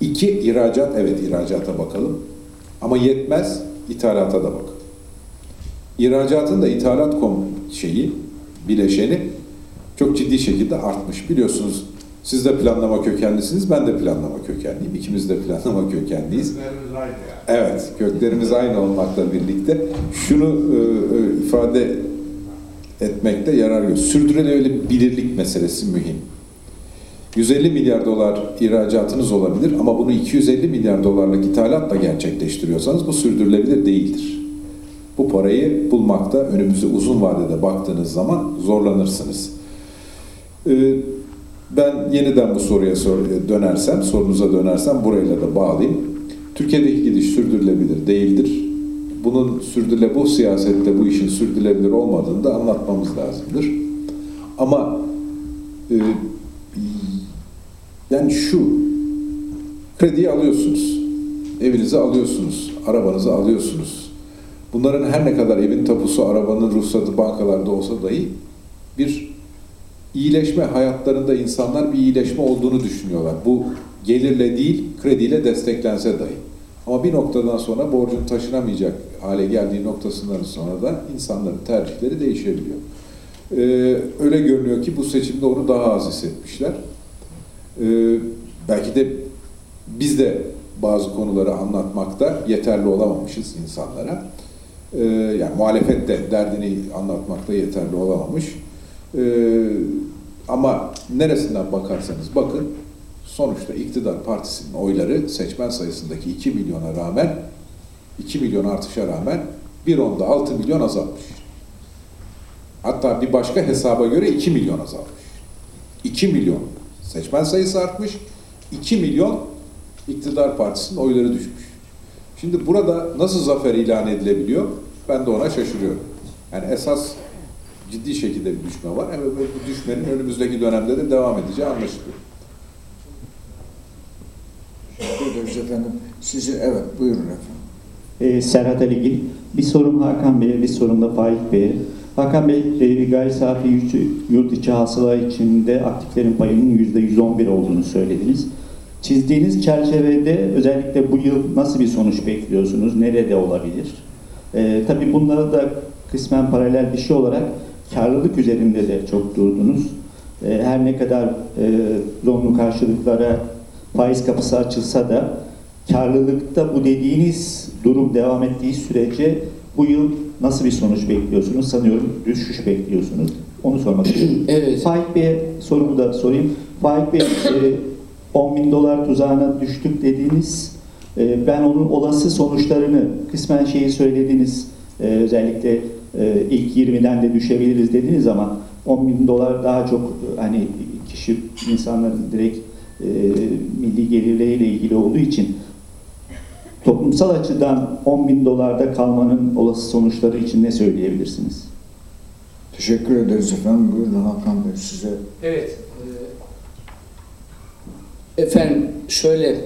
İki, ihracat. Evet ihracata bakalım. Ama yetmez, ithalata da bakalım. İhracatın da ithalat kom şeyi, bileşeni çok ciddi şekilde artmış. Biliyorsunuz siz de planlama kökenlisiniz, ben de planlama kökenliyim. İkimiz de planlama kökenliyiz. Evet, köklerimiz aynı olmakla birlikte şunu e, e, ifade etmekte yarar görüyor. Sürdürülebilirlik meselesi mühim. 150 milyar dolar ihracatınız olabilir ama bunu 250 milyar dolarlık ithalatla gerçekleştiriyorsanız bu sürdürülebilir değildir. Bu parayı bulmakta önümüze uzun vadede baktığınız zaman zorlanırsınız. Ee, ben yeniden bu soruya dönersem, sorunuza dönersem burayla da bağlayayım. Türkiye'deki gidiş sürdürülebilir değildir. Bunun sürdürüle bu siyasette bu işin sürdürülebilir olmadığını da anlatmamız lazımdır. Ama e, yani şu, krediyi alıyorsunuz, evinizi alıyorsunuz, arabanızı alıyorsunuz. Bunların her ne kadar evin tapusu, arabanın ruhsatı bankalarda olsa dahi bir iyileşme, hayatlarında insanlar bir iyileşme olduğunu düşünüyorlar. Bu gelirle değil, krediyle desteklense dahi. Ama bir noktadan sonra borcun taşınamayacak hale geldiği noktasından sonra da insanların tercihleri değişebiliyor. Ee, öyle görünüyor ki bu seçimde onu daha az hissetmişler. Ee, belki de biz de bazı konuları anlatmakta yeterli olamamışız insanlara. Ee, yani muhalefet de derdini anlatmakta yeterli olamamış. Ee, ama neresinden bakarsanız bakın sonuçta iktidar partisinin oyları seçmen sayısındaki 2 milyona rağmen 2 milyon artışa rağmen bir onda 6 milyon azalmış. Hatta bir başka hesaba göre 2 milyon azalmış. 2 milyon seçmen sayısı artmış. 2 milyon iktidar partisinin oyları düşmüş. Şimdi burada nasıl zafer ilan edilebiliyor? Ben de ona şaşırıyorum. Yani esas ciddi şekilde bir düşme var. Evet, bu düşmenin önümüzdeki dönemde de devam edeceği anlaşılıyor. Efendim. Sizi evet buyurun efendim. Ee, Serhat Aligil. Bir sorum Hakan Bey'e, bir sorum da Faik Bey'e. Hakan Bey, e, gayri safi yurt, yurt içi hasıla içinde aktiflerin payının %111 olduğunu söylediniz. Çizdiğiniz çerçevede özellikle bu yıl nasıl bir sonuç bekliyorsunuz? Nerede olabilir? Ee, tabii bunları da kısmen paralel bir şey olarak karlılık üzerinde de çok durdunuz. Ee, her ne kadar e, zorunlu karşılıklara faiz kapısı açılsa da karlılıkta bu dediğiniz durum devam ettiği sürece bu yıl nasıl bir sonuç bekliyorsunuz? Sanıyorum düşüş bekliyorsunuz. Onu sormak istiyorum. Evet. Faik Bey'e sorumu da sorayım. Faik Bey, e, 10 bin dolar tuzağına düştük dediniz. E, ben onun olası sonuçlarını kısmen şeyi söylediniz. E, özellikle e, ilk 20'den de düşebiliriz dediniz ama 10 bin dolar daha çok e, hani kişi insanların direkt e, milli gelirleriyle ilgili olduğu için toplumsal açıdan 10 bin dolarda kalmanın olası sonuçları için ne söyleyebilirsiniz? Teşekkür ederiz efendim. Buyurun Hakan Bey size. Evet. e, Efendim şöyle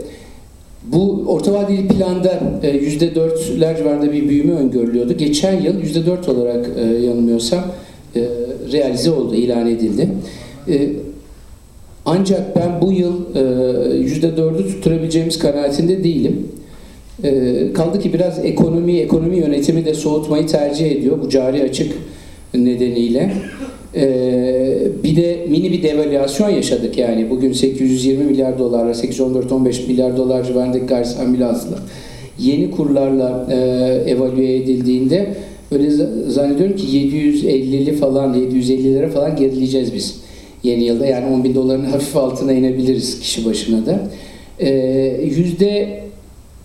bu orta vadeli planda e, yüzde dörtler civarında bir büyüme öngörülüyordu. Geçen yıl yüzde dört olarak e, yanılmıyorsam e, realize oldu, ilan edildi. E, Ancak ben bu yıl e, yüzde dördü tutturabileceğimiz kanaatinde değilim. E, Kaldı ki biraz ekonomi, ekonomi yönetimi de soğutmayı tercih ediyor bu cari açık nedeniyle. Ee, bir de mini bir devalüasyon yaşadık yani bugün 820 milyar dolarla 814-15 milyar dolar civarındaki gayri safi hasıla yeni kurlarla e, evalüe edildiğinde öyle za- zannediyorum ki 750'li falan 750'lere falan gerileyeceğiz biz yeni yılda yani 10 bin doların hafif altına inebiliriz kişi başına da. Ee, yüzde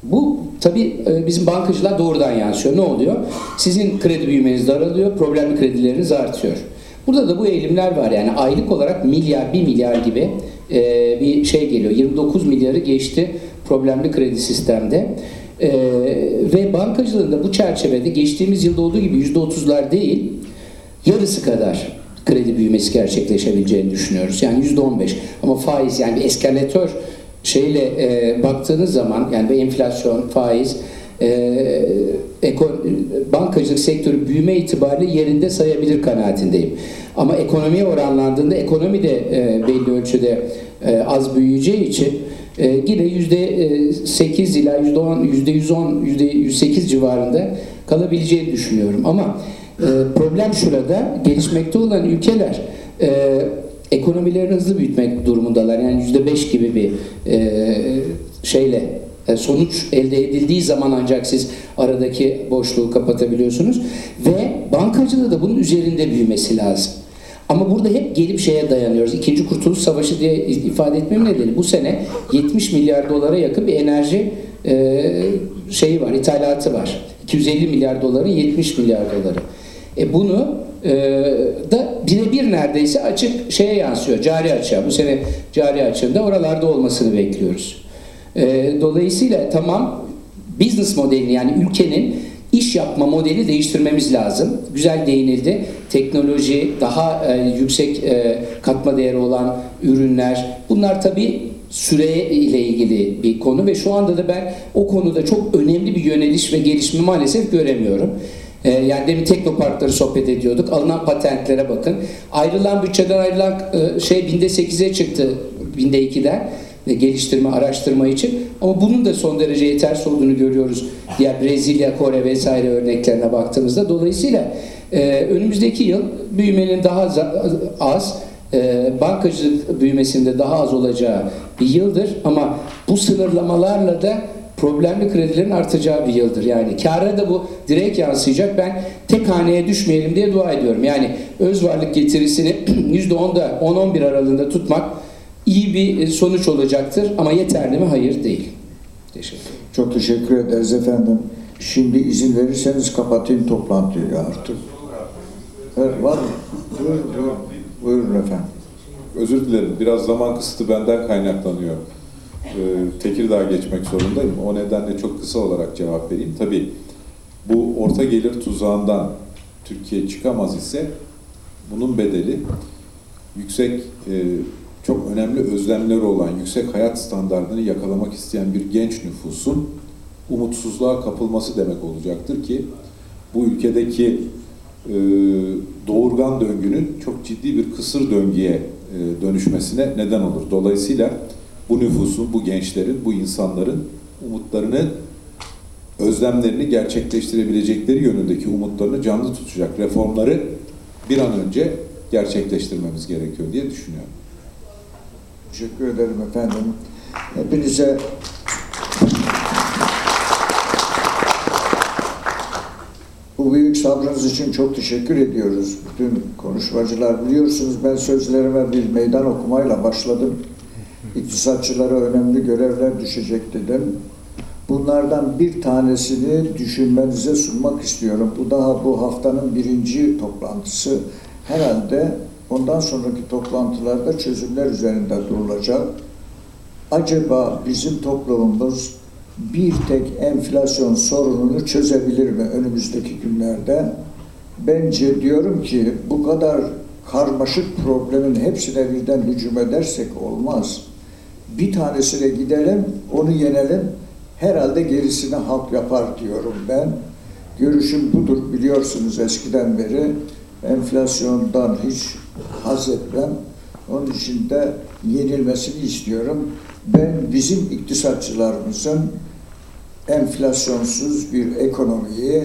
bu tabii e, bizim bankacılar doğrudan yansıyor. Ne oluyor? Sizin kredi büyümeniz daralıyor, problemli kredileriniz artıyor. Burada da bu eğilimler var yani aylık olarak milyar, bir milyar gibi e, bir şey geliyor. 29 milyarı geçti problemli kredi sistemde. E, ve bankacılığın da bu çerçevede geçtiğimiz yılda olduğu gibi %30'lar değil, yarısı kadar kredi büyümesi gerçekleşebileceğini düşünüyoruz. Yani %15 ama faiz yani bir eskalatör şeyle e, baktığınız zaman yani bir enflasyon, faiz, e, bankacılık sektörü büyüme itibariyle yerinde sayabilir kanaatindeyim. Ama ekonomiye oranlandığında ekonomi de e, belli ölçüde e, az büyüyeceği için e, yine yüzde 8 ila yüzde 10, yüzde 110, yüzde 108 civarında kalabileceğini düşünüyorum. Ama e, problem şurada gelişmekte olan ülkeler e, ekonomilerini hızlı büyütmek durumundalar. Yani yüzde beş gibi bir e, şeyle e, sonuç elde edildiği zaman ancak siz aradaki boşluğu kapatabiliyorsunuz ve bankacılığı da bunun üzerinde büyümesi lazım. Ama burada hep gelip şeye dayanıyoruz. İkinci Kurtuluş Savaşı diye ifade etmemin nedeni bu sene 70 milyar dolara yakın bir enerji e, şeyi var, ithalatı var. 250 milyar doların 70 milyar doları. E bunu e, da birebir neredeyse açık şeye yansıyor, cari açığa. Bu sene cari açığında oralarda olmasını bekliyoruz. E, dolayısıyla tamam business modelini yani ülkenin iş yapma modeli değiştirmemiz lazım. Güzel değinildi. Teknoloji, daha e, yüksek e, katma değeri olan ürünler. Bunlar tabii süre ile ilgili bir konu ve şu anda da ben o konuda çok önemli bir yöneliş ve gelişme maalesef göremiyorum. E, yani demin teknoparkları sohbet ediyorduk. Alınan patentlere bakın. Ayrılan bütçeden ayrılan e, şey binde 8'e çıktı binde 2'den e, geliştirme, araştırma için. Ama bunun da son derece yetersiz olduğunu görüyoruz. Diğer Brezilya, Kore vesaire örneklerine baktığımızda. Dolayısıyla e, önümüzdeki yıl büyümenin daha az, e, bankacılık büyümesinde daha az olacağı bir yıldır. Ama bu sınırlamalarla da problemli kredilerin artacağı bir yıldır. Yani kâra da bu direkt yansıyacak. Ben tek haneye düşmeyelim diye dua ediyorum. Yani öz varlık getirisini %10'da 10-11 aralığında tutmak iyi bir sonuç olacaktır. Ama yeterli mi? Hayır değil. Teşekkür ederim. Çok teşekkür ederiz efendim. Şimdi izin verirseniz kapatayım toplantıyı artık. Evet, var mı? Buyurun, buyurun. Buyurun efendim. Özür dilerim. Biraz zaman kısıtı benden kaynaklanıyor. Ee, Tekirdağ geçmek zorundayım. O nedenle çok kısa olarak cevap vereyim. Tabii bu orta gelir tuzağından Türkiye çıkamaz ise bunun bedeli yüksek, e, çok önemli özlemleri olan yüksek hayat standartını yakalamak isteyen bir genç nüfusun umutsuzluğa kapılması demek olacaktır ki bu ülkedeki e, doğurgan döngünün çok ciddi bir kısır döngüye e, dönüşmesine neden olur. Dolayısıyla bu nüfusun, bu gençlerin, bu insanların umutlarını, özlemlerini gerçekleştirebilecekleri yönündeki umutlarını canlı tutacak reformları bir an önce gerçekleştirmemiz gerekiyor diye düşünüyorum. Teşekkür ederim efendim. Hepinize bu büyük sabrınız için çok teşekkür ediyoruz. Bütün konuşmacılar biliyorsunuz ben sözlerime bir meydan okumayla başladım. İktisatçılara önemli görevler düşecek dedim. Bunlardan bir tanesini düşünmenize sunmak istiyorum. Bu daha bu haftanın birinci toplantısı. Herhalde ondan sonraki toplantılarda çözümler üzerinde durulacak. Acaba bizim toplumumuz bir tek enflasyon sorununu çözebilir mi önümüzdeki günlerde? Bence diyorum ki bu kadar karmaşık problemin hepsine birden hücum edersek olmaz. Bir tanesine gidelim, onu yenelim. Herhalde gerisini halk yapar diyorum ben. Görüşüm budur biliyorsunuz eskiden beri. Enflasyondan hiç haz etmem. Onun için de yenilmesini istiyorum. Ben bizim iktisatçılarımızın enflasyonsuz bir ekonomiyi,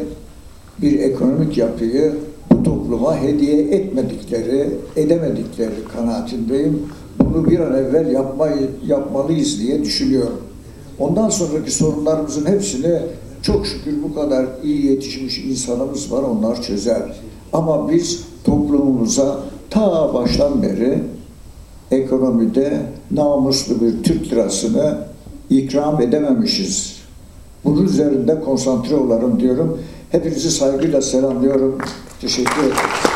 bir ekonomik yapıyı bu topluma hediye etmedikleri, edemedikleri kanaatindeyim. Bunu bir an evvel yapmayı, yapmalıyız diye düşünüyorum. Ondan sonraki sorunlarımızın hepsini çok şükür bu kadar iyi yetişmiş insanımız var, onlar çözer. Ama biz toplumumuza ta baştan beri ekonomide namuslu bir Türk lirasını ikram edememişiz. Bunun üzerinde konsantre olalım diyorum. Hepinizi saygıyla selamlıyorum. Teşekkür ederim.